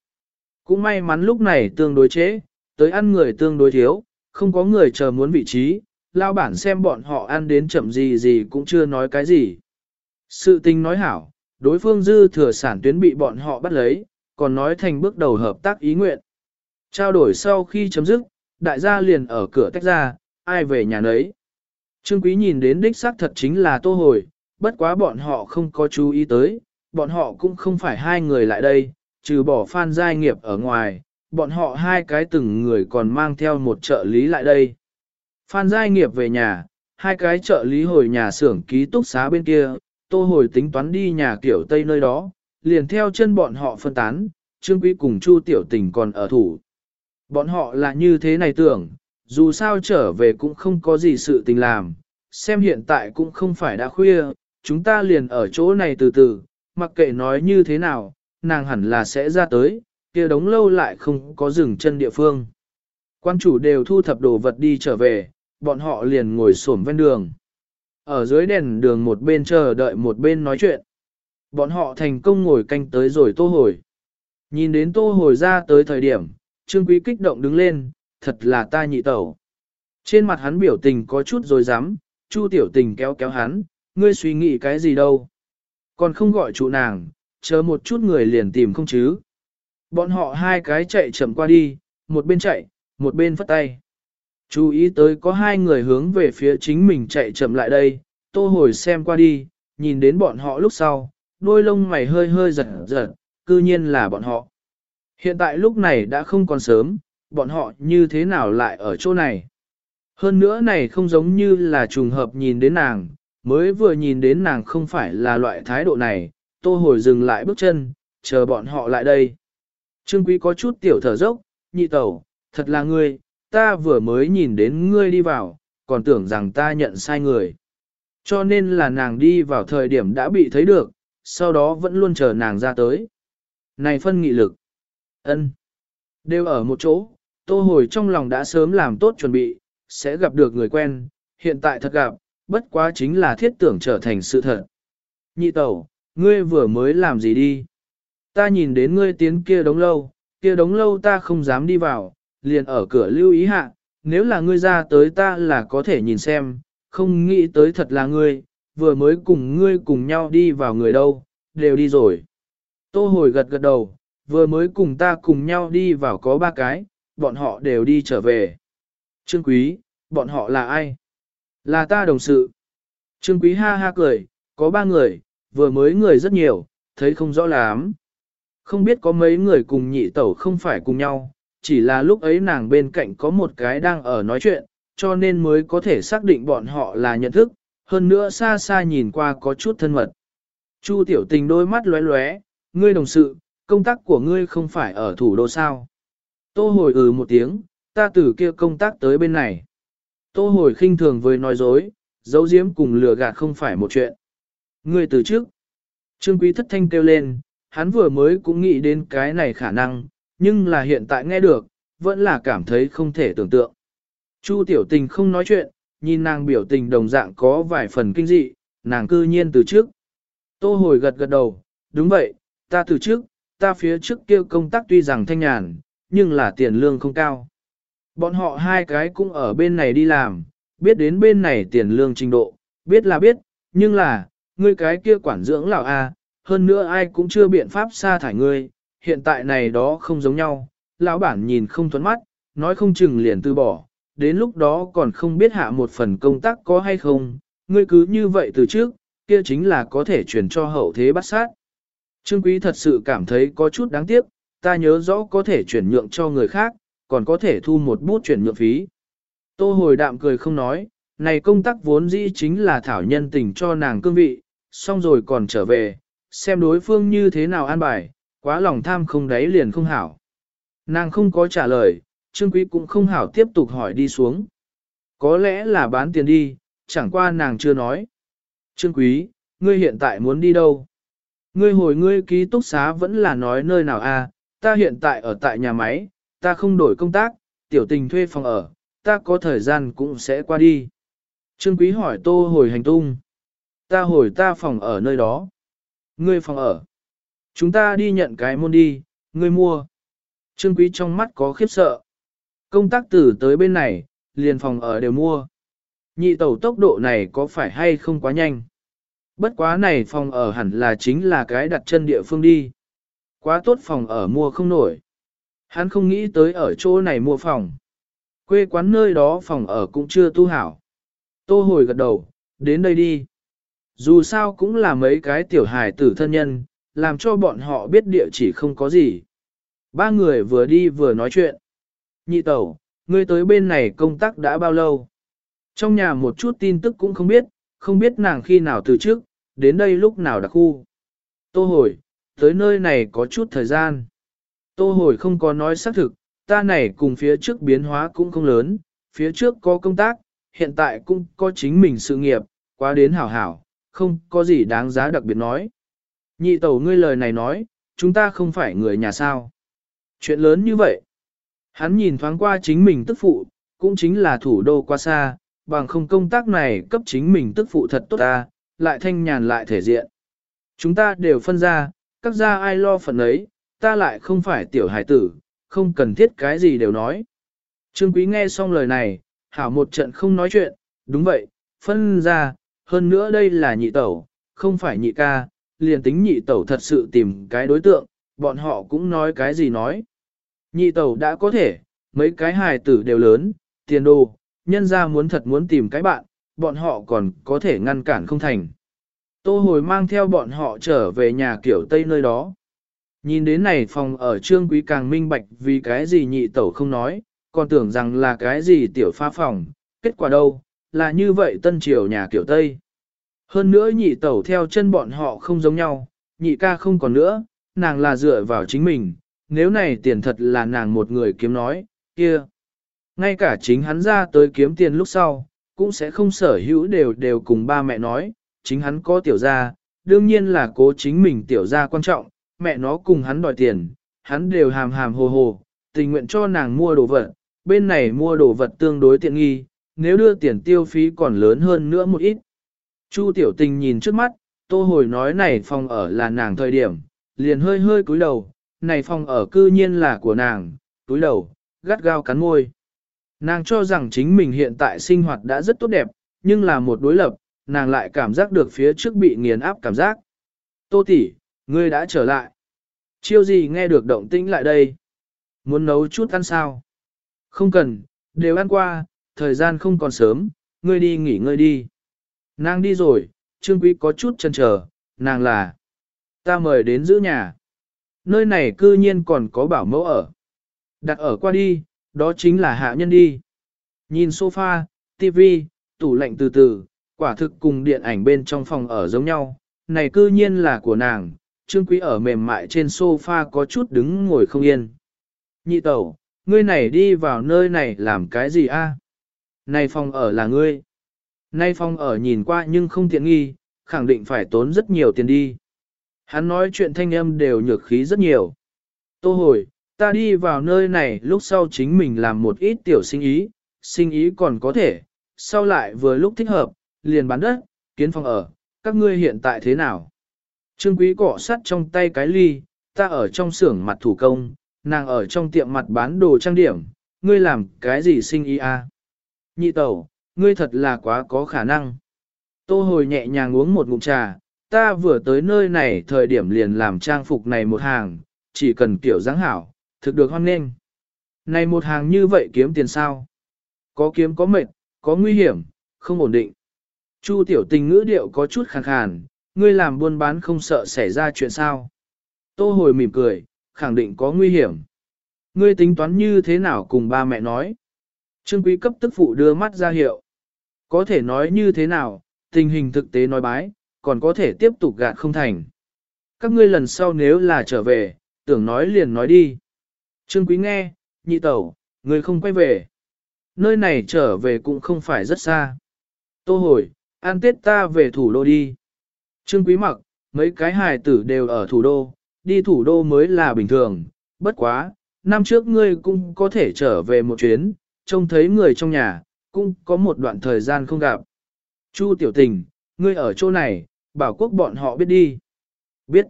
Cũng may mắn lúc này tương đối chế, tới ăn người tương đối thiếu, không có người chờ muốn vị trí, lao bản xem bọn họ ăn đến chậm gì gì cũng chưa nói cái gì. Sự tình nói hảo, đối phương dư thừa sản tuyến bị bọn họ bắt lấy, còn nói thành bước đầu hợp tác ý nguyện. Trao đổi sau khi chấm dứt, đại gia liền ở cửa tách ra, ai về nhà nấy. Trương Quý nhìn đến đích xác thật chính là tô hồi, bất quá bọn họ không có chú ý tới, bọn họ cũng không phải hai người lại đây, trừ bỏ phan giai nghiệp ở ngoài, bọn họ hai cái từng người còn mang theo một trợ lý lại đây. Phan giai nghiệp về nhà, hai cái trợ lý hồi nhà xưởng ký túc xá bên kia, tô hồi tính toán đi nhà kiểu Tây nơi đó, liền theo chân bọn họ phân tán, Trương Quý cùng Chu Tiểu Tình còn ở thủ. Bọn họ là như thế này tưởng, dù sao trở về cũng không có gì sự tình làm, xem hiện tại cũng không phải đã khuya, chúng ta liền ở chỗ này từ từ, mặc kệ nói như thế nào, nàng hẳn là sẽ ra tới, kia đống lâu lại không có dừng chân địa phương. Quan chủ đều thu thập đồ vật đi trở về, bọn họ liền ngồi xổm ven đường. Ở dưới đèn đường một bên chờ đợi một bên nói chuyện. Bọn họ thành công ngồi canh tới rồi tô hồi. Nhìn đến tô hồi ra tới thời điểm, Trương Quý kích động đứng lên, thật là ta nhị tẩu. Trên mặt hắn biểu tình có chút rồi dám, Chu tiểu tình kéo kéo hắn, ngươi suy nghĩ cái gì đâu. Còn không gọi chủ nàng, chờ một chút người liền tìm không chứ. Bọn họ hai cái chạy chậm qua đi, một bên chạy, một bên phất tay. Chú ý tới có hai người hướng về phía chính mình chạy chậm lại đây, tô hồi xem qua đi, nhìn đến bọn họ lúc sau, đôi lông mày hơi hơi giật giật, cư nhiên là bọn họ. Hiện tại lúc này đã không còn sớm, bọn họ như thế nào lại ở chỗ này. Hơn nữa này không giống như là trùng hợp nhìn đến nàng, mới vừa nhìn đến nàng không phải là loại thái độ này, tô hồi dừng lại bước chân, chờ bọn họ lại đây. Trương Quý có chút tiểu thở dốc, nhị tẩu, thật là ngươi, ta vừa mới nhìn đến ngươi đi vào, còn tưởng rằng ta nhận sai người. Cho nên là nàng đi vào thời điểm đã bị thấy được, sau đó vẫn luôn chờ nàng ra tới. Này phân nghị lực. ân Đều ở một chỗ, tô hồi trong lòng đã sớm làm tốt chuẩn bị, sẽ gặp được người quen, hiện tại thật gặp, bất quá chính là thiết tưởng trở thành sự thật. Nhị tẩu, ngươi vừa mới làm gì đi? Ta nhìn đến ngươi tiến kia đống lâu, kia đống lâu ta không dám đi vào, liền ở cửa lưu ý hạ, nếu là ngươi ra tới ta là có thể nhìn xem, không nghĩ tới thật là ngươi, vừa mới cùng ngươi cùng nhau đi vào người đâu, đều đi rồi. Tô hồi gật gật đầu, vừa mới cùng ta cùng nhau đi vào có ba cái, bọn họ đều đi trở về. Trương Quý, bọn họ là ai? Là ta đồng sự. Trương Quý ha ha cười, có ba người, vừa mới người rất nhiều, thấy không rõ lắm. Không biết có mấy người cùng nhị tẩu không phải cùng nhau, chỉ là lúc ấy nàng bên cạnh có một cái đang ở nói chuyện, cho nên mới có thể xác định bọn họ là nhận thức, hơn nữa xa xa nhìn qua có chút thân mật. Chu tiểu tình đôi mắt lóe lóe, ngươi đồng sự, công tác của ngươi không phải ở thủ đô sao. Tô hồi ừ một tiếng, ta từ kia công tác tới bên này. Tô hồi khinh thường với nói dối, dấu diếm cùng lừa gạt không phải một chuyện. Người từ trước. Trương quý thất thanh kêu lên, hắn vừa mới cũng nghĩ đến cái này khả năng, nhưng là hiện tại nghe được, vẫn là cảm thấy không thể tưởng tượng. Chu tiểu tình không nói chuyện, nhìn nàng biểu tình đồng dạng có vài phần kinh dị, nàng cư nhiên từ trước. Tô hồi gật gật đầu, đúng vậy, ta từ trước, ta phía trước kêu công tác tuy rằng thanh nhàn, nhưng là tiền lương không cao. Bọn họ hai cái cũng ở bên này đi làm, biết đến bên này tiền lương trình độ, biết là biết, nhưng là, ngươi cái kia quản dưỡng lão A, hơn nữa ai cũng chưa biện pháp sa thải ngươi, hiện tại này đó không giống nhau, lão bản nhìn không thuẫn mắt, nói không chừng liền từ bỏ, đến lúc đó còn không biết hạ một phần công tác có hay không, ngươi cứ như vậy từ trước, kia chính là có thể chuyển cho hậu thế bắt sát. Trương Quý thật sự cảm thấy có chút đáng tiếc, ta nhớ rõ có thể chuyển nhượng cho người khác, còn có thể thu một bút chuyển nhượng phí. Tô hồi đạm cười không nói, này công tác vốn dĩ chính là thảo nhân tình cho nàng cương vị, xong rồi còn trở về, xem đối phương như thế nào an bài, quá lòng tham không đáy liền không hảo. Nàng không có trả lời, Trương Quý cũng không hảo tiếp tục hỏi đi xuống. Có lẽ là bán tiền đi, chẳng qua nàng chưa nói. Trương Quý, ngươi hiện tại muốn đi đâu? Ngươi hồi ngươi ký túc xá vẫn là nói nơi nào a? À? ta hiện tại ở tại nhà máy, ta không đổi công tác, tiểu tình thuê phòng ở, ta có thời gian cũng sẽ qua đi. Trương Quý hỏi tô hồi hành tung. Ta hồi ta phòng ở nơi đó. Ngươi phòng ở. Chúng ta đi nhận cái môn đi, ngươi mua. Trương Quý trong mắt có khiếp sợ. Công tác tử tới bên này, liền phòng ở đều mua. Nhị tẩu tốc độ này có phải hay không quá nhanh? Bất quá này phòng ở hẳn là chính là cái đặt chân địa phương đi. Quá tốt phòng ở mua không nổi. Hắn không nghĩ tới ở chỗ này mua phòng. Quê quán nơi đó phòng ở cũng chưa tu hảo. Tô hồi gật đầu, đến đây đi. Dù sao cũng là mấy cái tiểu hài tử thân nhân, làm cho bọn họ biết địa chỉ không có gì. Ba người vừa đi vừa nói chuyện. Nhị tẩu, ngươi tới bên này công tác đã bao lâu? Trong nhà một chút tin tức cũng không biết, không biết nàng khi nào từ trước, đến đây lúc nào đặc khu. Tô hồi, tới nơi này có chút thời gian. Tô hồi không có nói xác thực, ta này cùng phía trước biến hóa cũng không lớn, phía trước có công tác, hiện tại cũng có chính mình sự nghiệp, quá đến hảo hảo, không có gì đáng giá đặc biệt nói. Nhị tẩu ngươi lời này nói, chúng ta không phải người nhà sao. Chuyện lớn như vậy. Hắn nhìn thoáng qua chính mình tức phụ, cũng chính là thủ đô qua xa, bằng không công tác này cấp chính mình tức phụ thật tốt ta, lại thanh nhàn lại thể diện. Chúng ta đều phân ra, các gia ai lo phần ấy, ta lại không phải tiểu hải tử, không cần thiết cái gì đều nói. Trương Quý nghe xong lời này, hảo một trận không nói chuyện, đúng vậy, phân ra, hơn nữa đây là nhị tẩu, không phải nhị ca, liền tính nhị tẩu thật sự tìm cái đối tượng, bọn họ cũng nói cái gì nói. Nhị tẩu đã có thể, mấy cái hài tử đều lớn, tiền đồ, nhân ra muốn thật muốn tìm cái bạn, bọn họ còn có thể ngăn cản không thành. Tô hồi mang theo bọn họ trở về nhà kiểu Tây nơi đó. Nhìn đến này phòng ở trương quý càng minh bạch vì cái gì nhị tẩu không nói, còn tưởng rằng là cái gì tiểu pha phòng, kết quả đâu, là như vậy tân triều nhà kiểu Tây. Hơn nữa nhị tẩu theo chân bọn họ không giống nhau, nhị ca không còn nữa, nàng là dựa vào chính mình, nếu này tiền thật là nàng một người kiếm nói, kia. Ngay cả chính hắn ra tới kiếm tiền lúc sau, cũng sẽ không sở hữu đều đều cùng ba mẹ nói, chính hắn có tiểu gia, đương nhiên là cố chính mình tiểu gia quan trọng, mẹ nó cùng hắn đòi tiền, hắn đều hàm hàm hồ hồ, tình nguyện cho nàng mua đồ vật, bên này mua đồ vật tương đối tiện nghi, nếu đưa tiền tiêu phí còn lớn hơn nữa một ít. Chu tiểu tình nhìn trước mắt, tô hồi nói này phòng ở là nàng thời điểm, liền hơi hơi cúi đầu, này phòng ở cư nhiên là của nàng, cúi đầu, gắt gao cắn môi. Nàng cho rằng chính mình hiện tại sinh hoạt đã rất tốt đẹp, nhưng là một đối lập, nàng lại cảm giác được phía trước bị nghiền áp cảm giác. Tô tỷ, ngươi đã trở lại. Chiêu gì nghe được động tĩnh lại đây? Muốn nấu chút ăn sao? Không cần, đều ăn qua, thời gian không còn sớm, ngươi đi nghỉ ngơi đi. Nàng đi rồi, Trương Quý có chút chần chờ, nàng là. Ta mời đến giữ nhà. Nơi này cư nhiên còn có bảo mẫu ở. Đặt ở qua đi, đó chính là hạ nhân đi. Nhìn sofa, tivi, tủ lạnh từ từ, quả thực cùng điện ảnh bên trong phòng ở giống nhau. Này cư nhiên là của nàng, Trương Quý ở mềm mại trên sofa có chút đứng ngồi không yên. Nhị tẩu, ngươi này đi vào nơi này làm cái gì a? Này phòng ở là ngươi. Nay phòng ở nhìn qua nhưng không tiện nghi, khẳng định phải tốn rất nhiều tiền đi. Hắn nói chuyện thanh âm đều nhược khí rất nhiều. Tô hồi, ta đi vào nơi này lúc sau chính mình làm một ít tiểu sinh ý, sinh ý còn có thể, sau lại vừa lúc thích hợp, liền bán đất, kiến phòng ở, các ngươi hiện tại thế nào? Trương quý cọ sắt trong tay cái ly, ta ở trong xưởng mặt thủ công, nàng ở trong tiệm mặt bán đồ trang điểm, ngươi làm cái gì sinh ý a? À? Nhị tẩu, ngươi thật là quá có khả năng. Tô hồi nhẹ nhàng uống một ngụm trà, ta vừa tới nơi này thời điểm liền làm trang phục này một hàng, chỉ cần kiểu dáng hảo, thực được hoan nghênh. Này một hàng như vậy kiếm tiền sao? Có kiếm có mệt, có nguy hiểm, không ổn định. Chu tiểu tình ngữ điệu có chút khàn khàn, ngươi làm buôn bán không sợ xảy ra chuyện sao? Tô hồi mỉm cười, khẳng định có nguy hiểm. Ngươi tính toán như thế nào cùng ba mẹ nói? Trương quý cấp tức phụ đưa mắt ra hiệu. Có thể nói như thế nào, tình hình thực tế nói bái, còn có thể tiếp tục gạt không thành. Các ngươi lần sau nếu là trở về, tưởng nói liền nói đi. Trương quý nghe, nhị tẩu, người không quay về. Nơi này trở về cũng không phải rất xa. Tô hồi, an tết ta về thủ đô đi. Trương quý mặc, mấy cái hài tử đều ở thủ đô, đi thủ đô mới là bình thường, bất quá, năm trước ngươi cũng có thể trở về một chuyến, trông thấy người trong nhà, cũng có một đoạn thời gian không gặp. Chu tiểu tình, ngươi ở chỗ này, bảo quốc bọn họ biết đi. Biết.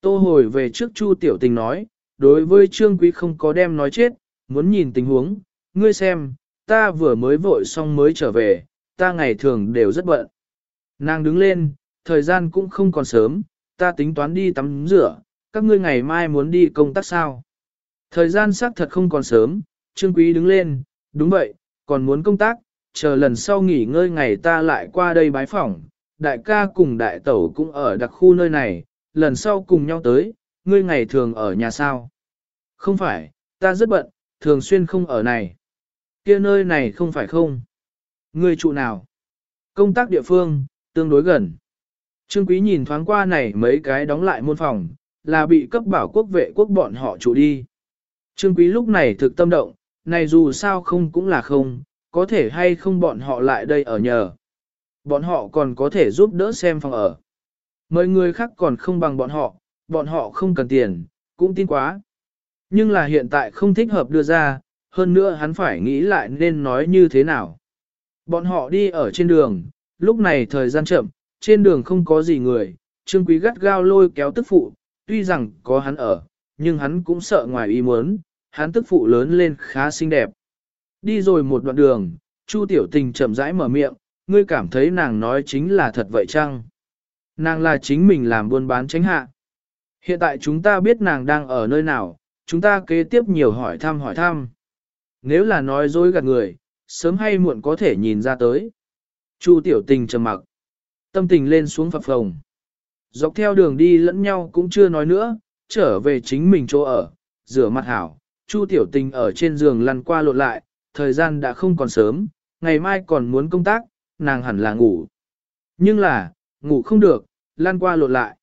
Tô hồi về trước Chu tiểu tình nói, đối với Trương Quý không có đem nói chết, muốn nhìn tình huống, ngươi xem, ta vừa mới vội xong mới trở về, ta ngày thường đều rất bận. Nàng đứng lên, thời gian cũng không còn sớm, ta tính toán đi tắm rửa, các ngươi ngày mai muốn đi công tác sao? Thời gian xác thật không còn sớm, Trương Quý đứng lên, đúng vậy, còn muốn công tác, chờ lần sau nghỉ ngơi ngày ta lại qua đây bái phỏng, đại ca cùng đại tẩu cũng ở đặc khu nơi này, lần sau cùng nhau tới, ngươi ngày thường ở nhà sao? Không phải, ta rất bận, thường xuyên không ở này. kia nơi này không phải không? Ngươi trụ nào? Công tác địa phương, tương đối gần. Trương Quý nhìn thoáng qua này mấy cái đóng lại môn phòng, là bị cấp bảo quốc vệ quốc bọn họ trụ đi. Trương Quý lúc này thực tâm động, này dù sao không cũng là không, có thể hay không bọn họ lại đây ở nhờ. Bọn họ còn có thể giúp đỡ xem phòng ở. Mấy người khác còn không bằng bọn họ, bọn họ không cần tiền, cũng tin quá. Nhưng là hiện tại không thích hợp đưa ra, hơn nữa hắn phải nghĩ lại nên nói như thế nào. Bọn họ đi ở trên đường, lúc này thời gian chậm, trên đường không có gì người, Trương Quý gắt gao lôi kéo tức phụ, tuy rằng có hắn ở, nhưng hắn cũng sợ ngoài ý muốn, hắn tức phụ lớn lên khá xinh đẹp. Đi rồi một đoạn đường, Chu Tiểu Tình chậm rãi mở miệng, ngươi cảm thấy nàng nói chính là thật vậy chăng? Nàng là chính mình làm buôn bán tránh hạ. Hiện tại chúng ta biết nàng đang ở nơi nào, chúng ta kế tiếp nhiều hỏi thăm hỏi thăm. Nếu là nói dối gạt người, sớm hay muộn có thể nhìn ra tới. Chu Tiểu Tình trầm mặc. Tâm tình lên xuống phập phồng. Dọc theo đường đi lẫn nhau cũng chưa nói nữa, trở về chính mình chỗ ở, rửa mặt hảo. Chu Tiểu Tình ở trên giường lăn qua lộn lại, thời gian đã không còn sớm, ngày mai còn muốn công tác, nàng hẳn là ngủ. Nhưng là, ngủ không được, lăn qua lộn lại.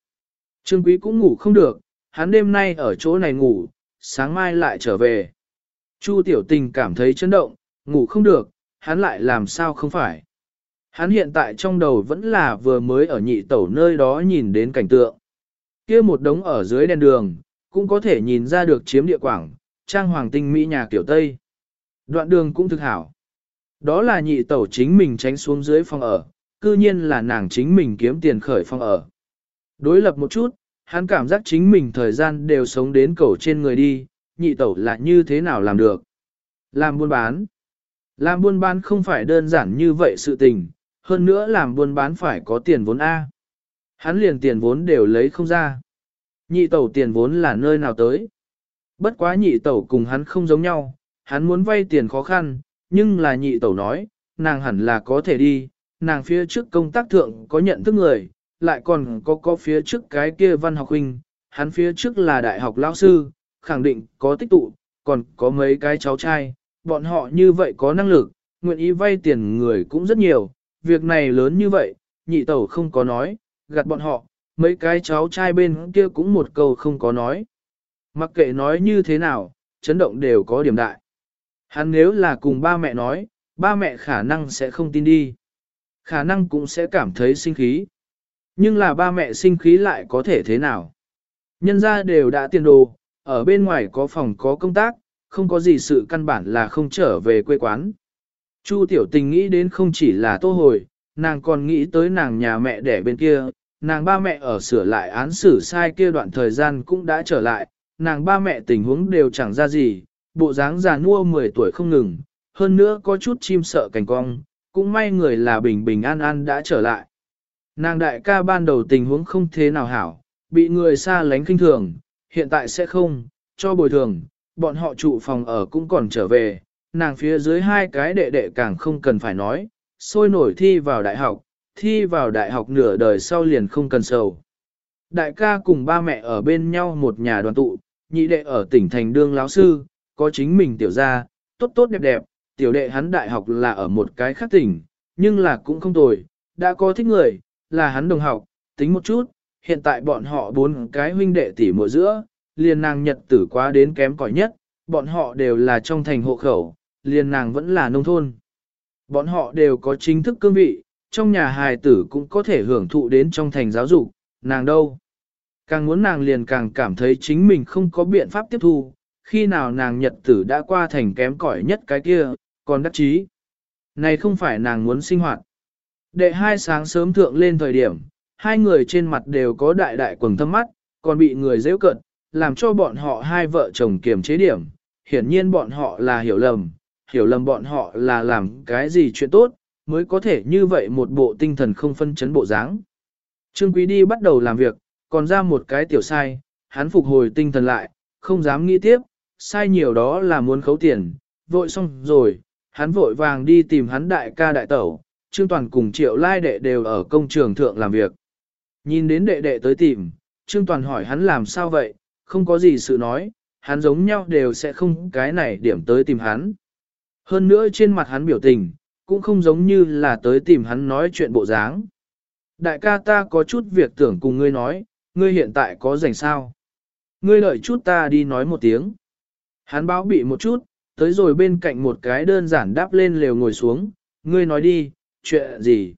Trương Quý cũng ngủ không được, hắn đêm nay ở chỗ này ngủ, sáng mai lại trở về. Chu Tiểu Tình cảm thấy chấn động, ngủ không được, hắn lại làm sao không phải. Hắn hiện tại trong đầu vẫn là vừa mới ở nhị tẩu nơi đó nhìn đến cảnh tượng. kia một đống ở dưới đèn đường, cũng có thể nhìn ra được chiếm địa quảng, trang hoàng tinh mỹ nhà kiểu Tây. Đoạn đường cũng thực hảo. Đó là nhị tẩu chính mình tránh xuống dưới phòng ở, cư nhiên là nàng chính mình kiếm tiền khởi phòng ở. Đối lập một chút, hắn cảm giác chính mình thời gian đều sống đến cầu trên người đi, nhị tẩu là như thế nào làm được. Làm buôn bán. Làm buôn bán không phải đơn giản như vậy sự tình, hơn nữa làm buôn bán phải có tiền vốn A. Hắn liền tiền vốn đều lấy không ra. Nhị tẩu tiền vốn là nơi nào tới. Bất quá nhị tẩu cùng hắn không giống nhau, hắn muốn vay tiền khó khăn, nhưng là nhị tẩu nói, nàng hẳn là có thể đi, nàng phía trước công tác thượng có nhận thức người, lại còn có có phía trước cái kia văn học huynh, hắn phía trước là đại học lao sư, khẳng định có tích tụ, còn có mấy cái cháu trai, bọn họ như vậy có năng lực, nguyện ý vay tiền người cũng rất nhiều, việc này lớn như vậy, nhị tẩu không có nói, gạt bọn họ, mấy cái cháu trai bên kia cũng một câu không có nói. Mặc kệ nói như thế nào, chấn động đều có điểm đại. Hắn nếu là cùng ba mẹ nói, ba mẹ khả năng sẽ không tin đi. Khả năng cũng sẽ cảm thấy sinh khí. Nhưng là ba mẹ sinh khí lại có thể thế nào? Nhân ra đều đã tiền đồ, ở bên ngoài có phòng có công tác, không có gì sự căn bản là không trở về quê quán. Chu tiểu tình nghĩ đến không chỉ là tô hồi, nàng còn nghĩ tới nàng nhà mẹ đẻ bên kia, nàng ba mẹ ở sửa lại án xử sai kia đoạn thời gian cũng đã trở lại, nàng ba mẹ tình huống đều chẳng ra gì, bộ dáng già nua 10 tuổi không ngừng, hơn nữa có chút chim sợ cảnh cong, cũng may người là bình bình an an đã trở lại. Nàng đại ca ban đầu tình huống không thế nào hảo, bị người xa lánh kinh thường, hiện tại sẽ không, cho bồi thường, bọn họ trụ phòng ở cũng còn trở về, nàng phía dưới hai cái đệ đệ càng không cần phải nói, sôi nổi thi vào đại học, thi vào đại học nửa đời sau liền không cần sầu. Đại ca cùng ba mẹ ở bên nhau một nhà đoàn tụ, nhị đệ ở tỉnh thành đương lão sư, có chính mình tiểu gia, tốt tốt đẹp đẹp, tiểu đệ hắn đại học là ở một cái khác tỉnh, nhưng là cũng không tồi, đã có thích người, là hắn đồng học, tính một chút, hiện tại bọn họ bốn cái huynh đệ tỷ muội giữa, liền nàng nhật tử quá đến kém cỏi nhất, bọn họ đều là trong thành hộ khẩu, liền nàng vẫn là nông thôn. Bọn họ đều có chính thức cương vị, trong nhà hài tử cũng có thể hưởng thụ đến trong thành giáo dục, nàng đâu. Càng muốn nàng liền càng cảm thấy chính mình không có biện pháp tiếp thu, khi nào nàng nhật tử đã qua thành kém cỏi nhất cái kia, còn đắc chí. Này không phải nàng muốn sinh hoạt. Đệ hai sáng sớm thượng lên thời điểm, hai người trên mặt đều có đại đại quầng thâm mắt, còn bị người dễ cận, làm cho bọn họ hai vợ chồng kiềm chế điểm. Hiển nhiên bọn họ là hiểu lầm, hiểu lầm bọn họ là làm cái gì chuyện tốt, mới có thể như vậy một bộ tinh thần không phân chấn bộ dáng. Trương Quý đi bắt đầu làm việc, còn ra một cái tiểu sai, hắn phục hồi tinh thần lại, không dám nghĩ tiếp, sai nhiều đó là muốn khấu tiền, vội xong rồi, hắn vội vàng đi tìm hắn đại ca đại tẩu, Trương Toàn cùng Triệu Lai đệ đều ở công trường thượng làm việc. Nhìn đến đệ đệ tới tìm, Trương Toàn hỏi hắn làm sao vậy, không có gì sự nói, hắn giống nhau đều sẽ không cái này điểm tới tìm hắn. Hơn nữa trên mặt hắn biểu tình, cũng không giống như là tới tìm hắn nói chuyện bộ dáng. Đại ca ta có chút việc tưởng cùng ngươi nói, ngươi hiện tại có rảnh sao? Ngươi đợi chút ta đi nói một tiếng. Hắn báo bị một chút, tới rồi bên cạnh một cái đơn giản đáp lên lều ngồi xuống, ngươi nói đi, chuyện gì?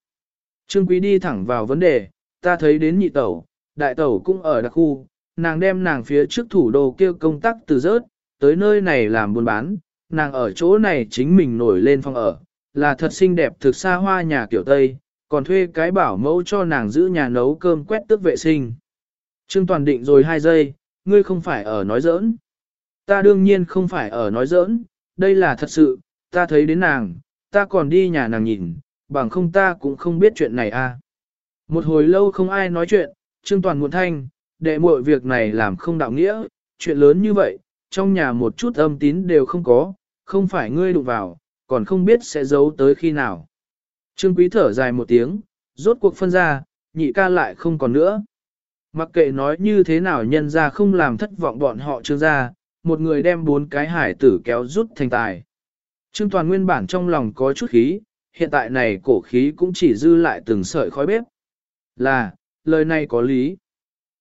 Trương Quý đi thẳng vào vấn đề, ta thấy đến nhị tẩu, đại tẩu cũng ở đặc khu, nàng đem nàng phía trước thủ đô kêu công tác từ rớt, tới nơi này làm buôn bán, nàng ở chỗ này chính mình nổi lên phòng ở, là thật xinh đẹp thực xa hoa nhà kiểu Tây, còn thuê cái bảo mẫu cho nàng giữ nhà nấu cơm quét tước vệ sinh. Trương Toàn định rồi hai giây, ngươi không phải ở nói giỡn. Ta đương nhiên không phải ở nói giỡn, đây là thật sự, ta thấy đến nàng, ta còn đi nhà nàng nhìn, bằng không ta cũng không biết chuyện này a. À. Một hồi lâu không ai nói chuyện, Trương Toàn muộn thanh, đệ muội việc này làm không đạo nghĩa, chuyện lớn như vậy, trong nhà một chút âm tín đều không có, không phải ngươi đụng vào, còn không biết sẽ giấu tới khi nào. Trương Quý thở dài một tiếng, rốt cuộc phân ra, nhị ca lại không còn nữa. Mặc kệ nói như thế nào nhân ra không làm thất vọng bọn họ trương ra, một người đem bốn cái hải tử kéo rút thành tài. Trương Toàn nguyên bản trong lòng có chút khí, hiện tại này cổ khí cũng chỉ dư lại từng sợi khói bếp. Là, lời này có lý.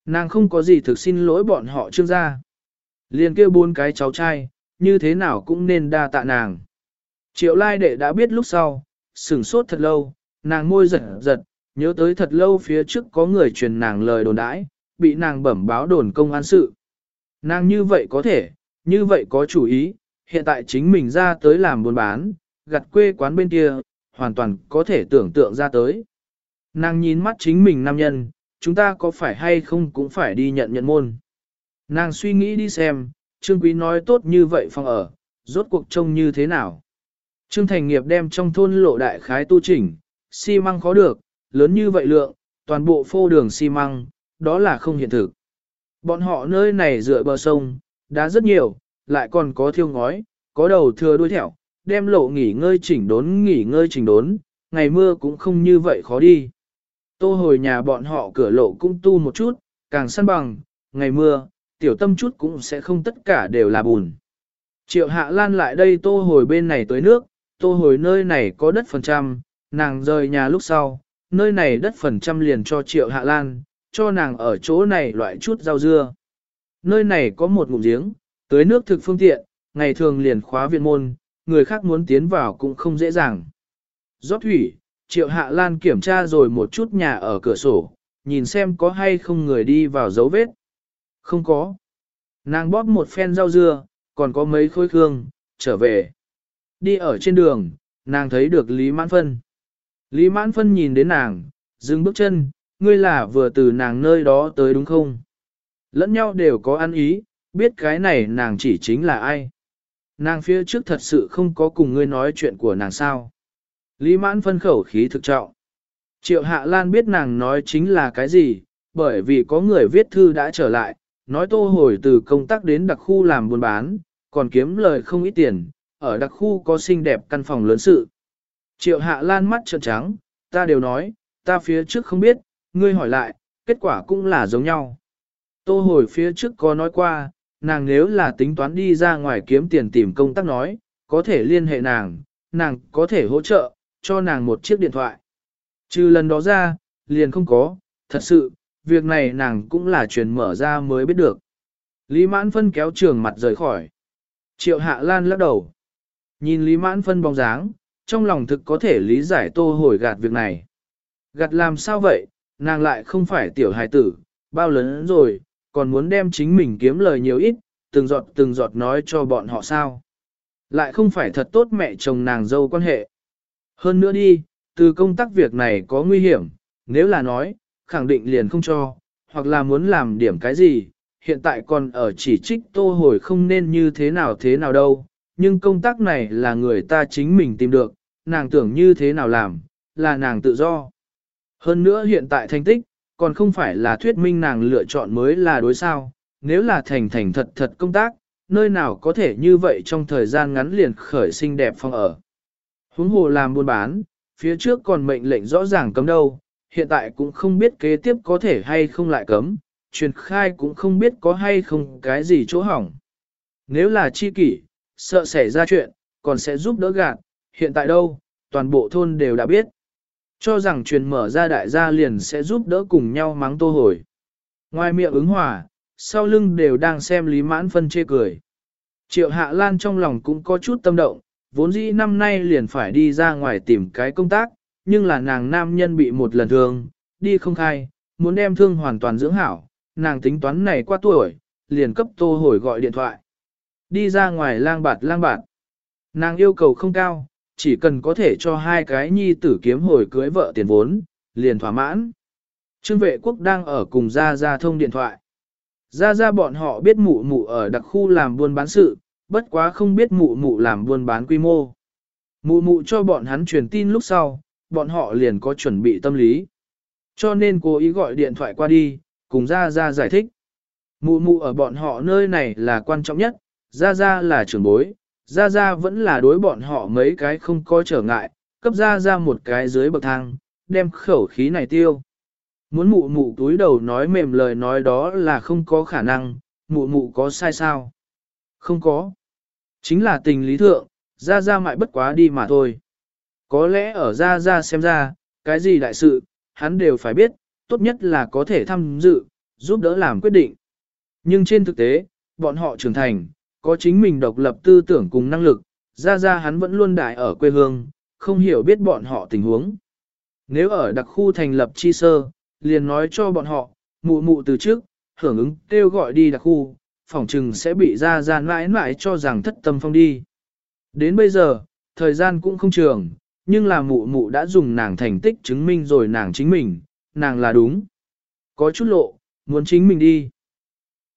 Nàng không có gì thực xin lỗi bọn họ trương gia. Liền kêu bốn cái cháu trai, như thế nào cũng nên đa tạ nàng. Triệu lai đệ đã biết lúc sau, sửng sốt thật lâu, nàng môi giật giật, nhớ tới thật lâu phía trước có người truyền nàng lời đồn đãi, bị nàng bẩm báo đồn công an sự. Nàng như vậy có thể, như vậy có chủ ý, hiện tại chính mình ra tới làm buôn bán, gặt quê quán bên kia, hoàn toàn có thể tưởng tượng ra tới. Nàng nhìn mắt chính mình nam nhân, chúng ta có phải hay không cũng phải đi nhận nhận môn. Nàng suy nghĩ đi xem, Trương Quý nói tốt như vậy phòng ở, rốt cuộc trông như thế nào. Trương Thành Nghiệp đem trong thôn lộ đại khái tu chỉnh, xi măng khó được, lớn như vậy lượng, toàn bộ phô đường xi măng, đó là không hiện thực. Bọn họ nơi này dựa bờ sông, đá rất nhiều, lại còn có thiêu ngói, có đầu thừa đuôi thẹo, đem lộ nghỉ ngơi chỉnh đốn nghỉ ngơi chỉnh đốn, ngày mưa cũng không như vậy khó đi. Tô hồi nhà bọn họ cửa lộ cũng tu một chút, càng săn bằng, ngày mưa, tiểu tâm chút cũng sẽ không tất cả đều là bùn. Triệu hạ lan lại đây tô hồi bên này tới nước, tô hồi nơi này có đất phần trăm, nàng rời nhà lúc sau, nơi này đất phần trăm liền cho triệu hạ lan, cho nàng ở chỗ này loại chút rau dưa. Nơi này có một ngụm giếng, tới nước thực phương tiện, ngày thường liền khóa viện môn, người khác muốn tiến vào cũng không dễ dàng. Rót thủy, triệu hạ lan kiểm tra rồi một chút nhà ở cửa sổ, nhìn xem có hay không người đi vào dấu vết. Không có. Nàng bóp một phen rau dưa, còn có mấy khối khương, trở về. Đi ở trên đường, nàng thấy được Lý Mãn Phân. Lý mãn phân nhìn đến nàng, dừng bước chân, ngươi là vừa từ nàng nơi đó tới đúng không? Lẫn nhau đều có ăn ý, biết cái này nàng chỉ chính là ai. Nàng phía trước thật sự không có cùng ngươi nói chuyện của nàng sao. Lý mãn phân khẩu khí thực trọng. Triệu Hạ Lan biết nàng nói chính là cái gì, bởi vì có người viết thư đã trở lại, nói tô hồi từ công tác đến đặc khu làm buôn bán, còn kiếm lời không ít tiền, ở đặc khu có xinh đẹp căn phòng lớn sự. Triệu Hạ Lan mắt trợn trắng, ta đều nói, ta phía trước không biết, ngươi hỏi lại, kết quả cũng là giống nhau. Tô hồi phía trước có nói qua, nàng nếu là tính toán đi ra ngoài kiếm tiền tìm công tác nói, có thể liên hệ nàng, nàng có thể hỗ trợ, cho nàng một chiếc điện thoại. Trừ lần đó ra, liền không có, thật sự, việc này nàng cũng là truyền mở ra mới biết được. Lý Mãn Phân kéo trường mặt rời khỏi. Triệu Hạ Lan lắc đầu. Nhìn Lý Mãn Phân bóng dáng, trong lòng thực có thể lý giải tô hồi gạt việc này. Gạt làm sao vậy, nàng lại không phải tiểu hài tử, bao lớn rồi, còn muốn đem chính mình kiếm lời nhiều ít, từng giọt từng giọt nói cho bọn họ sao. Lại không phải thật tốt mẹ chồng nàng dâu quan hệ. Hơn nữa đi, từ công tác việc này có nguy hiểm, nếu là nói, khẳng định liền không cho, hoặc là muốn làm điểm cái gì, hiện tại còn ở chỉ trích tô hồi không nên như thế nào thế nào đâu, nhưng công tác này là người ta chính mình tìm được, nàng tưởng như thế nào làm, là nàng tự do. Hơn nữa hiện tại thành tích, còn không phải là thuyết minh nàng lựa chọn mới là đối sao, nếu là thành thành thật thật công tác, nơi nào có thể như vậy trong thời gian ngắn liền khởi sinh đẹp phong ở. Huống hồ làm buôn bán, phía trước còn mệnh lệnh rõ ràng cấm đâu, hiện tại cũng không biết kế tiếp có thể hay không lại cấm, truyền khai cũng không biết có hay không cái gì chỗ hỏng. Nếu là chi kỷ, sợ xảy ra chuyện, còn sẽ giúp đỡ gạt, hiện tại đâu, toàn bộ thôn đều đã biết. Cho rằng truyền mở ra đại gia liền sẽ giúp đỡ cùng nhau mắng tô hồi. Ngoài miệng ứng hòa, sau lưng đều đang xem Lý Mãn Phân chê cười. Triệu Hạ Lan trong lòng cũng có chút tâm động, vốn dĩ năm nay liền phải đi ra ngoài tìm cái công tác, nhưng là nàng nam nhân bị một lần thương, đi không khai, muốn đem thương hoàn toàn dưỡng hảo, nàng tính toán này qua tuổi, liền cấp tô hồi gọi điện thoại. Đi ra ngoài lang bạt lang bạt. Nàng yêu cầu không cao, chỉ cần có thể cho hai cái nhi tử kiếm hồi cưới vợ tiền vốn, liền thỏa mãn. Trương vệ quốc đang ở cùng Gia Gia thông điện thoại. Gia Gia bọn họ biết mụ mụ ở đặc khu làm buôn bán sự, bất quá không biết mụ mụ làm buôn bán quy mô. Mụ mụ cho bọn hắn truyền tin lúc sau, bọn họ liền có chuẩn bị tâm lý. Cho nên cô ý gọi điện thoại qua đi, cùng Gia Gia giải thích. Mụ mụ ở bọn họ nơi này là quan trọng nhất, Gia Gia là trưởng bối, Gia Gia vẫn là đối bọn họ mấy cái không có trở ngại, cấp Gia Gia một cái dưới bậc thang, đem khẩu khí này tiêu. Muốn mụ mụ túi đầu nói mềm lời nói đó là không có khả năng, mụ mụ có sai sao? Không có. Chính là tình lý thượng, Gia Gia mại bất quá đi mà thôi. Có lẽ ở Ra Ra xem ra, cái gì đại sự, hắn đều phải biết, tốt nhất là có thể tham dự, giúp đỡ làm quyết định. Nhưng trên thực tế, bọn họ trưởng thành, có chính mình độc lập tư tưởng cùng năng lực, ra ra hắn vẫn luôn đại ở quê hương, không hiểu biết bọn họ tình huống. Nếu ở đặc khu thành lập chi sơ, liền nói cho bọn họ, mụ mụ từ trước, hưởng ứng kêu gọi đi đặc khu, phỏng trừng sẽ bị ra ra mãi mãi cho rằng thất tâm phong đi. Đến bây giờ, thời gian cũng không trường, nhưng là mụ mụ đã dùng nàng thành tích chứng minh rồi nàng chính mình, nàng là đúng. Có chút lộ, muốn chính mình đi.